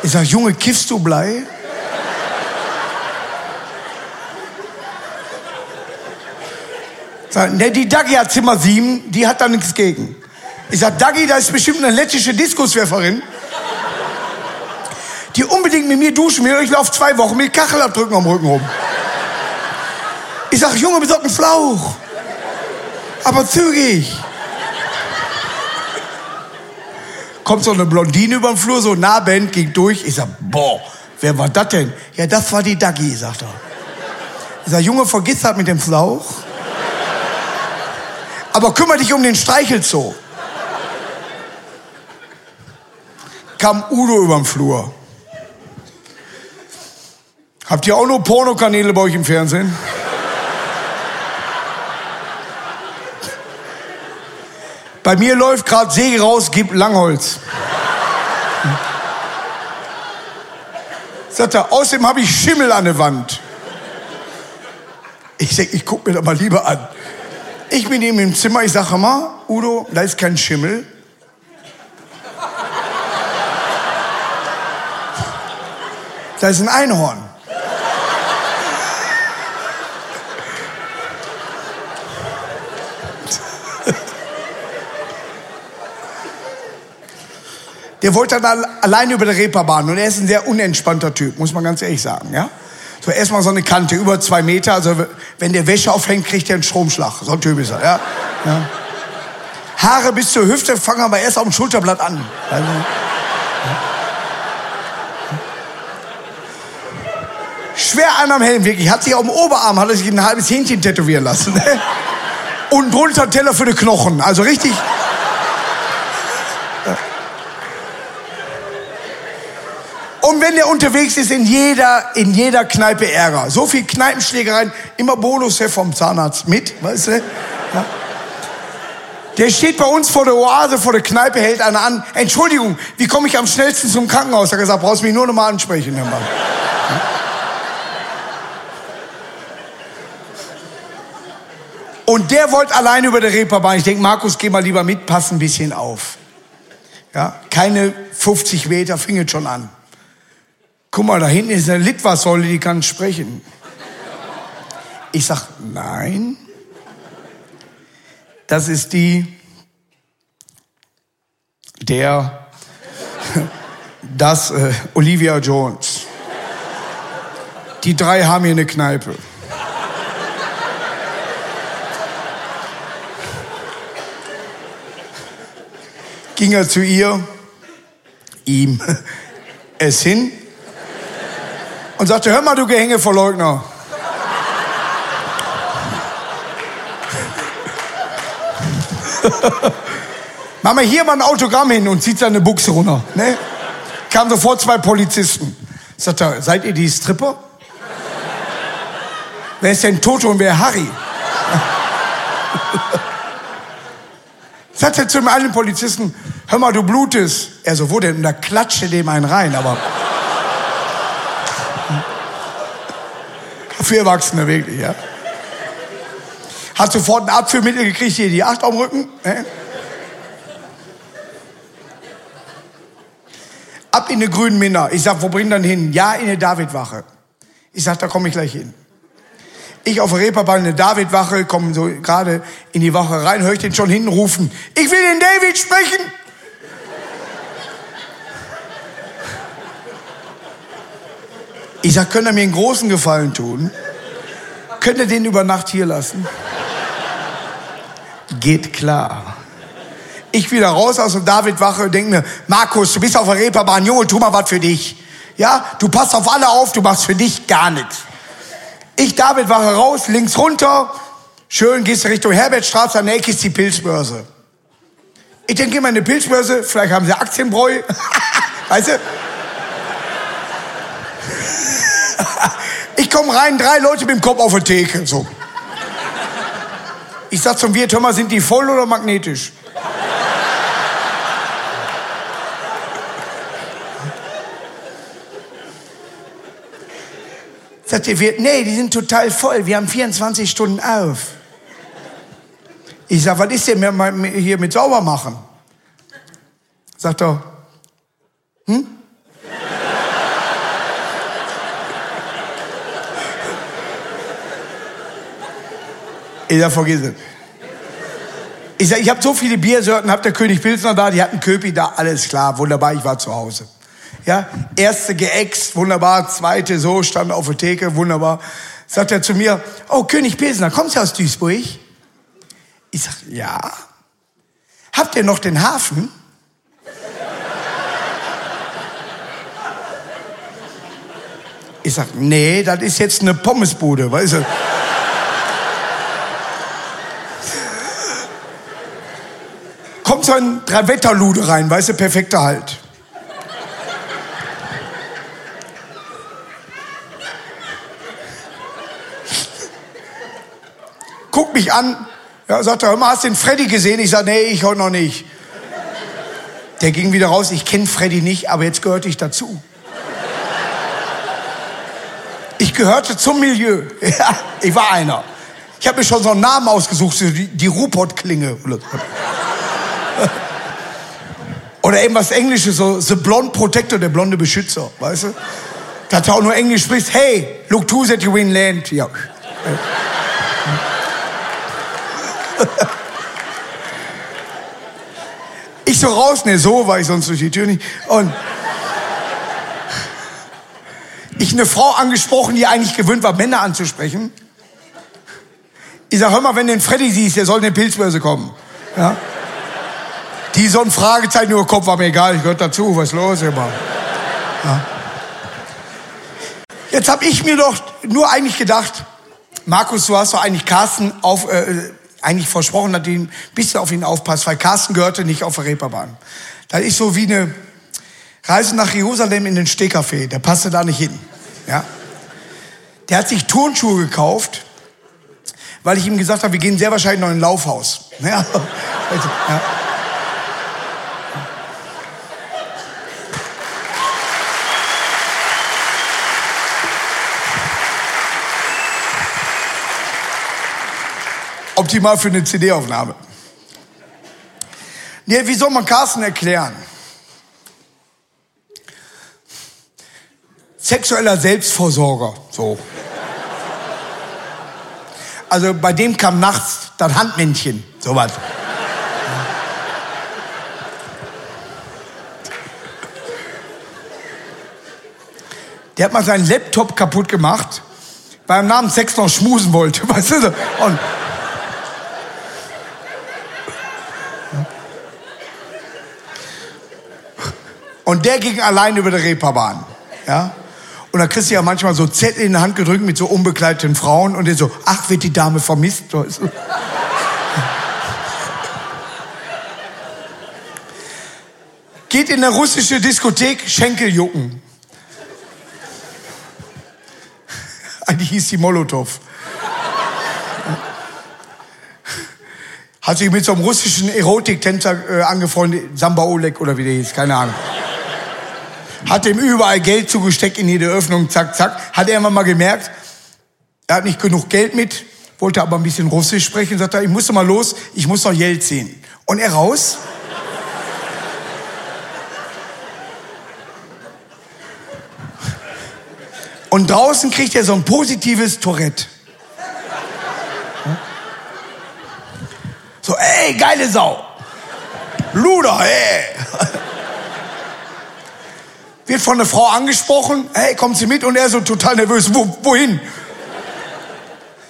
Ich sag, Junge, kiffst du Blei? Sag, ne, die Dagi hat Zimmer 7, die hat da nichts gegen. Ich sag, Dagi, da ist bestimmt eine lettische Diskuswerferin, die unbedingt mit mir duschen will. Ich laufe zwei Wochen mit Kachelabdrücken am Rücken rum. Ich sag, Junge, besorg einen Flauch. Aber zügig. kommt so eine Blondine über den Flur, so nah Ben, ging durch. Ich sag, boah, wer war das denn? Ja, das war die Dagi, sagt er. Ich sag, Junge, vergiss das mit dem Flauch. Aber kümmere dich um den Streichelzoo. Kam Udo über den Flur. Habt ihr auch nur Pornokanäle bei euch im Fernsehen? Bei mir läuft gerade Säge raus, gibt Langholz. Sagt er, außerdem habe ich Schimmel an der Wand. Ich denke, ich gucke mir das mal lieber an. Ich bin eben im Zimmer, ich sage mal, Udo, da ist kein Schimmel. Da ist ein Einhorn. Der wollte dann alleine über der Reeperbahn und er ist ein sehr unentspannter Typ, muss man ganz ehrlich sagen, ja. So erstmal so eine Kante über zwei Meter, also wenn der Wäsche aufhängt, kriegt er einen Stromschlag. So ein Typ ist er, ja. ja. Haare bis zur Hüfte fangen aber erst auf dem Schulterblatt an. Also, ja. Schwer an am Helm, wirklich. Hat sich auf dem Oberarm, hat er sich ein halbes Hähnchen tätowieren lassen. Ne? Und drunter Teller für die Knochen. Also richtig. Und wenn der unterwegs ist, in jeder, in jeder Kneipe Ärger. So viel Kneipenschlägereien, immer Bonus vom Zahnarzt mit, weißt du? Ja. Der steht bei uns vor der Oase, vor der Kneipe, hält einer an. Entschuldigung, wie komme ich am schnellsten zum Krankenhaus? Er hat gesagt, brauchst mich nur noch mal ansprechen, Herr Mann. Ja. Und der wollte allein über der Reeperbahn. Ich denke, Markus, geh mal lieber mit, pass ein bisschen auf. Ja, keine 50 Meter, fing es schon an. Guck mal, da hinten ist eine Litfaßsäule, die kann sprechen. Ich sag, nein. Das ist die, der, das äh, Olivia Jones. Die drei haben hier eine Kneipe. Ging er zu ihr, ihm es hin und sagte, hör mal, du Gehängeverleugner. Mach mal hier mal ein Autogramm hin und zieht seine Buchse runter. Ne? Kamen sofort zwei Polizisten. Sagt er, seid ihr die Stripper? wer ist denn Toto und wer Harry? Sagt er zu einem Polizisten, hör mal, du blutest. Er so, wo denn? Und da klatschte dem einen rein, aber... Für Erwachsene, wirklich, ja. Hat sofort ein Abführmittel gekriegt, hier die Acht am Rücken. Ne? Ab in die grünen Minna. Ich sag, wo bringt dann hin? Ja, in die Davidwache. Ich sag, da komme ich gleich hin. Ich auf der Reeperbahn in der Davidwache, komme so gerade in die Wache rein, höre ich den schon hinten rufen. Ich will den David sprechen. Ich sag, könnt ihr mir einen großen Gefallen tun? Könnt ihr den über Nacht hier lassen? Geht klar. Ich wieder raus aus der Davidwache und denke mir, Markus, du bist auf der Reeperbahn, Junge, tu mal was für dich. Ja, du passt auf alle auf, du machst für dich gar nichts. Ich, David, wache raus, links runter, schön, gehst du Richtung Herbertstraße, an der Ecke ist die Pilzbörse. Ich denke immer eine Pilzbörse, vielleicht haben sie Aktienbräu, weißt du? Ich komme rein, drei Leute mit dem Kopf auf der Theke, so. Ich sag zum Wirt, hör mal, sind die voll oder magnetisch? Sagt der Wirt, nee, die sind total voll, wir haben 24 Stunden auf. Ich sag, was ist denn hier mit sauber machen? Sagt er, hm? Ich sag, vergiss es. Ich sag, ich habe so viele Biersorten, hab der König Pilsner da, die hatten Köpi da, alles klar, wunderbar, ich war zu Hause. Ja, erste geäxt, wunderbar, zweite so, stand auf der Theke, wunderbar. Sagt er zu mir, oh König Pilsner, kommst du aus Duisburg? Ich sag, ja. Habt ihr noch den Hafen? Ich sag, nee, das ist jetzt eine Pommesbude, weißt du? Kommt so ein Drei-Wetter-Lude rein, weißt du, perfekter Halt. guckt mich an, Ja, sagt er, hör mal, hast du den Freddy gesehen? Ich sage, nee, ich heute noch nicht. Der ging wieder raus, ich kenne Freddy nicht, aber jetzt gehörte ich dazu. Ich gehörte zum Milieu. Ja, ich war einer. Ich habe mir schon so einen Namen ausgesucht, die, die Rupert-Klinge. Oder eben was Englisches, so The Blonde Protector, der blonde Beschützer, weißt du? Dass er auch nur Englisch spricht. Hey, look to that you win land. Ja. Ich so raus, ne, so war ich sonst durch die Tür nicht. Und ich eine Frau angesprochen, die eigentlich gewöhnt war, Männer anzusprechen. Ich sag, hör mal, wenn du den Freddy siehst, der soll in die Pilzbörse kommen. Ja? Die so ein Fragezeichen über Kopf war mir egal, ich gehört dazu, was ist los immer. Ja. Jetzt habe ich mir doch nur eigentlich gedacht, Markus, du hast doch eigentlich Carsten auf, äh, eigentlich versprochen, dass du ein bisschen auf ihn aufpasst, weil Carsten gehörte nicht auf der Reeperbahn. Das ist so wie eine Reise nach Jerusalem in den Stehkaffee, der passte da nicht hin. Ja? Der hat sich Turnschuhe gekauft, weil ich ihm gesagt habe, wir gehen sehr wahrscheinlich noch in ein Laufhaus. Ja. ja. Optimal für eine CD-Aufnahme. Nee, wie soll man Carsten erklären? Sexueller Selbstversorger, so. Also bei dem kam nachts das Handmännchen, sowas. Der hat mal seinen Laptop kaputt gemacht, weil er am Namen Sex noch schmusen wollte, weißt du? Und Und der ging allein über die Reeperbahn. Ja? Und da kriegst du ja manchmal so Zettel in die Hand gedrückt mit so unbegleiteten Frauen und der so, ach, wird die Dame vermisst? Geht in eine russische Diskothek, Schenkel jucken. Eigentlich hieß die Molotow. Hat sich mit so einem russischen Erotiktänzer äh, angefreundet, Samba Oleg oder wie der hieß, keine Ahnung hat ihm überall Geld zugesteckt in jede Öffnung, zack, zack. Hat er mal gemerkt, er hat nicht genug Geld mit, wollte aber ein bisschen Russisch sprechen, sagt er, ich muss mal los, ich muss noch Geld sehen. Und er raus. Und draußen kriegt er so ein positives Tourette. So, ey, geile Sau. Luder, ey wird von einer Frau angesprochen, hey, kommt sie mit? Und er so total nervös, Wo, wohin?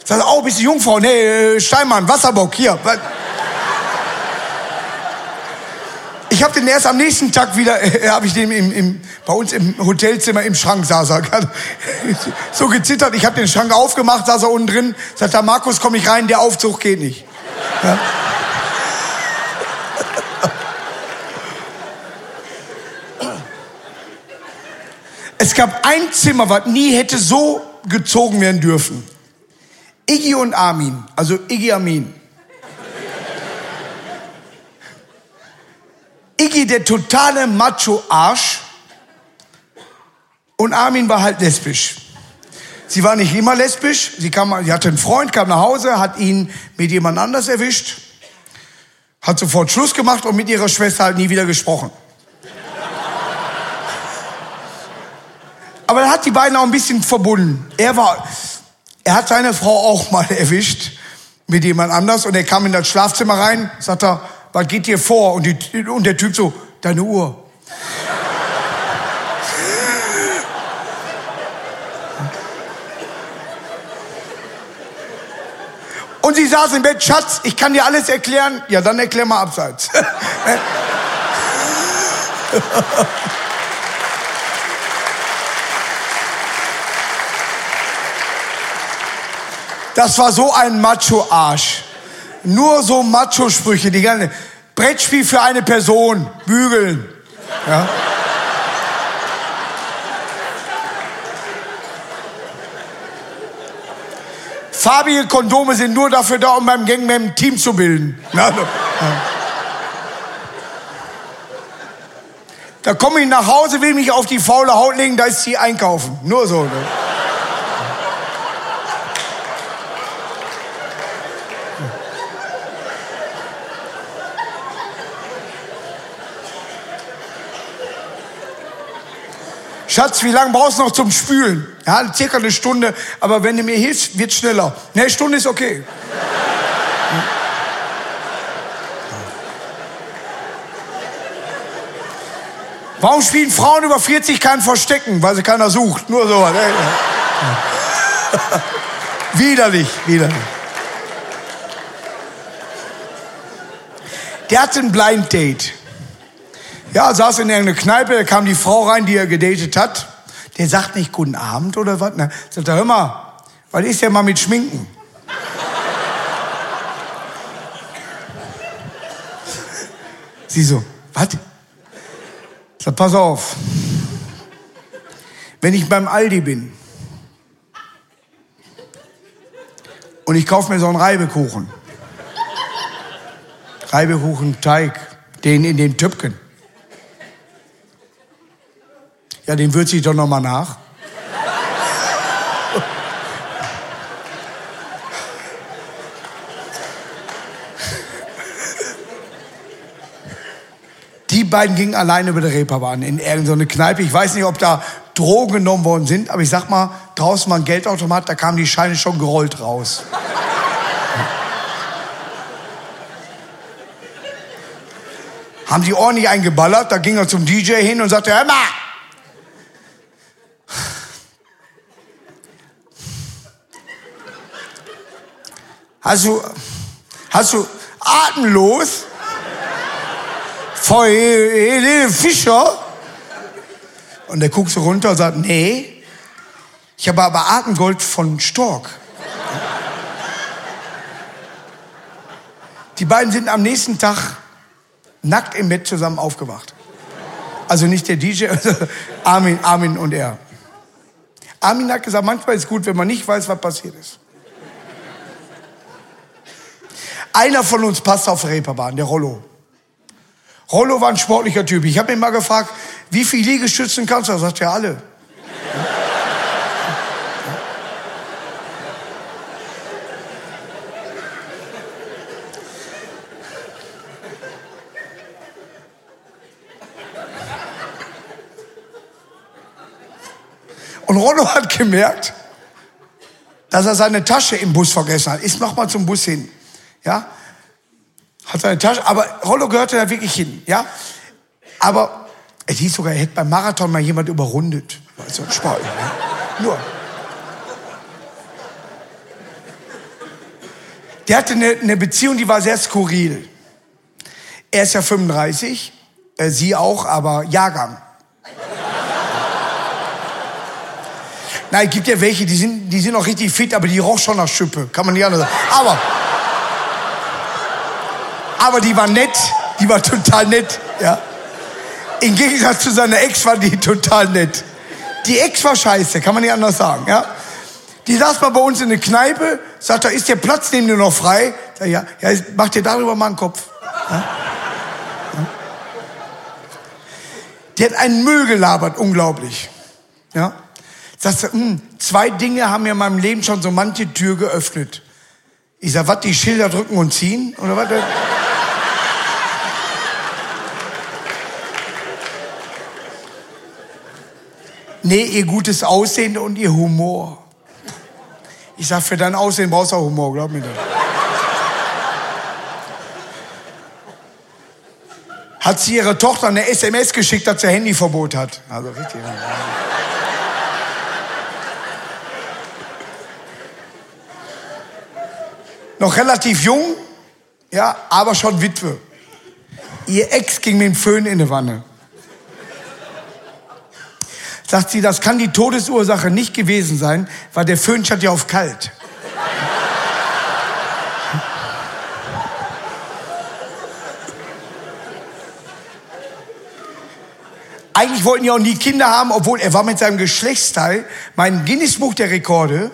Sagt er, oh, bist du Jungfrau? Nee, äh, Steinmann, Wasserbock, hier. Ich habe den erst am nächsten Tag wieder, äh, habe ich den im, im, bei uns im Hotelzimmer im Schrank saß er. So gezittert, ich habe den Schrank aufgemacht, saß er unten drin, sagt er, Markus, komm ich rein, der Aufzug geht nicht. Ja. Es gab ein Zimmer, was nie hätte so gezogen werden dürfen. Iggy und Armin, also Iggy Amin. Iggy der totale Macho-Arsch und Armin war halt lesbisch. Sie war nicht immer lesbisch, sie, kam, sie hatte einen Freund, kam nach Hause, hat ihn mit jemand anders erwischt, hat sofort Schluss gemacht und mit ihrer Schwester halt nie wieder gesprochen. Aber er hat die beiden auch ein bisschen verbunden. Er war, er hat seine Frau auch mal erwischt mit jemand anders und er kam in das Schlafzimmer rein, sagt er, was geht dir vor? Und, die, und der Typ so, deine Uhr. Und sie saß im Bett, Schatz, ich kann dir alles erklären. Ja, dann erklär mal abseits. Das war so ein Macho-Arsch. Nur so Macho-Sprüche, die gerne. Brettspiel für eine Person, bügeln. Ja. Farbige Kondome sind nur dafür da, um beim Gang ein Team zu bilden. Ja. Da komme ich nach Hause, will mich auf die faule Haut legen, da ist sie einkaufen. Nur so. Ne? Schatz, wie lange brauchst du noch zum Spülen? Ja, circa eine Stunde, aber wenn du mir hilfst, wird schneller. Eine Stunde ist okay. Warum spielen Frauen über 40 kein Verstecken? Weil sie keiner sucht. Nur so. Ne? widerlich, widerlich. Der hatte ein Blind Date. Ja, saß in irgendeiner Kneipe, da kam die Frau rein, die er gedatet hat. Der sagt nicht Guten Abend oder was? Na, sagt er, hör mal, was ist ja mal mit Schminken? Sie so, was? Sag, pass auf. Wenn ich beim Aldi bin und ich kaufe mir so einen Reibekuchen, Reibekuchen, Teig, den in den Töpken. Ja, den würze ich doch noch mal nach. Die beiden gingen alleine über die Reeperbahn in irgendeine Kneipe. Ich weiß nicht, ob da Drogen genommen worden sind, aber ich sag mal, draußen war ein Geldautomat, da kamen die Scheine schon gerollt raus. Haben die ordentlich eingeballert, da ging er zum DJ hin und sagte, hör mal, Hast du, atemlos vor Helene Fischer? Und der guckt so runter und sagt, nee, ich habe aber Atemgold von Stork. Die beiden sind am nächsten Tag nackt im Bett zusammen aufgewacht. Also nicht der DJ, Armin, Armin und er. Armin hat gesagt, manchmal ist es gut, wenn man nicht weiß, was passiert ist. Einer von uns passt auf Reeperbahn, der Rollo. Rollo war ein sportlicher Typ. Ich habe ihn mal gefragt, wie viele Liegestützen kannst du? Er sagt ja alle. Und Rollo hat gemerkt, dass er seine Tasche im Bus vergessen hat. Ist nochmal zum Bus hin ja, hat seine Tasche, aber Rollo gehörte da wirklich hin, ja. Aber es hieß sogar, er hätte beim Marathon mal jemand überrundet. Also Sport, ja. Nur. Der hatte eine, eine Beziehung, die war sehr skurril. Er ist ja 35, äh, sie auch, aber Jahrgang. Nein, gibt ja welche, die sind, die sind auch richtig fit, aber die roch schon nach Schippe. Kann man nicht anders sagen. Aber aber die war nett, die war total nett, ja. Im Gegensatz zu seiner Ex war die total nett. Die Ex war scheiße, kann man nicht anders sagen, ja. Die saß mal bei uns in der Kneipe, sagt, da ist der Platz neben dir noch frei. Sag, ja, ja, mach dir darüber mal einen Kopf. Ja? Ja? Die hat einen Müll gelabert, unglaublich. Ja? Sagst du, hm, zwei Dinge haben mir in meinem Leben schon so manche Tür geöffnet. Ich sag, was, die Schilder drücken und ziehen? Oder was? Nee, ihr gutes Aussehen und ihr Humor. Ich sag, für dein Aussehen brauchst du auch Humor, glaub mir das. Hat sie ihrer Tochter eine SMS geschickt, dass sie Handyverbot hat. Also richtig. Noch relativ jung, ja, aber schon Witwe. Ihr Ex ging mit dem Föhn in die Wanne. Sagt sie, das kann die Todesursache nicht gewesen sein, weil der Föhn stand ja auf kalt. Eigentlich wollten die auch nie Kinder haben, obwohl er war mit seinem Geschlechtsteil mein Guinness Buch der Rekorde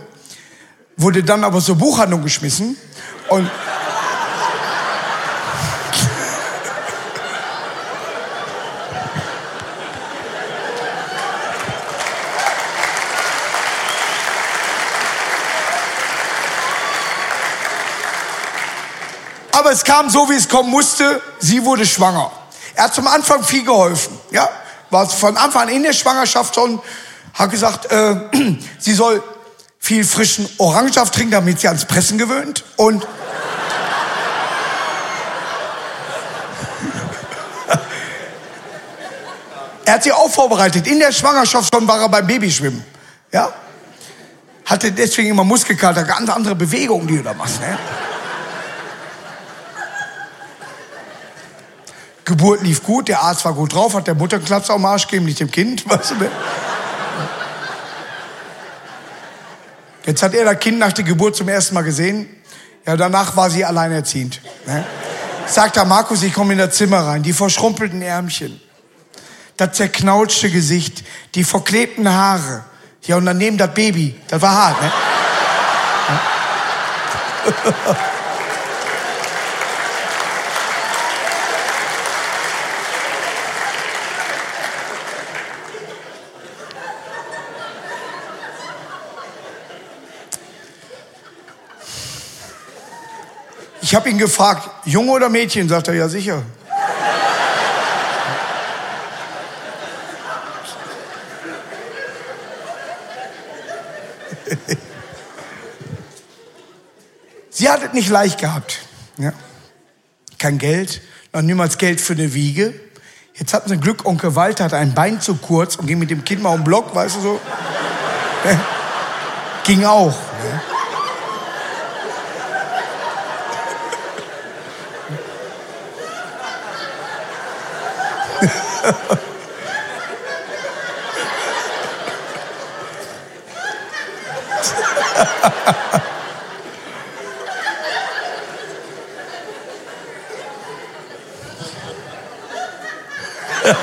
wurde dann aber zur Buchhandlung geschmissen und Aber es kam so, wie es kommen musste. Sie wurde schwanger. Er hat zum Anfang viel geholfen. Ja, war von Anfang an in der Schwangerschaft schon, hat gesagt, äh, sie soll viel frischen Orangensaft trinken, damit sie ans Pressen gewöhnt. Und er hat sie auch vorbereitet. In der Schwangerschaft schon war er beim Babyschwimmen. Ja, hatte deswegen immer Muskelkater, ganz andere Bewegungen, die du da machst. Ne? Geburt lief gut, der Arzt war gut drauf, hat der Mutter einen Klaps am Arsch gegeben, nicht dem Kind. Weißt du, ne? Jetzt hat er das Kind nach der Geburt zum ersten Mal gesehen. Ja, danach war sie alleinerziehend. Ne? Sagt der Markus, ich komme in das Zimmer rein. Die verschrumpelten Ärmchen, das zerknautschte Gesicht, die verklebten Haare. Ja, und daneben das Baby. Das war hart, ne? Ich habe ihn gefragt, Junge oder Mädchen? Sagt er, ja sicher. Sie hat es nicht leicht gehabt. Ja. Kein Geld, noch niemals Geld für eine Wiege. Jetzt hatten sie Glück, Onkel Walter hat ein Bein zu kurz und ging mit dem Kind mal um Block, weißt du so. ging auch. Ja. Ha ha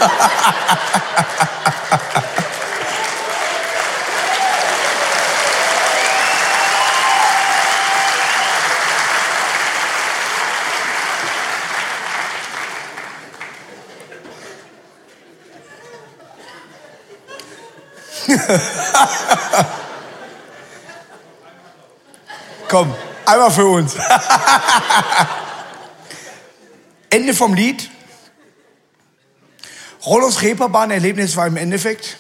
ha ha ha ha! Komm, einmal für uns. Ende vom Lied. Rollos Reeperbahn-Erlebnis war im Endeffekt,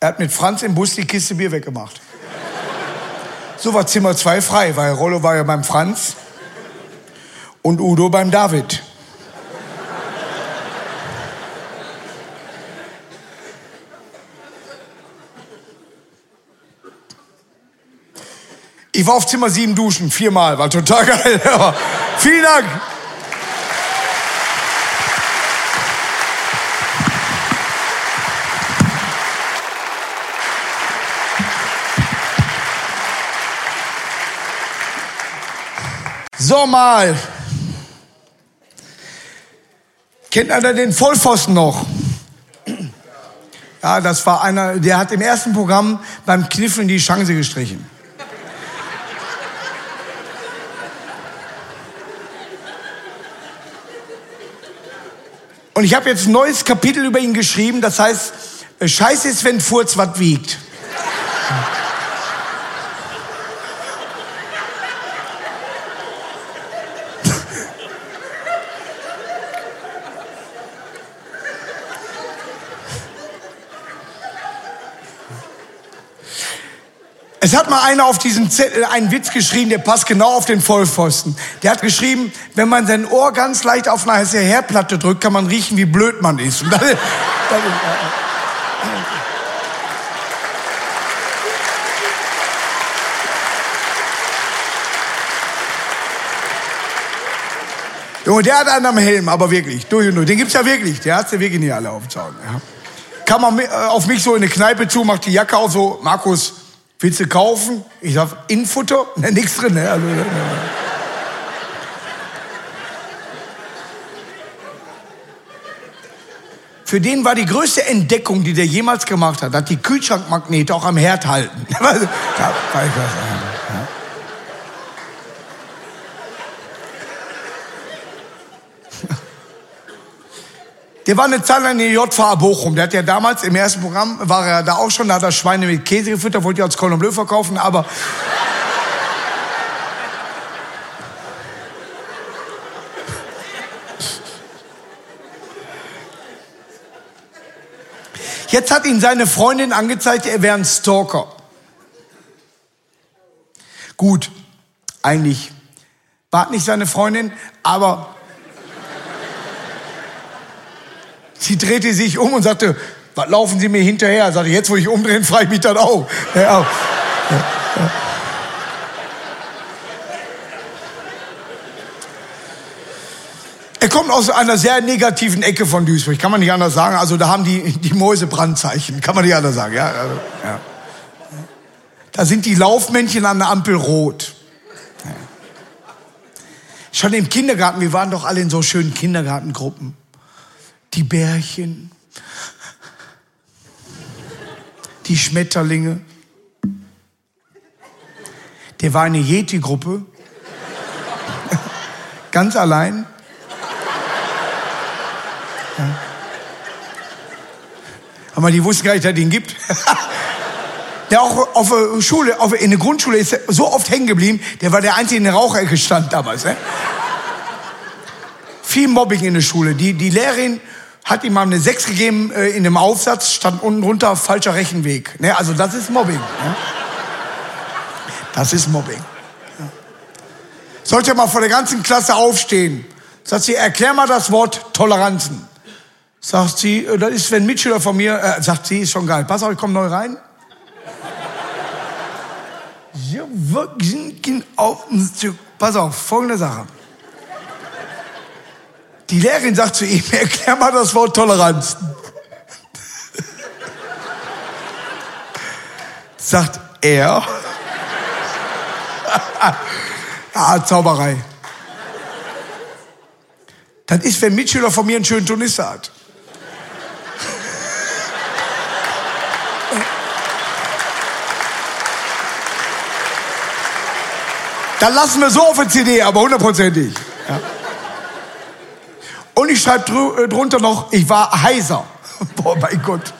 er hat mit Franz im Bus die Kiste Bier weggemacht. So war Zimmer 2 frei, weil Rollo war ja beim Franz und Udo beim David. Ich war auf Zimmer 7 duschen, viermal, war total geil. Vielen Dank. So mal. Kennt einer den Vollpfosten noch? Ja, das war einer, der hat im ersten Programm beim Kniffeln die Chance gestrichen. Und ich habe jetzt ein neues Kapitel über ihn geschrieben, das heißt, äh, Scheiße ist, wenn Furz was wiegt. Es hat mal einer auf diesen Zettel einen Witz geschrieben, der passt genau auf den Vollpfosten. Der hat geschrieben, wenn man sein Ohr ganz leicht auf eine heiße Herdplatte drückt, kann man riechen, wie blöd man ist. Und dann, dann, Junge, der hat einen am Helm, aber wirklich, durch und durch. Den gibt's ja wirklich, der hat's ja wirklich nicht alle auf dem Zaun. Ja. Kann man äh, auf mich so in eine Kneipe zu, macht die Jacke auf, so, Markus, Willst du kaufen? Ich sag, Infutter? Ne, nix drin, ne? Also, ne? Für den war die größte Entdeckung, die der jemals gemacht hat, dass die Kühlschrankmagnete auch am Herd halten. da war ich was, ja. Der war eine Zeit lang in der JVA Bochum. Der hat ja damals im ersten Programm, war er da auch schon, da hat er Schweine mit Käse gefüttert, wollte ja als Cordon Bleu verkaufen, aber... Jetzt hat ihn seine Freundin angezeigt, er wäre ein Stalker. Gut, eigentlich war nicht seine Freundin, aber Sie drehte sich um und sagte, was laufen Sie mir hinterher? Sagte, jetzt wo ich umdrehen, frage ich mich dann auch. Ja. Ja, Er kommt aus einer sehr negativen Ecke von Duisburg, kann man nicht anders sagen. Also da haben die, die Mäuse Brandzeichen, kann man nicht anders sagen. Ja, also, ja. Da sind die Laufmännchen an der Ampel rot. Schon im Kindergarten, wir waren doch alle in so schönen Kindergartengruppen die Bärchen, die Schmetterlinge. Der war eine Yeti-Gruppe, ganz allein. Ja. Aber die wussten gar nicht, dass es den gibt. der auch auf der Schule, auf, in der Grundschule ist so oft hängen geblieben, der war der Einzige, der in der Raucherecke stand damals. Ne? Viel Mobbing in der Schule. Die, die Lehrerin hat ihm mal eine 6 gegeben äh, in dem Aufsatz, stand unten drunter falscher Rechenweg. Ne, also das ist Mobbing. Ne? Das ist Mobbing. Ja. Sollte mal vor der ganzen Klasse aufstehen. Sagt sie, erklär mal das Wort Toleranzen. Sagt sie, äh, das ist, wenn Mitschüler von mir, äh, sagt sie, ist schon geil. Pass auf, ich komme neu rein. Ja, auf, pass auf, folgende Sache. Die Lehrerin sagt zu ihm, erklär mal das Wort Toleranz. sagt er. ah, Zauberei. Das ist, wenn Mitschüler von mir einen schönen Tonister hat. Dann lassen wir so auf der CD, aber hundertprozentig. Und ich schreibe äh, drunter noch, ich war heiser. Boah, mein Gott.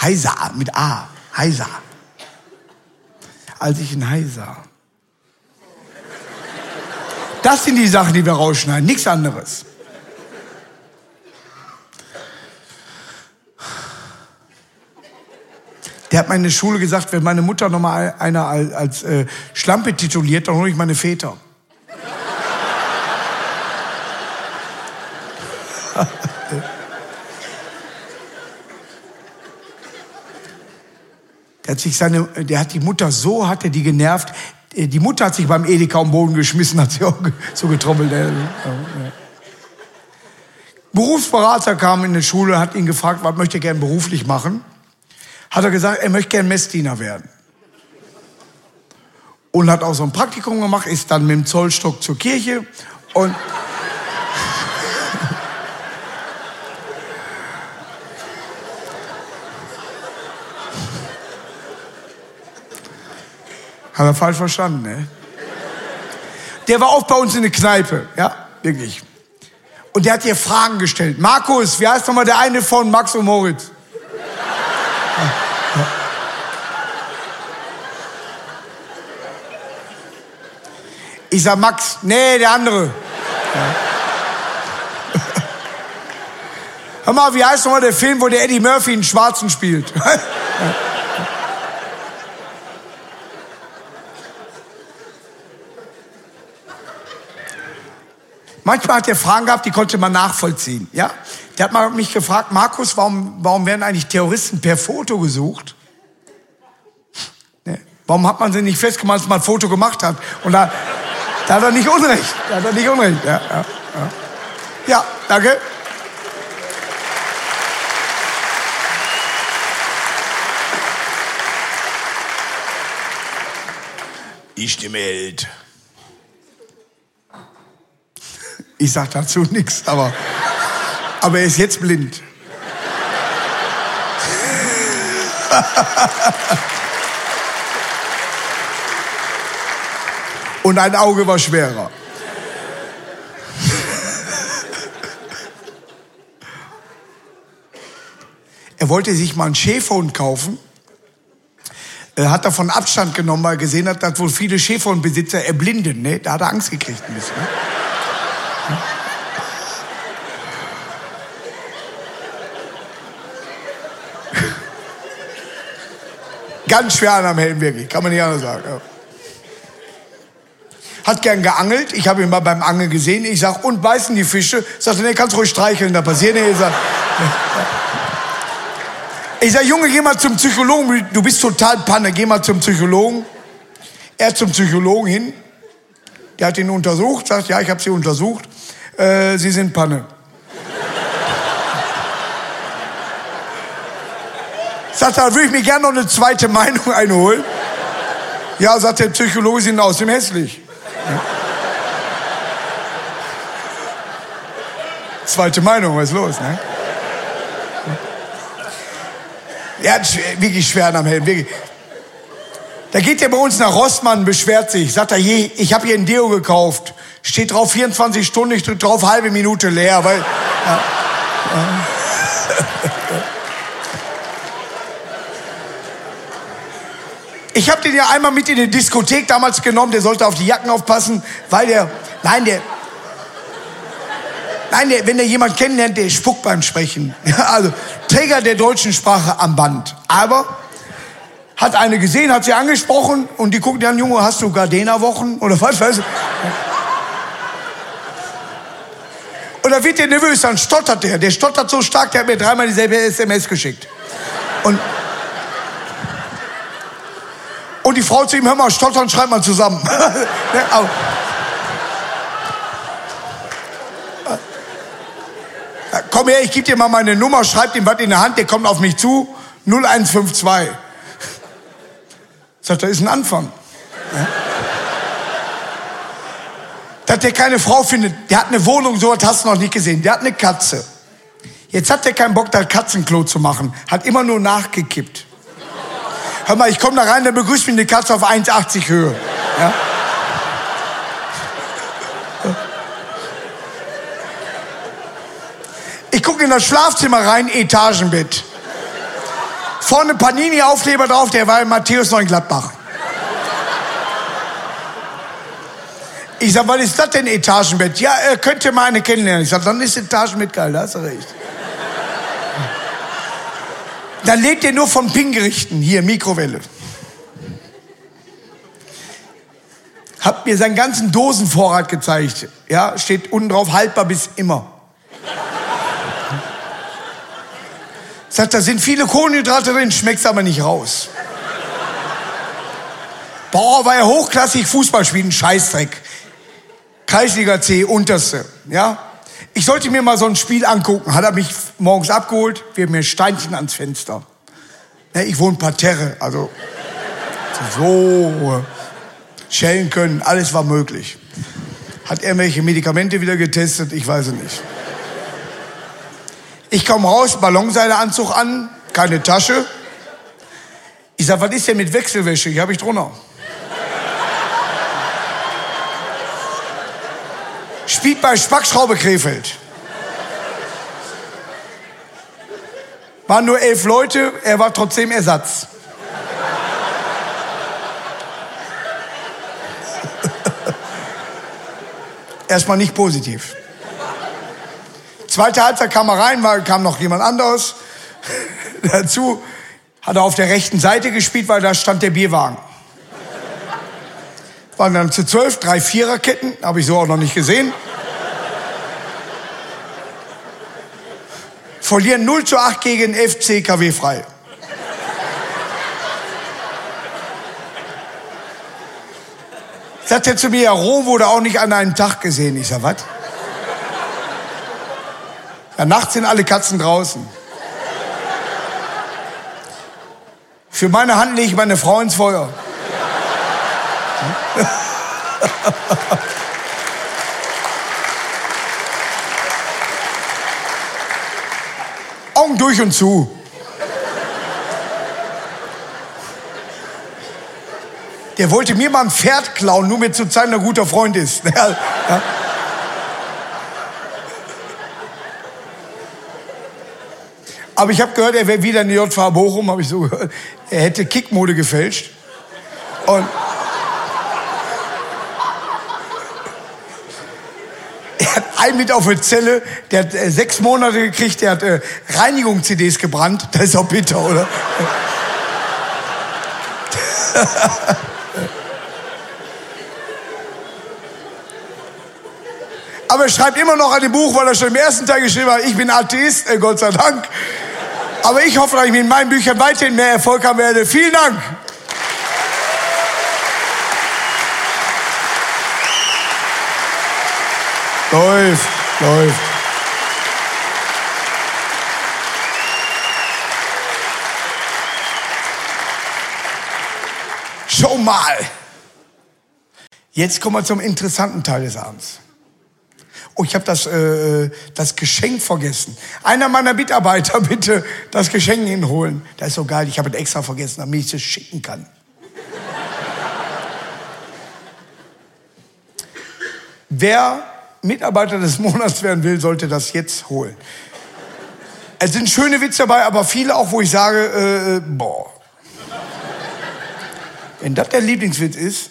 Heiser mit A. Heiser. Als ich in Heiser. Das sind die Sachen, die wir rausschneiden, nichts anderes. Der hat meine Schule gesagt, wenn meine Mutter nochmal einer als, als äh, Schlampe tituliert, dann hole ich meine Väter. Der hat sich seine, der hat die Mutter so, hat die genervt. Die Mutter hat sich beim Edeka am Boden geschmissen, hat sie auch so getrommelt. Berufsberater kam in die Schule, hat ihn gefragt, was möchte er gern beruflich machen. Hat er gesagt, er möchte gern Messdiener werden. Und hat auch so ein Praktikum gemacht, ist dann mit dem Zollstock zur Kirche und Hat er falsch verstanden, ne? Der war oft bei uns in der Kneipe, ja, wirklich. Und der hat dir Fragen gestellt. Markus, wie heißt nochmal der eine von Max und Moritz? Ich sag Max, nee, der andere. Ja. Hör mal, wie heißt nochmal der Film, wo der Eddie Murphy einen Schwarzen spielt? Manchmal hat er Fragen gehabt, die konnte man nachvollziehen. Ja? Der hat mal mich gefragt, Markus, warum, warum werden eigentlich Terroristen per Foto gesucht? Ne? Warum hat man sie nicht festgemacht, dass man ein Foto gemacht hat? Und da, da hat er nicht Unrecht. Da hat er nicht Unrecht. Ja, ja, ja. ja danke. Die Stimme hält. Ich sag dazu nichts, aber, aber er ist jetzt blind. Und ein Auge war schwerer. er wollte sich mal einen Schäferhund kaufen. Er hat davon Abstand genommen, weil er gesehen hat, dass wohl viele Schäferhundbesitzer erblinden. Ne? Da hat er Angst gekriegt ein bisschen. Ne? Ganz schwer an am Helm, wirklich. Kann man nicht anders sagen. Hat gern geangelt. Ich habe ihn mal beim Angeln gesehen. Ich sag, und beißen die Fische? Sagt er, nee, kannst ruhig streicheln, da passiert nichts. Ich sag, ich sag, Junge, geh mal zum Psychologen. Du bist total Panne, geh mal zum Psychologen. Er zum Psychologen hin. Der hat ihn untersucht, sagt, ja, ich habe Sie untersucht. Äh, Sie sind Panne. Sagt er, würde ich mir gerne noch eine zweite Meinung einholen. Ja, sagt der Psychologe, sind außerdem hässlich. Ja. Zweite Meinung, was ist los, ne? Er hat wirklich schwer am Helm. Da geht er bei uns nach Rossmann, beschwert sich, sagt er, je, ich habe hier ein Deo gekauft, steht drauf 24 Stunden, ich drücke drauf halbe Minute leer, weil... Ja, ja. Ich habe den ja einmal mit in die Diskothek damals genommen, der sollte auf die Jacken aufpassen, weil der, nein, der, nein, der, wenn der jemand kennenlernt, der spuckt beim Sprechen. Also Träger der deutschen Sprache am Band. Aber hat eine gesehen, hat sie angesprochen und die guckt dann, Junge, hast du Gardena-Wochen oder was weiß ich? Und da wird der nervös, dann stottert der. Der stottert so stark, der hat mir dreimal dieselbe SMS geschickt. Und und die Frau zu ihm, hör mal, stottern, schreibt mal zusammen. Ne, Komm her, ich gebe dir mal meine Nummer, schreib ihm was in der Hand, der kommt auf mich zu. 0152. Sagt, das ist ein Anfang. Dass der keine Frau findet, der hat eine Wohnung, so hast du noch nicht gesehen. Der hat eine Katze. Jetzt hat der keinen Bock, da Katzenklo zu machen. Hat immer nur nachgekippt. Hör mal, ich komme da rein, dann begrüßt mich eine Katze auf 1,80 Höhe. Ja? Ich gucke in das Schlafzimmer rein, Etagenbett. Vorne Panini-Aufkleber drauf, der war in Matthäus Neugladbach. Ich sag, was ist das denn Etagenbett? Ja, äh, könnt ihr mal eine kennenlernen. Ich sag, dann ist Etagenbett geil, da hast du recht. Dann lebt ihr nur von Pinggerichten. Hier, Mikrowelle. Hab mir seinen ganzen Dosenvorrat gezeigt. Ja, steht unten drauf, haltbar bis immer. Sagt, da sind viele Kohlenhydrate drin, schmeckt's aber nicht raus. Boah, war ja hochklassig Fußball spielen, Scheißdreck. Kreisliga C, unterste, ja. Ich sollte mir mal so ein Spiel angucken. Hat er mich morgens abgeholt, wir haben mir Steinchen ans Fenster. Ja, ich wohne Parterre, also so schellen können, alles war möglich. Hat er welche Medikamente wieder getestet? Ich weiß es nicht. Ich komme raus, Ballonseileanzug an, keine Tasche. Ich sag, was ist denn mit Wechselwäsche? Die habe ich drunter. Spielt bei Spackschraube Krefeld. Waren nur elf Leute, er war trotzdem Ersatz. Erstmal nicht positiv. Zweite Halbzeit kam er rein, weil kam noch jemand anderes. Dazu hat er auf der rechten Seite gespielt, weil da stand der Bierwagen waren dann zu zwölf, drei Viererketten, habe ich so auch noch nicht gesehen. Verlieren 0 zu 8 gegen FC KW frei. Sagt er zu mir, ja, Rom wurde auch nicht an einem Tag gesehen. Ich sag, was? Ja, nachts sind alle Katzen draußen. Für meine Hand lege ich meine Frau ins Feuer. Augen durch und zu. Der wollte mir mal ein Pferd klauen, nur mir zu zeigen, dass er guter Freund ist. Ja. Aber ich habe gehört, er wäre wieder in die JVA Bochum, habe ich so gehört. Er hätte Kickmode gefälscht. Und einen mit auf der Zelle, der hat äh, sechs Monate gekriegt, der hat äh, Reinigung-CDs gebrannt. Das ist auch bitter, oder? Aber er schreibt immer noch an dem Buch, weil er schon im ersten Teil geschrieben hat, ich bin Atheist, äh, Gott sei Dank. Aber ich hoffe, dass ich mit meinen Büchern weiterhin mehr Erfolg haben werde. Vielen Dank. Läuft, läuft. Schon mal. Jetzt kommen wir zum interessanten Teil des Abends. Oh, ich habe das, äh, das Geschenk vergessen. Einer meiner Mitarbeiter bitte das Geschenk hinholen. Das ist so geil, ich habe es extra vergessen, damit ich es schicken kann. Wer Mitarbeiter des Monats werden will, sollte das jetzt holen. Es sind schöne Witze dabei, aber viele auch, wo ich sage, äh, äh boah. Wenn das der Lieblingswitz ist,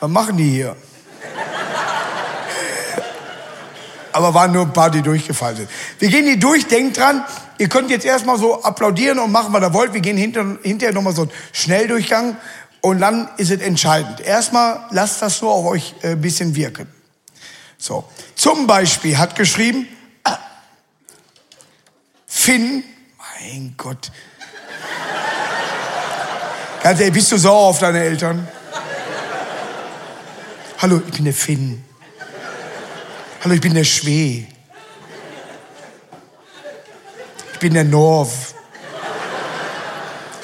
was machen die hier? aber waren nur ein paar, die durchgefallen sind. Wir gehen die durch, denkt dran, ihr könnt jetzt erstmal so applaudieren und machen, was ihr wollt. Wir gehen hinter, hinterher nochmal so einen Schnelldurchgang und dann ist es entscheidend. Erstmal lasst das so auf euch ein äh, bisschen wirken. So, zum Beispiel hat geschrieben, Finn, mein Gott. Ganz ehrlich, bist du sauer auf deine Eltern? Hallo, ich bin der Finn. Hallo, ich bin der Schwee. Ich bin der Norv.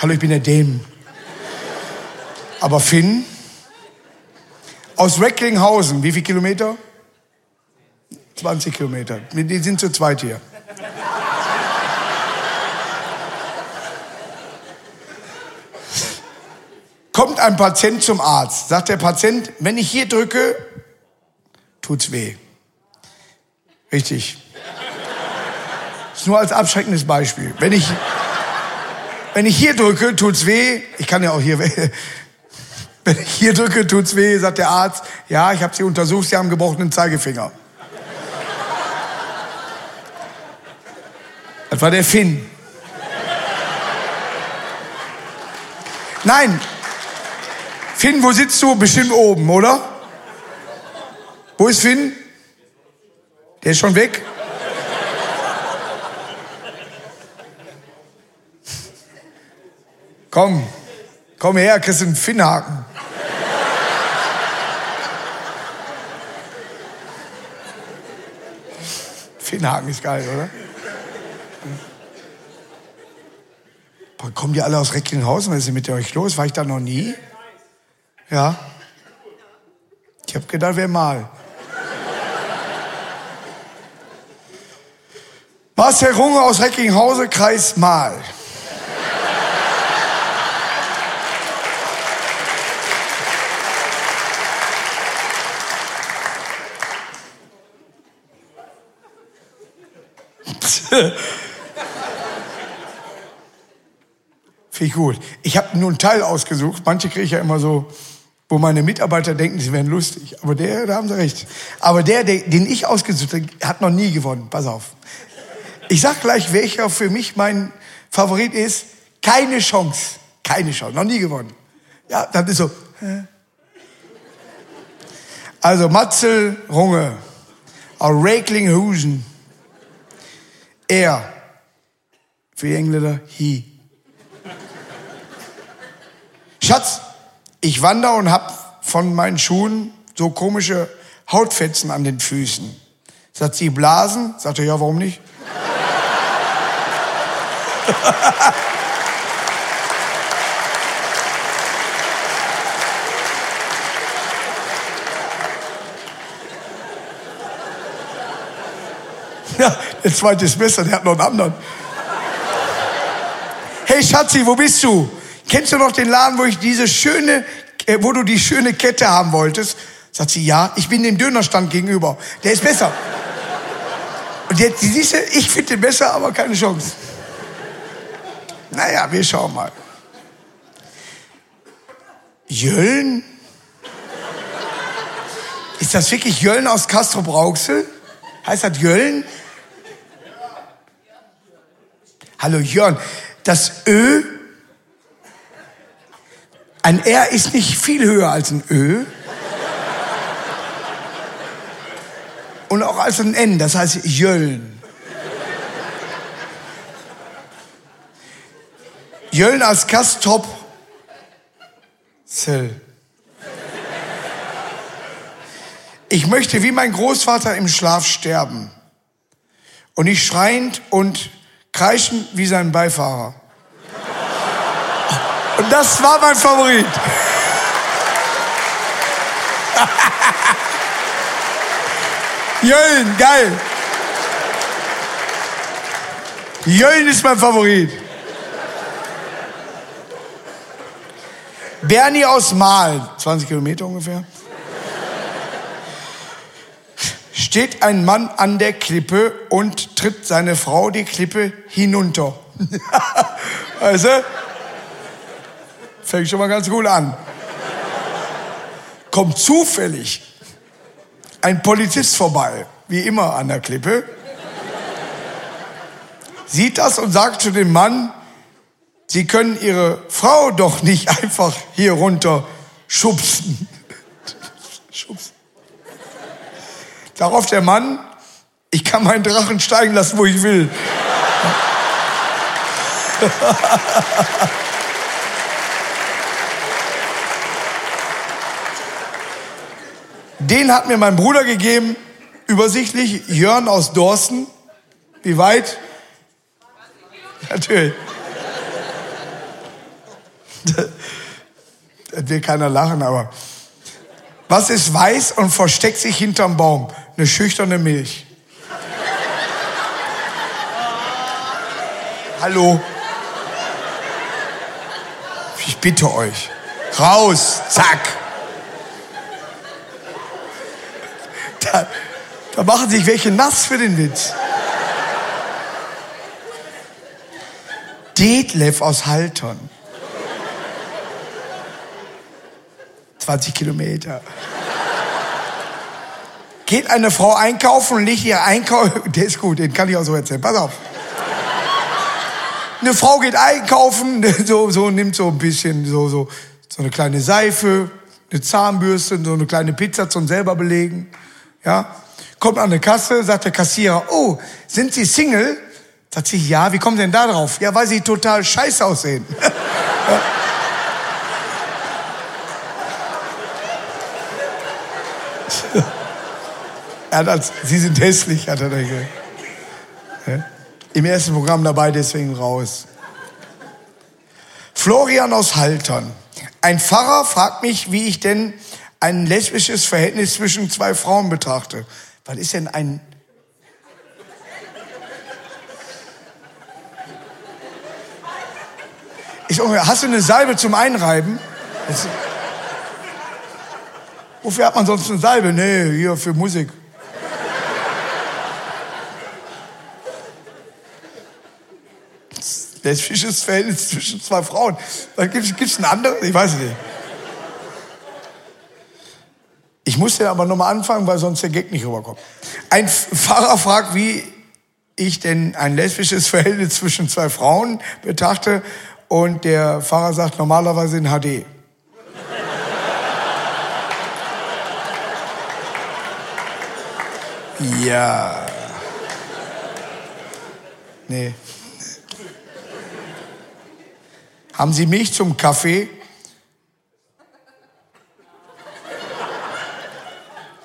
Hallo, ich bin der Dem. Aber Finn, aus Recklinghausen, wie viele Kilometer? 20 Kilometer. Die sind zu zweit hier. Kommt ein Patient zum Arzt, sagt der Patient, wenn ich hier drücke, tut's weh. Richtig. Das ist nur als abschreckendes Beispiel. Wenn ich, wenn ich hier drücke, tut's weh. Ich kann ja auch hier, wenn ich hier drücke, tut's weh, sagt der Arzt. Ja, ich habe Sie untersucht, Sie haben gebrochenen Zeigefinger. Das war der Finn. Nein. Finn, wo sitzt du? Bestimmt oben, oder? Wo ist Finn? Der ist schon weg? komm, komm her, kriegst einen Finnhaken. Finnhaken ist geil, oder? Boah, kommen die alle aus Recklinghausen? Was ist denn mit euch los? War ich da noch nie? Ja. Ich hab gedacht, wer mal. Marcel Runge aus Recklinghausen, Kreis Finde ich gut. Ich habe nur einen Teil ausgesucht. Manche kriege ich ja immer so, wo meine Mitarbeiter denken, sie wären lustig. Aber der, da haben sie recht. Aber der, den ich ausgesucht habe, hat noch nie gewonnen. Pass auf. Ich sag gleich, welcher für mich mein Favorit ist. Keine Chance. Keine Chance. Noch nie gewonnen. Ja, dann ist so. Also Matzel Runge aus Recklinghausen. Er. Für die Engländer, he. Schatz, ich wandere und hab von meinen Schuhen so komische Hautfetzen an den Füßen. Sagt sie, Blasen? Sagt er, ja, warum nicht? ja, der zweite ist besser, der hat noch einen anderen. Hey Schatzi, wo bist du? kennst du noch den Laden, wo ich diese schöne, äh, wo du die schöne Kette haben wolltest? Sagt sie, ja, ich bin dem Dönerstand gegenüber. Der ist besser. Und jetzt, siehst du, ich finde den besser, aber keine Chance. Naja, wir schauen mal. Jölln? Ist das wirklich Jölln aus Castro Brauxel? Heißt das Jölln? Hallo Jörn. Das Ö, ein R ist nicht viel höher als ein Ö. Und auch als ein N, das heißt Jölln. Jölln als Kastop. Zell. Ich möchte wie mein Großvater im Schlaf sterben. Und nicht schreiend und kreischend wie sein Beifahrer. Und das war mein Favorit. Jölln, geil. Jölln ist mein Favorit. Bernie aus Mahl, 20 Kilometer ungefähr. Steht ein Mann an der Klippe und tritt seine Frau die Klippe hinunter. weißt? Fängt schon mal ganz gut an. Kommt zufällig ein Polizist vorbei, wie immer an der Klippe, sieht das und sagt zu dem Mann, Sie können Ihre Frau doch nicht einfach hier runter schubsen. Darauf der Mann, ich kann meinen Drachen steigen lassen, wo ich will. Den hat mir mein Bruder gegeben, übersichtlich, Jörn aus Dorsten. Wie weit? Natürlich. Da will keiner lachen, aber was ist weiß und versteckt sich hinterm Baum? Eine schüchterne Milch. Hallo. Ich bitte euch. Raus, zack. Da, da machen sich welche nass für den Witz. Detlef aus Haltern. 20 Kilometer. Geht eine Frau einkaufen und legt ihr Einkauf, der ist gut, den kann ich auch so erzählen, pass auf. Eine Frau geht einkaufen, so, so nimmt so ein bisschen so, so, so eine kleine Seife, eine Zahnbürste, so eine kleine Pizza zum selber belegen. Ja, kommt an eine Kasse, sagt der Kassierer, oh, sind Sie Single? Sagt sie, ja, wie kommen Sie denn da drauf? Ja, weil Sie total scheiße aussehen. ja. er hat als, Sie sind hässlich, hat er da gesagt. Ja? Im ersten Programm dabei, deswegen raus. Florian aus Haltern. Ein Pfarrer fragt mich, wie ich denn ein lesbisches Verhältnis zwischen zwei Frauen betrachte. Was ist denn ein... Ich, hast du eine Salbe zum Einreiben? Das, wofür hat man sonst eine Salbe? Nee, hier für Musik. lesbisches Verhältnis zwischen zwei Frauen. Gibt es ein anderes? Ich weiß nicht. Ich muss ja aber nochmal anfangen, weil sonst der Gag nicht rüberkommt. Ein Pfarrer fragt, wie ich denn ein lesbisches Verhältnis zwischen zwei Frauen betrachte. Und der Pfarrer sagt normalerweise in HD. Ja. Nee. Haben Sie Milch zum Kaffee?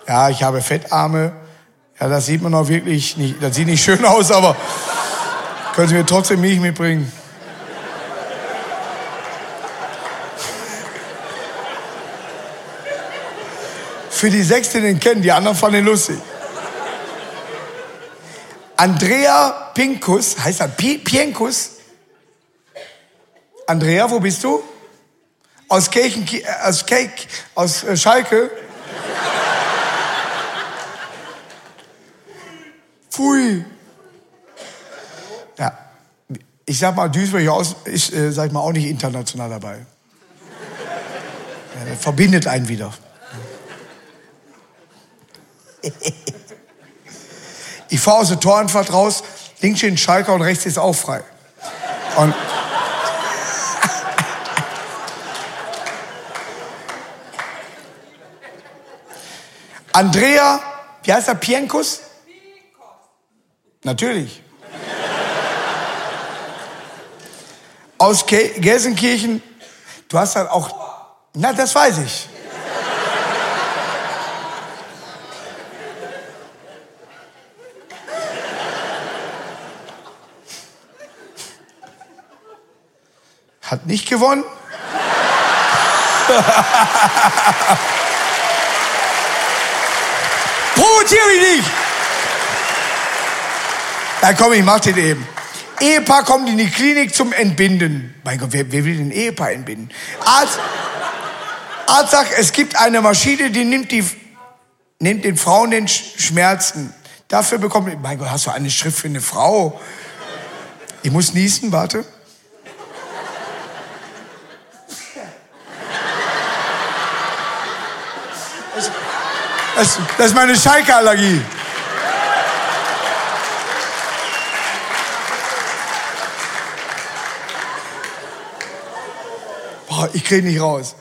Ja, ich habe Fettarme. Ja, das sieht man auch wirklich nicht. Das sieht nicht schön aus, aber können Sie mir trotzdem Milch mitbringen? Für die sechs, die den kennen, die anderen fanden ihn lustig. Andrea Pinkus, heißt er Pienkus? Andrea, wo bist du? aus, Kirchen, äh, aus, Cake, aus äh, Schalke. Pfui. Ja, ich sag mal, Duisburg ist, äh, sag ich mal, auch nicht international dabei. Ja, verbindet einen wieder. Ich fahre aus der Toranfahrt raus, links steht ein Schalker und rechts ist auch frei. Und Andrea, wie heißt er, Pienkus? Natürlich. Aus Gelsenkirchen, du hast dann auch, na, das weiß ich. Hat nicht gewonnen. Provoziere mich nicht! Ja, komm, ich mach den eben. Ehepaar kommt in die Klinik zum Entbinden. Mein Gott, wer, wer will den Ehepaar entbinden? Arzt, Arzt sagt, es gibt eine Maschine, die nimmt, die, nimmt den Frauen den Schmerzen. Dafür bekommt, mein Gott, hast du eine Schrift für eine Frau? Ich muss niesen, warte. Das, das ist meine Schalke-Allergie. Boah, ich kriege nicht raus.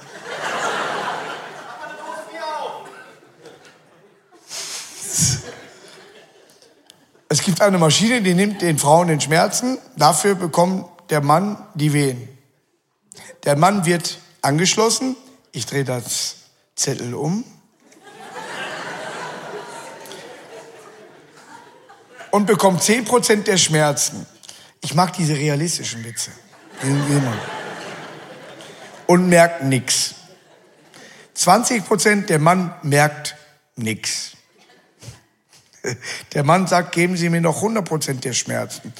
Es gibt eine Maschine, die nimmt den Frauen den Schmerzen. Dafür bekommt der Mann die Wehen. Der Mann wird angeschlossen. Ich drehe das Zettel um. Und bekommt 10% der Schmerzen. Ich mag diese realistischen Witze. Und merkt nichts. 20% der Mann merkt nichts. Der Mann sagt, geben Sie mir noch 100% der Schmerzen.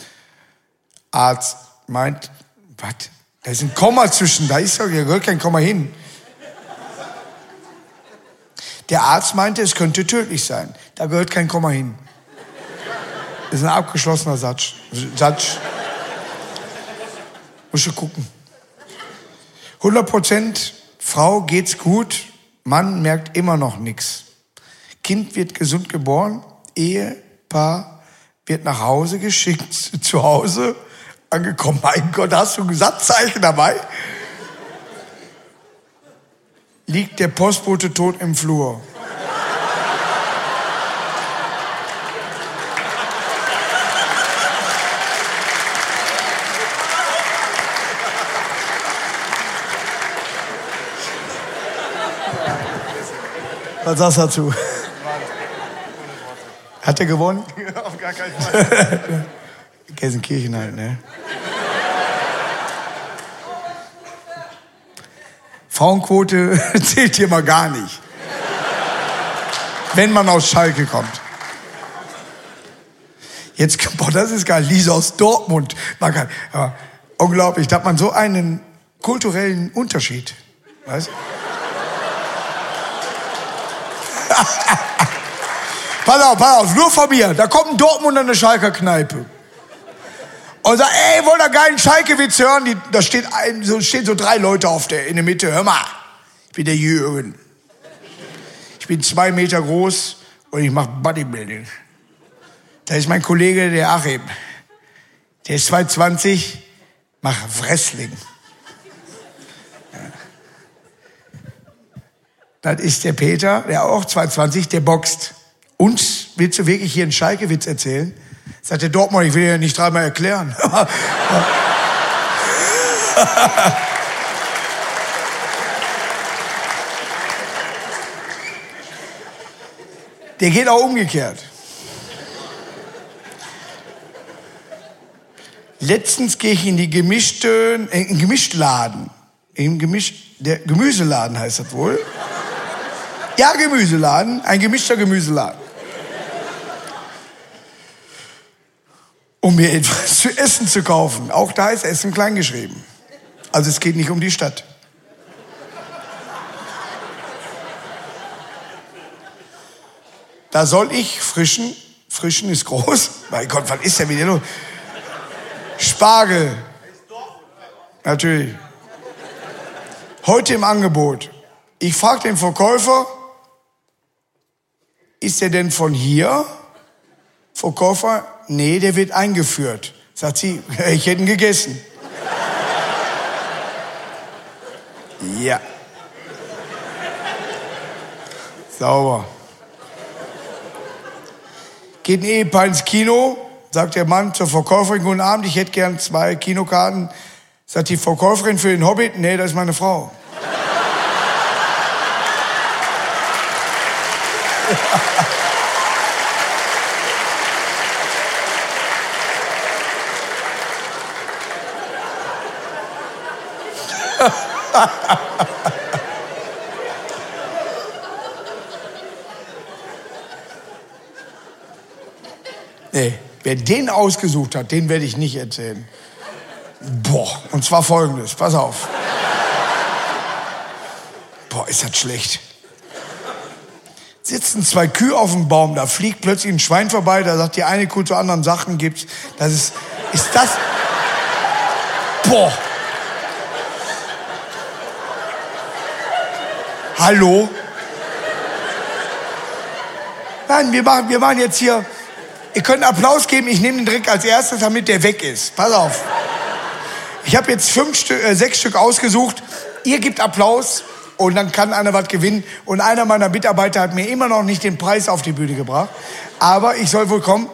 Arzt meint, was? Da ist ein Komma zwischen, da ist doch, da gehört kein Komma hin. Der Arzt meinte, es könnte tödlich sein. Da gehört kein Komma hin. Das ist ein abgeschlossener Satz. Satz. Muss ich gucken. 100 Prozent Frau geht's gut, Mann merkt immer noch nichts. Kind wird gesund geboren, Ehepaar wird nach Hause geschickt, zu Hause angekommen. Mein Gott, hast du ein Satzzeichen dabei? Liegt der Postbote tot im Flur. Was sagst du dazu? Hat er gewonnen? Auf gar keinen Fall. Gelsenkirchen halt, ne? Frauenquote zählt hier mal gar nicht. Wenn man aus Schalke kommt. Jetzt, boah, das ist geil. Lisa aus Dortmund. Man kann, ja, unglaublich, da hat man so einen kulturellen Unterschied. Weißt? pass auf, pass auf, nur von mir. Da kommt ein Dortmund an eine Schalker Kneipe. Und sagt, ey, wollt ihr geilen Schalke-Witz hören? Die, da steht ein, so, stehen so drei Leute auf der, in der Mitte. Hör mal, ich bin der Jürgen. Ich bin zwei Meter groß und ich mache Bodybuilding. Da ist mein Kollege, der Achim. Der ist 220, macht Wrestling. Das ist der Peter, der auch 22, der boxt. Uns willst du wirklich hier einen Schalke-Witz erzählen? Sagt der Dortmund, ich will ja nicht dreimal erklären. Der geht auch umgekehrt. Letztens gehe ich in die gemischten, äh, in Gemischtladen. Im Gemisch, der Gemüseladen heißt das wohl. Ja, Gemüseladen, ein gemischter Gemüseladen. Um mir etwas zu essen zu kaufen. Auch da ist Essen kleingeschrieben. Also es geht nicht um die Stadt. Da soll ich frischen, frischen ist groß. Mein Gott, was ist denn mit dir los? Spargel. Natürlich. Heute im Angebot. Ich frage den Verkäufer, ist der denn von hier? Verkäufer, nee, der wird eingeführt. Sagt sie, ich hätte ihn gegessen. ja. Sauber. Geht ein Ehepaar ins Kino, sagt der Mann zur Verkäuferin, guten Abend, ich hätte gern zwei Kinokarten. Sagt die Verkäuferin für den Hobbit, nee, das ist meine Frau. Nee, wer den ausgesucht hat, den werde ich nicht erzählen. Boah, und zwar folgendes, pass auf. Boah, ist das schlecht. Sitzen zwei Kühe auf dem Baum, da fliegt plötzlich ein Schwein vorbei, da sagt die eine Kuh zu anderen Sachen gibt's. Das ist, ist das. Boah. Hallo? Nein, wir machen, wir machen jetzt hier. Ihr könnt Applaus geben, ich nehme den Dreck als erstes, damit der weg ist. Pass auf. Ich habe jetzt fünf äh, sechs Stück ausgesucht. Ihr gebt Applaus und dann kann einer was gewinnen. Und einer meiner Mitarbeiter hat mir immer noch nicht den Preis auf die Bühne gebracht. Aber ich soll wohl kommen.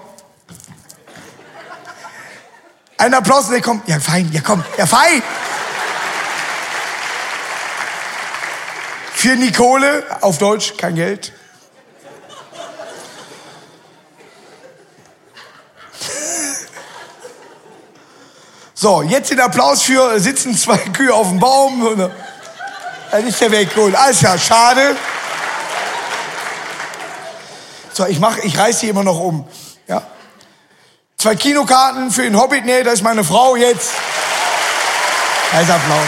Ein Applaus der kommt. Ja, fein, ja komm, ja fein. Für Nicole, auf Deutsch, kein Geld. So, jetzt den Applaus für sitzen zwei Kühe auf dem Baum. Dann ist der weg. Gut, alles klar, schade. So, ich mach, ich reiß die immer noch um. Ja. Zwei Kinokarten für den Hobbit. Nee, das ist meine Frau jetzt. Da ist Applaus.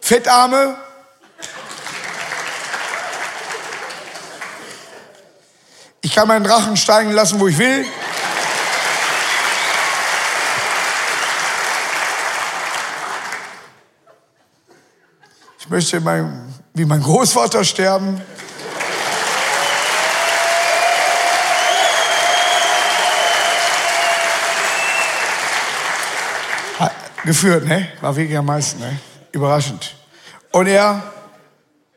Fettarme. Ich kann meinen Drachen steigen lassen, wo ich will. Ich möchte mein, wie mein Großvater sterben. Geführt, ne? War wirklich am meisten, ne? Überraschend. Und er,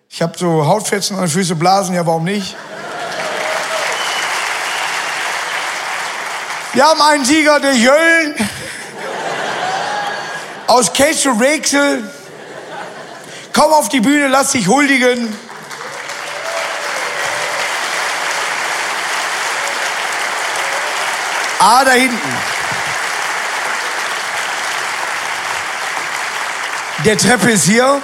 ich habe so Hautfetzen an den Füßen, Blasen, ja, warum nicht? Wir haben einen Sieger der Jöllen aus Kesel Rexel. Komm auf die Bühne, lass dich huldigen. Ah, da hinten. Der Treppe ist hier.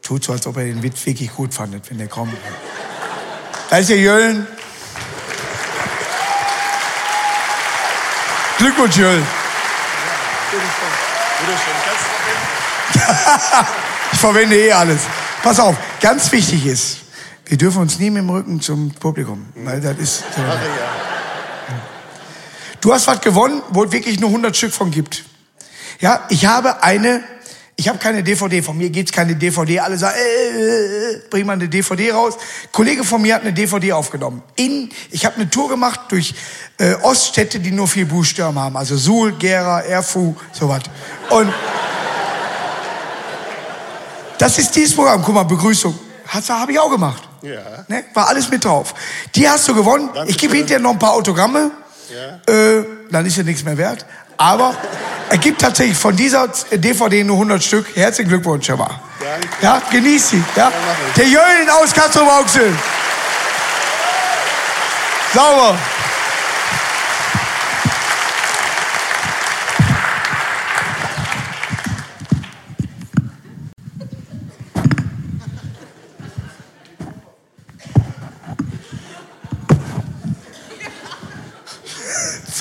Tut so, als ob er den Witz wirklich gut fandet, wenn der kommt. Da ist der Jöllen. Glückwunsch, Jöllen. ich verwende eh alles. Pass auf, ganz wichtig ist, wir dürfen uns nie mit dem Rücken zum Publikum. Weil das ist. Äh, du hast was gewonnen, wo es wirklich nur 100 Stück von gibt. Ja, ich habe eine, ich habe keine DVD, von mir gibt's keine DVD. Alle sagen, äh, äh, bring mal eine DVD raus. Ein Kollege von mir hat eine DVD aufgenommen. In, ich habe eine Tour gemacht durch äh, Oststädte, die nur vier Buchstaben haben. Also Suhl, Gera, Erfu, sowas. Und das ist dieses Programm. Guck mal, Begrüßung. Habe ich auch gemacht. Ja. Ne? War alles mit drauf. Die hast du gewonnen. Danke ich gebe hinterher noch ein paar Autogramme. Ja. Äh, dann ist ja nichts mehr wert. Aber er gibt tatsächlich von dieser DVD nur 100 Stück. Herzlichen Glückwunsch. Danke. Ja, genieß sie. Ja? ich. Der Jöllen aus Kassel-Rauxel. Sauber.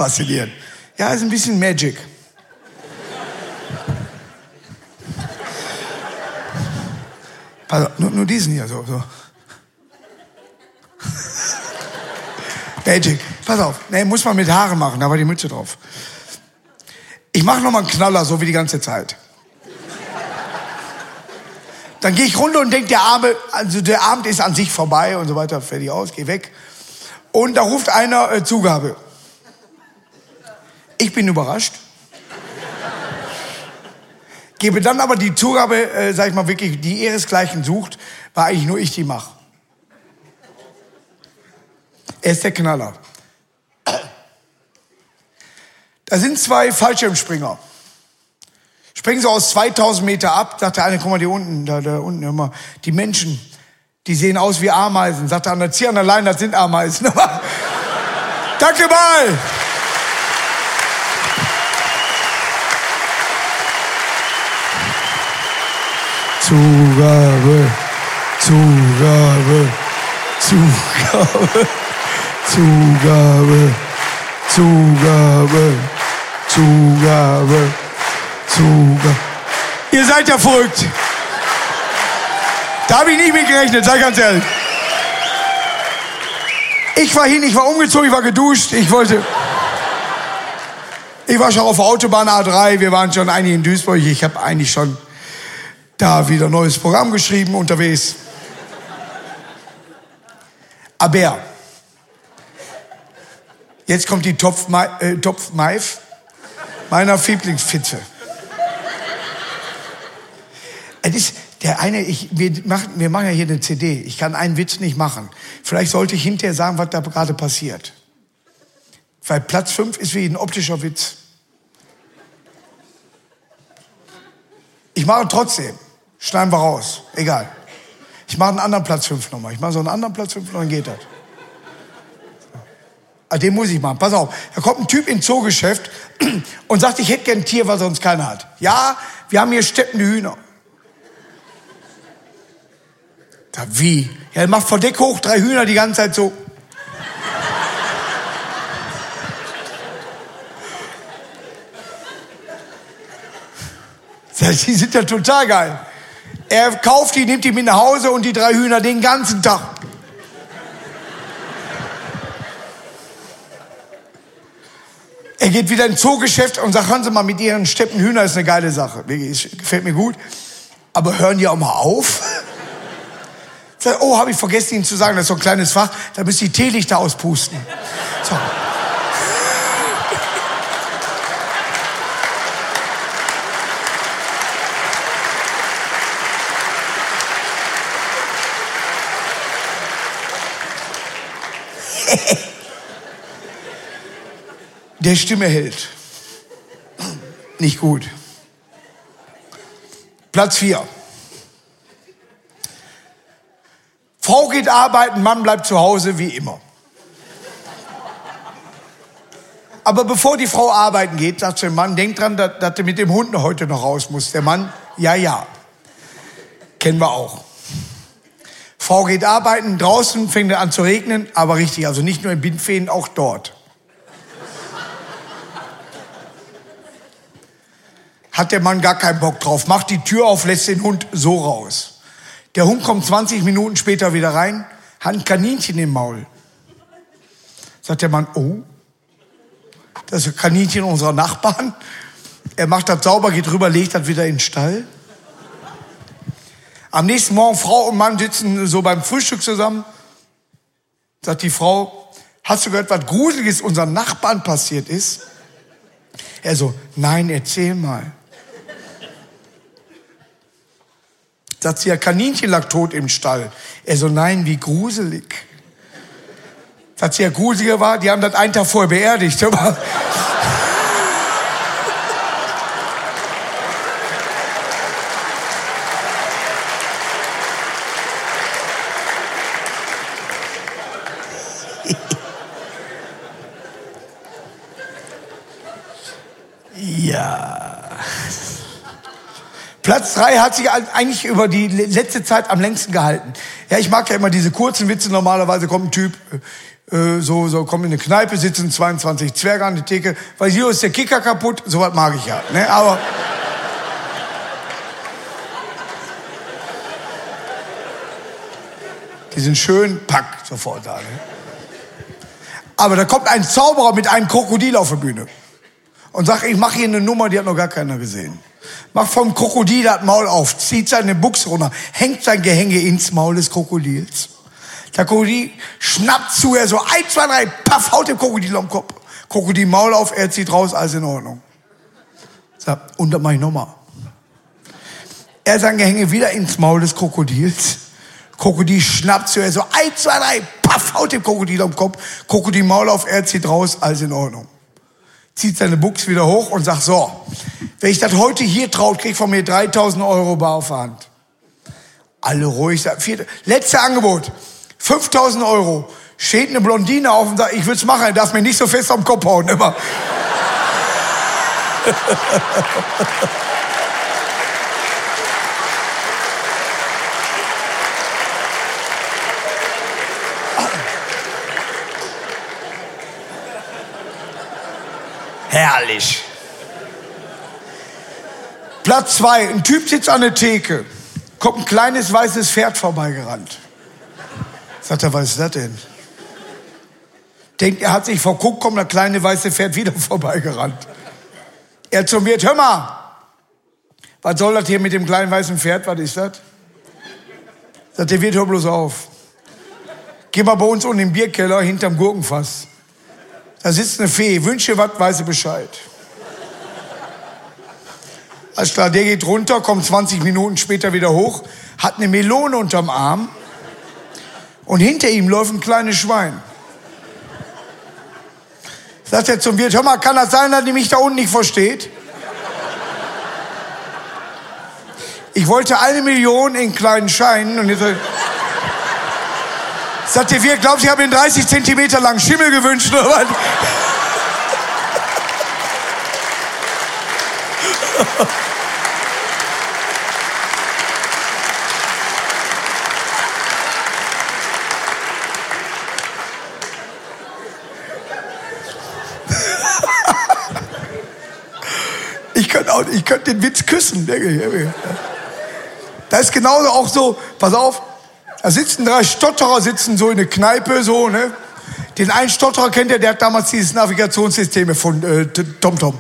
Faszinierend. Ja, ist ein bisschen Magic. Auf, nur, nur diesen hier, so, so. Magic. Pass auf. Nee, muss man mit Haare machen, da war die Mütze drauf. Ich mache nochmal einen Knaller, so wie die ganze Zeit. Dann gehe ich runter und denke, der Abend, also der Abend ist an sich vorbei und so weiter, fertig aus, geh weg. Und da ruft einer äh, Zugabe. Ich bin überrascht. Gebe dann aber die Zugabe, äh, sag ich mal wirklich, die ihresgleichen sucht, weil eigentlich nur ich die mache. Er ist der Knaller. Da sind zwei Fallschirmspringer. Springen so aus 2000 Meter ab, sagt der eine, guck mal, die unten, da, da unten, mal, die Menschen, die sehen aus wie Ameisen. Sagt der andere, zieh an der Leine, das sind Ameisen. Danke mal! Zugabe, Zugabe, Zugabe, Zugabe, Zugabe, Zugabe, Zugabe. Ihr seid ja verrückt. Da habe ich nicht mit gerechnet, sei ganz ehrlich. Ich war hin, ich war umgezogen, ich war geduscht, ich wollte. Ich war schon auf der Autobahn A3, wir waren schon einige in Duisburg, ich habe eigentlich schon da wieder neues Programm geschrieben unterwegs. Aber jetzt kommt die Topf, äh, Topf Maif meiner Lieblingsfitze. Es ist der eine, ich, wir, machen, wir machen ja hier eine CD. Ich kann einen Witz nicht machen. Vielleicht sollte ich hinterher sagen, was da gerade passiert. Weil Platz 5 ist wie ein optischer Witz. Ich mache trotzdem. Schneiden wir raus. Egal. Ich mache einen anderen Platz 5 nochmal. Ich mache so einen anderen Platz 5 und dann geht das. Ah, den muss ich machen. Pass auf. Da kommt ein Typ ins Zoogeschäft und sagt, ich hätte gern ein Tier, was sonst keiner hat. Ja, wir haben hier steppende Hühner. Da wie? Ja, er macht vor Deck hoch drei Hühner die ganze Zeit so. Die sind ja total geil. Er kauft die, nimmt die mit nach Hause und die drei Hühner den ganzen Tag. Er geht wieder ins Zoogeschäft und sagt, hören Sie mal, mit Ihren Steppen Hühner ist eine geile Sache. Gefällt mir gut. Aber hören die auch mal auf? Oh, habe ich vergessen Ihnen zu sagen, das ist so ein kleines Fach, da müssen die Teelichter auspusten. So. Der Stimme hält. Nicht gut. Platz 4. Frau geht arbeiten, Mann bleibt zu Hause wie immer. Aber bevor die Frau arbeiten geht, sagt der Mann, denkt dran, dass, dass du mit dem Hund heute noch raus musst. Der Mann, ja, ja. Kennen wir auch. Frau geht arbeiten, draußen fängt es an zu regnen, aber richtig, also nicht nur in Bindfeen, auch dort. Hat der Mann gar keinen Bock drauf, macht die Tür auf, lässt den Hund so raus. Der Hund kommt 20 Minuten später wieder rein, hat ein Kaninchen im Maul. Sagt der Mann, oh, das ist ein Kaninchen unserer Nachbarn. Er macht das sauber, geht rüber, legt das wieder in den Stall. Am nächsten Morgen, Frau und Mann sitzen so beim Frühstück zusammen. Sagt die Frau, hast du gehört, was Gruseliges unseren Nachbarn passiert ist? Er so, nein, erzähl mal. Sagt sie, ja, Kaninchen lag tot im Stall. Er so, nein, wie gruselig. Sagt sie, ja, gruseliger war, die haben das einen Tag vorher beerdigt. Ja. Platz drei hat sich eigentlich über die letzte Zeit am längsten gehalten. Ja, ich mag ja immer diese kurzen Witze. Normalerweise kommt ein Typ, äh, so, so, kommt in eine Kneipe, sitzen 22 Zwerge an der Theke, weil hier ist der Kicker kaputt. Sowas mag ich ja. Ne? Aber Die sind schön, pack, sofort da. Ne? Aber da kommt ein Zauberer mit einem Krokodil auf die Bühne und sagt, ich mache hier eine Nummer, die hat noch gar keiner gesehen. Macht vom Krokodil das Maul auf, zieht seine Buchse runter, hängt sein Gehänge ins Maul des Krokodils. Der Krokodil schnappt zu, er so ein, zwei, drei, paff, haut dem Krokodil am Kopf. Krokodil Maul auf, er zieht raus, alles in Ordnung. Sagt, und dann mach ich nochmal. Er sein Gehänge wieder ins Maul des Krokodils. Krokodil schnappt zu, er so ein, zwei, drei, paff, haut dem Krokodil am Kopf. Krokodil Maul auf, er zieht raus, alles in Ordnung. Zieht seine Buchs wieder hoch und sagt, so, wenn ich das heute hier traut, krieg von mir 3000 Euro bar auf Hand. Alle ruhig. Vierte, letzte Angebot. 5000 Euro. Steht eine Blondine auf und sagt, ich will's machen, er darf mir nicht so fest am Kopf hauen, immer. Herrlich. Platz zwei. Ein Typ sitzt an der Theke. Kommt ein kleines weißes Pferd vorbeigerannt. Sagt er, was ist das denn? Denkt, er hat sich verguckt, kommt das kleine weiße Pferd wieder vorbeigerannt. Er zum Wirt, hör mal, was soll das hier mit dem kleinen weißen Pferd, was ist das? Sagt der Wirt, hör bloß auf. Geh mal bei uns unten im Bierkeller hinterm Gurkenfass. Da sitzt eine Fee, wünsche was, weiß sie Bescheid. Alles klar, der geht runter, kommt 20 Minuten später wieder hoch, hat eine Melone unterm Arm und hinter ihm läuft ein kleines Schwein. Sagt er zum Wirt, hör mal, kann das sein, dass ihr mich da unten nicht versteht? Ich wollte eine Million in kleinen Scheinen und jetzt... Sagt der Wirt, glaubt, ich habe ihn 30 Zentimeter lang Schimmel gewünscht oder was? Ich könnte, auch, ich könnte den Witz küssen. Da ist genauso auch so, pass auf, da sitzen drei Stotterer, sitzen so in der Kneipe, so, ne? Den einen Stotterer kennt ihr, der hat damals dieses Navigationssystem von äh, TomTom.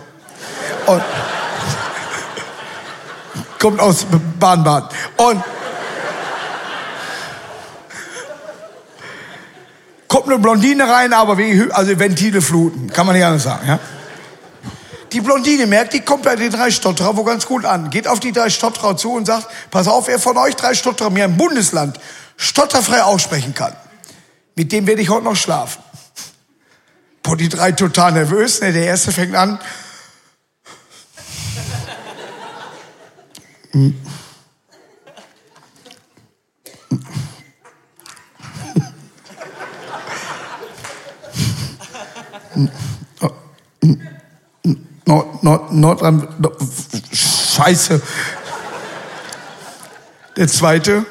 Und kommt aus Baden-Baden. Und kommt eine Blondine rein, aber wie, also Ventile fluten, kann man nicht anders sagen, ja? Die Blondine merkt, die kommt bei den drei Stotterer wo ganz gut an. Geht auf die drei Stotterer zu und sagt, pass auf, wer von euch drei Stotterer mir im Bundesland stotterfrei aussprechen kann, mit dem werde ich heute noch schlafen. Boah, die drei total nervös. Ne? Der erste fängt an. Nord, Nord, Nordrhein, Scheiße. Der zweite.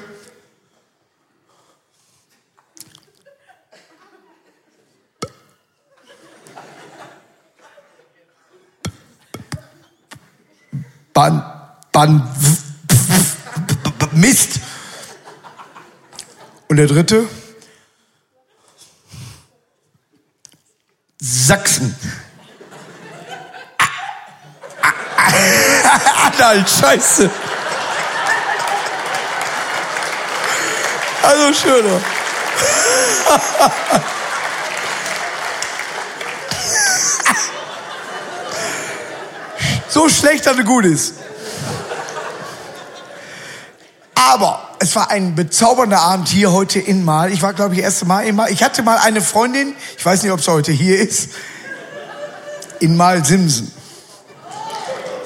Ban, Ban, Mist. Und der dritte? Sachsen. Anhalt, scheiße. Also schöner. So schlecht, dass er gut ist. Aber es war ein bezaubernder Abend hier heute in Mal. Ich war, glaube ich, das erste Mal in Mal. Ich hatte mal eine Freundin, ich weiß nicht, ob sie heute hier ist, in Mal Simsen.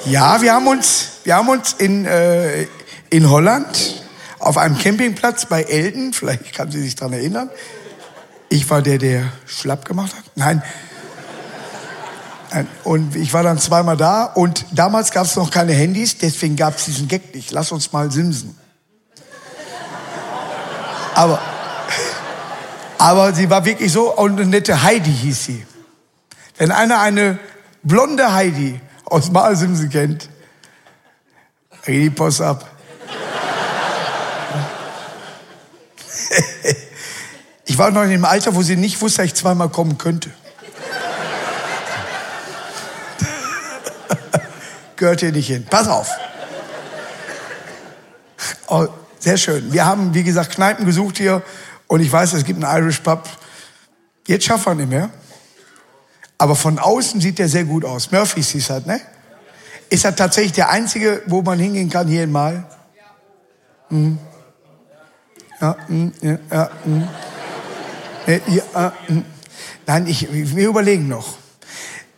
Ja, wir haben uns, wir haben uns in, äh, in Holland auf einem Campingplatz bei Elden, vielleicht kann sie sich daran erinnern. Ich war der, der schlapp gemacht hat. Nein. Und ich war dann zweimal da und damals gab es noch keine Handys, deswegen gab es diesen Gag nicht. Lass uns mal simsen. Aber, aber sie war wirklich so und eine nette Heidi hieß sie. Wenn einer eine blonde Heidi aus Malsimsen kennt, die Post ab. ich war noch in dem Alter, wo sie nicht wusste, dass ich zweimal kommen könnte. Gehört hier nicht hin. Pass auf. Oh, sehr schön. Wir haben, wie gesagt, Kneipen gesucht hier und ich weiß, es gibt einen Irish Pub. Jetzt schaffen wir nicht mehr. Aber von außen sieht der sehr gut aus. Murphys hieß halt, ne? Ist er tatsächlich der einzige, wo man hingehen kann hier in Mal? Hm. Ja, hm, ja, ja, hm. ja, hm. Nein, ich, wir überlegen noch.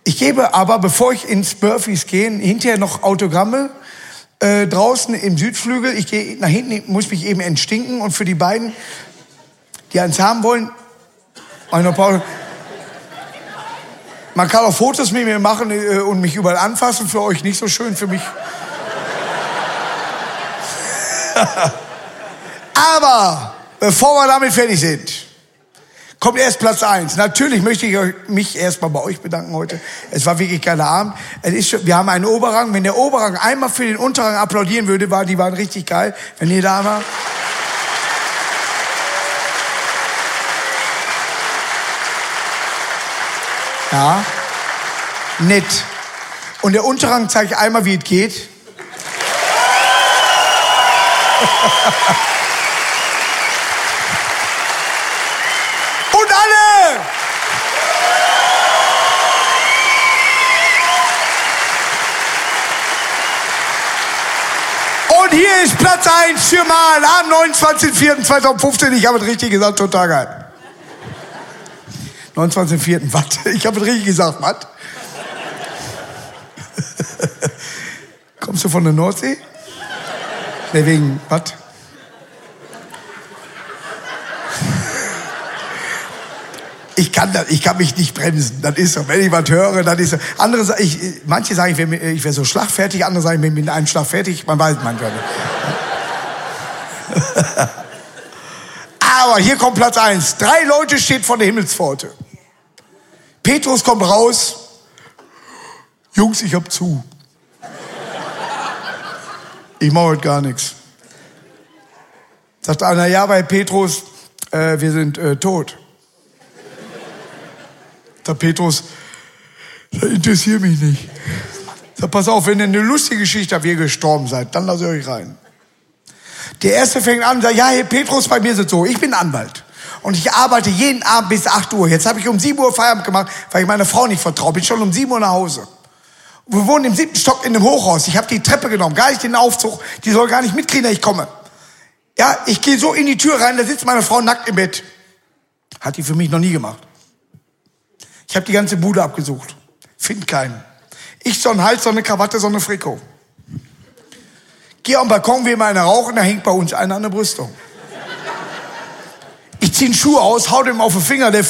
Ich gebe aber, bevor ich ins Murphys gehe, hinterher noch Autogramme äh, draußen im Südflügel. Ich gehe nach hinten, muss mich eben entstinken und für die beiden, die eins haben wollen, eine Pause. Man kann auch Fotos mit mir machen äh, und mich überall anfassen. Für euch nicht so schön, für mich. Aber bevor wir damit fertig sind, kommt erst Platz eins. Natürlich möchte ich mich erstmal bei euch bedanken heute. Es war wirklich geiler Abend. Es ist schon, wir haben einen Oberrang. Wenn der Oberrang einmal für den Unterrang applaudieren würde, war, die waren richtig geil. Wenn ihr da war. Ja. Nett. Und der Unterrang zeigt einmal, wie es geht. Und alle! Und hier ist Platz 1 für mal am 29.04.2015. Ich habe es richtig gesagt, total geil. 29.04. Was? Ich habe es richtig gesagt, was? Kommst du von der Nordsee? Ne, wegen, was? Ich kann, das, ich kann mich nicht bremsen. Das ist so. Wenn ich was höre, dann ist so. Andere, ich, manche sagen, ich wäre wär so schlagfertig, andere sagen, ich bin mit einem Schlag fertig. Man weiß manchmal nicht. Aber hier kommt Platz eins. Drei Leute stehen vor der Himmelspforte. Petrus kommt raus. Jungs, ich hab zu. Ich mache heute gar nichts. Sagt einer, ja, bei Petrus, äh, wir sind äh, tot. Sagt Petrus, das interessiert mich nicht. Sagt, pass auf, wenn ihr eine lustige Geschichte habt, wie ihr gestorben seid, dann lasst ihr euch rein. Der erste fängt an und sagt, ja, Herr Petrus, bei mir ist es so, ich bin Anwalt. Und ich arbeite jeden Abend bis 8 Uhr. Jetzt habe ich um 7 Uhr Feierabend gemacht, weil ich meiner Frau nicht vertraue. Bin schon um 7 Uhr nach Hause. Wir wohnen im siebten Stock in einem Hochhaus. Ich habe die Treppe genommen, gar nicht den Aufzug. Die soll gar nicht mitkriegen, dass ich komme. Ja, ich gehe so in die Tür rein, da sitzt meine Frau nackt im Bett. Hat die für mich noch nie gemacht. Ich habe die ganze Bude abgesucht. Find keinen. Ich so ein Hals, so eine Krawatte, so eine Frikot. Geh am Balkon, wie immer einer rauchen, da hängt bei uns einer an der Brüstung. Ich ziehe einen Schuh aus, hau dem auf den Finger, der,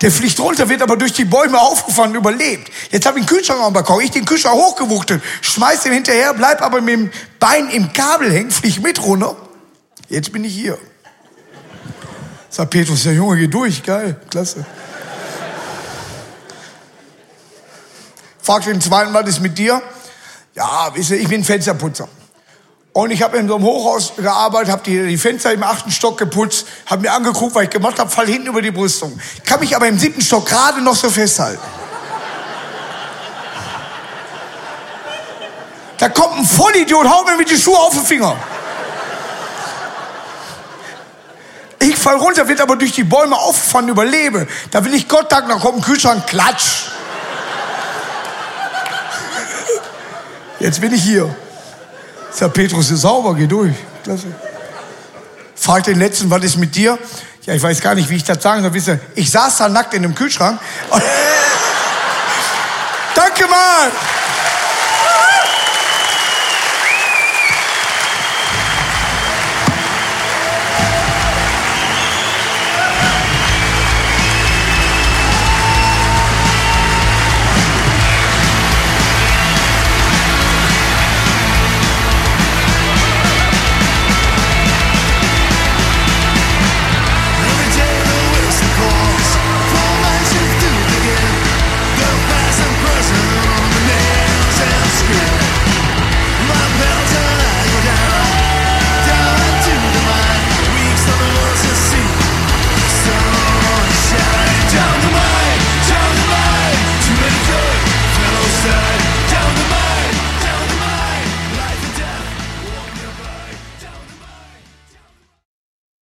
der fliegt runter, wird aber durch die Bäume aufgefangen, überlebt. Jetzt habe ich einen Kühlschrank am Balkon, ich den Kühlschrank hochgewuchtet, schmeiß den hinterher, bleib aber mit dem Bein im Kabel hängen, flieg mit runter. Jetzt bin ich hier. Sagt Petrus, der Junge, geh durch, geil, klasse. Fragt den zweiten, was ist mit dir? Ja, wisst ihr, ich bin Fensterputzer. Und ich habe in so einem Hochhaus gearbeitet, habe die, die Fenster im achten Stock geputzt, habe mir angeguckt, was ich gemacht habe, fall hinten über die Brüstung. Ich kann mich aber im siebten Stock gerade noch so festhalten. Da kommt ein Vollidiot, haut mir mit die Schuhe auf den Finger. Ich fall runter, wird aber durch die Bäume aufgefahren, überlebe. Da will ich Gott danken, da kommt ein Kühlschrank, klatsch. Jetzt bin ich hier. Sagt Petrus, ist sauber, geh durch. Klasse. Fragt den letzten, was ist mit dir? Ja, ich weiß gar nicht, wie ich das sagen soll. Ich saß da nackt in dem Kühlschrank. Danke mal.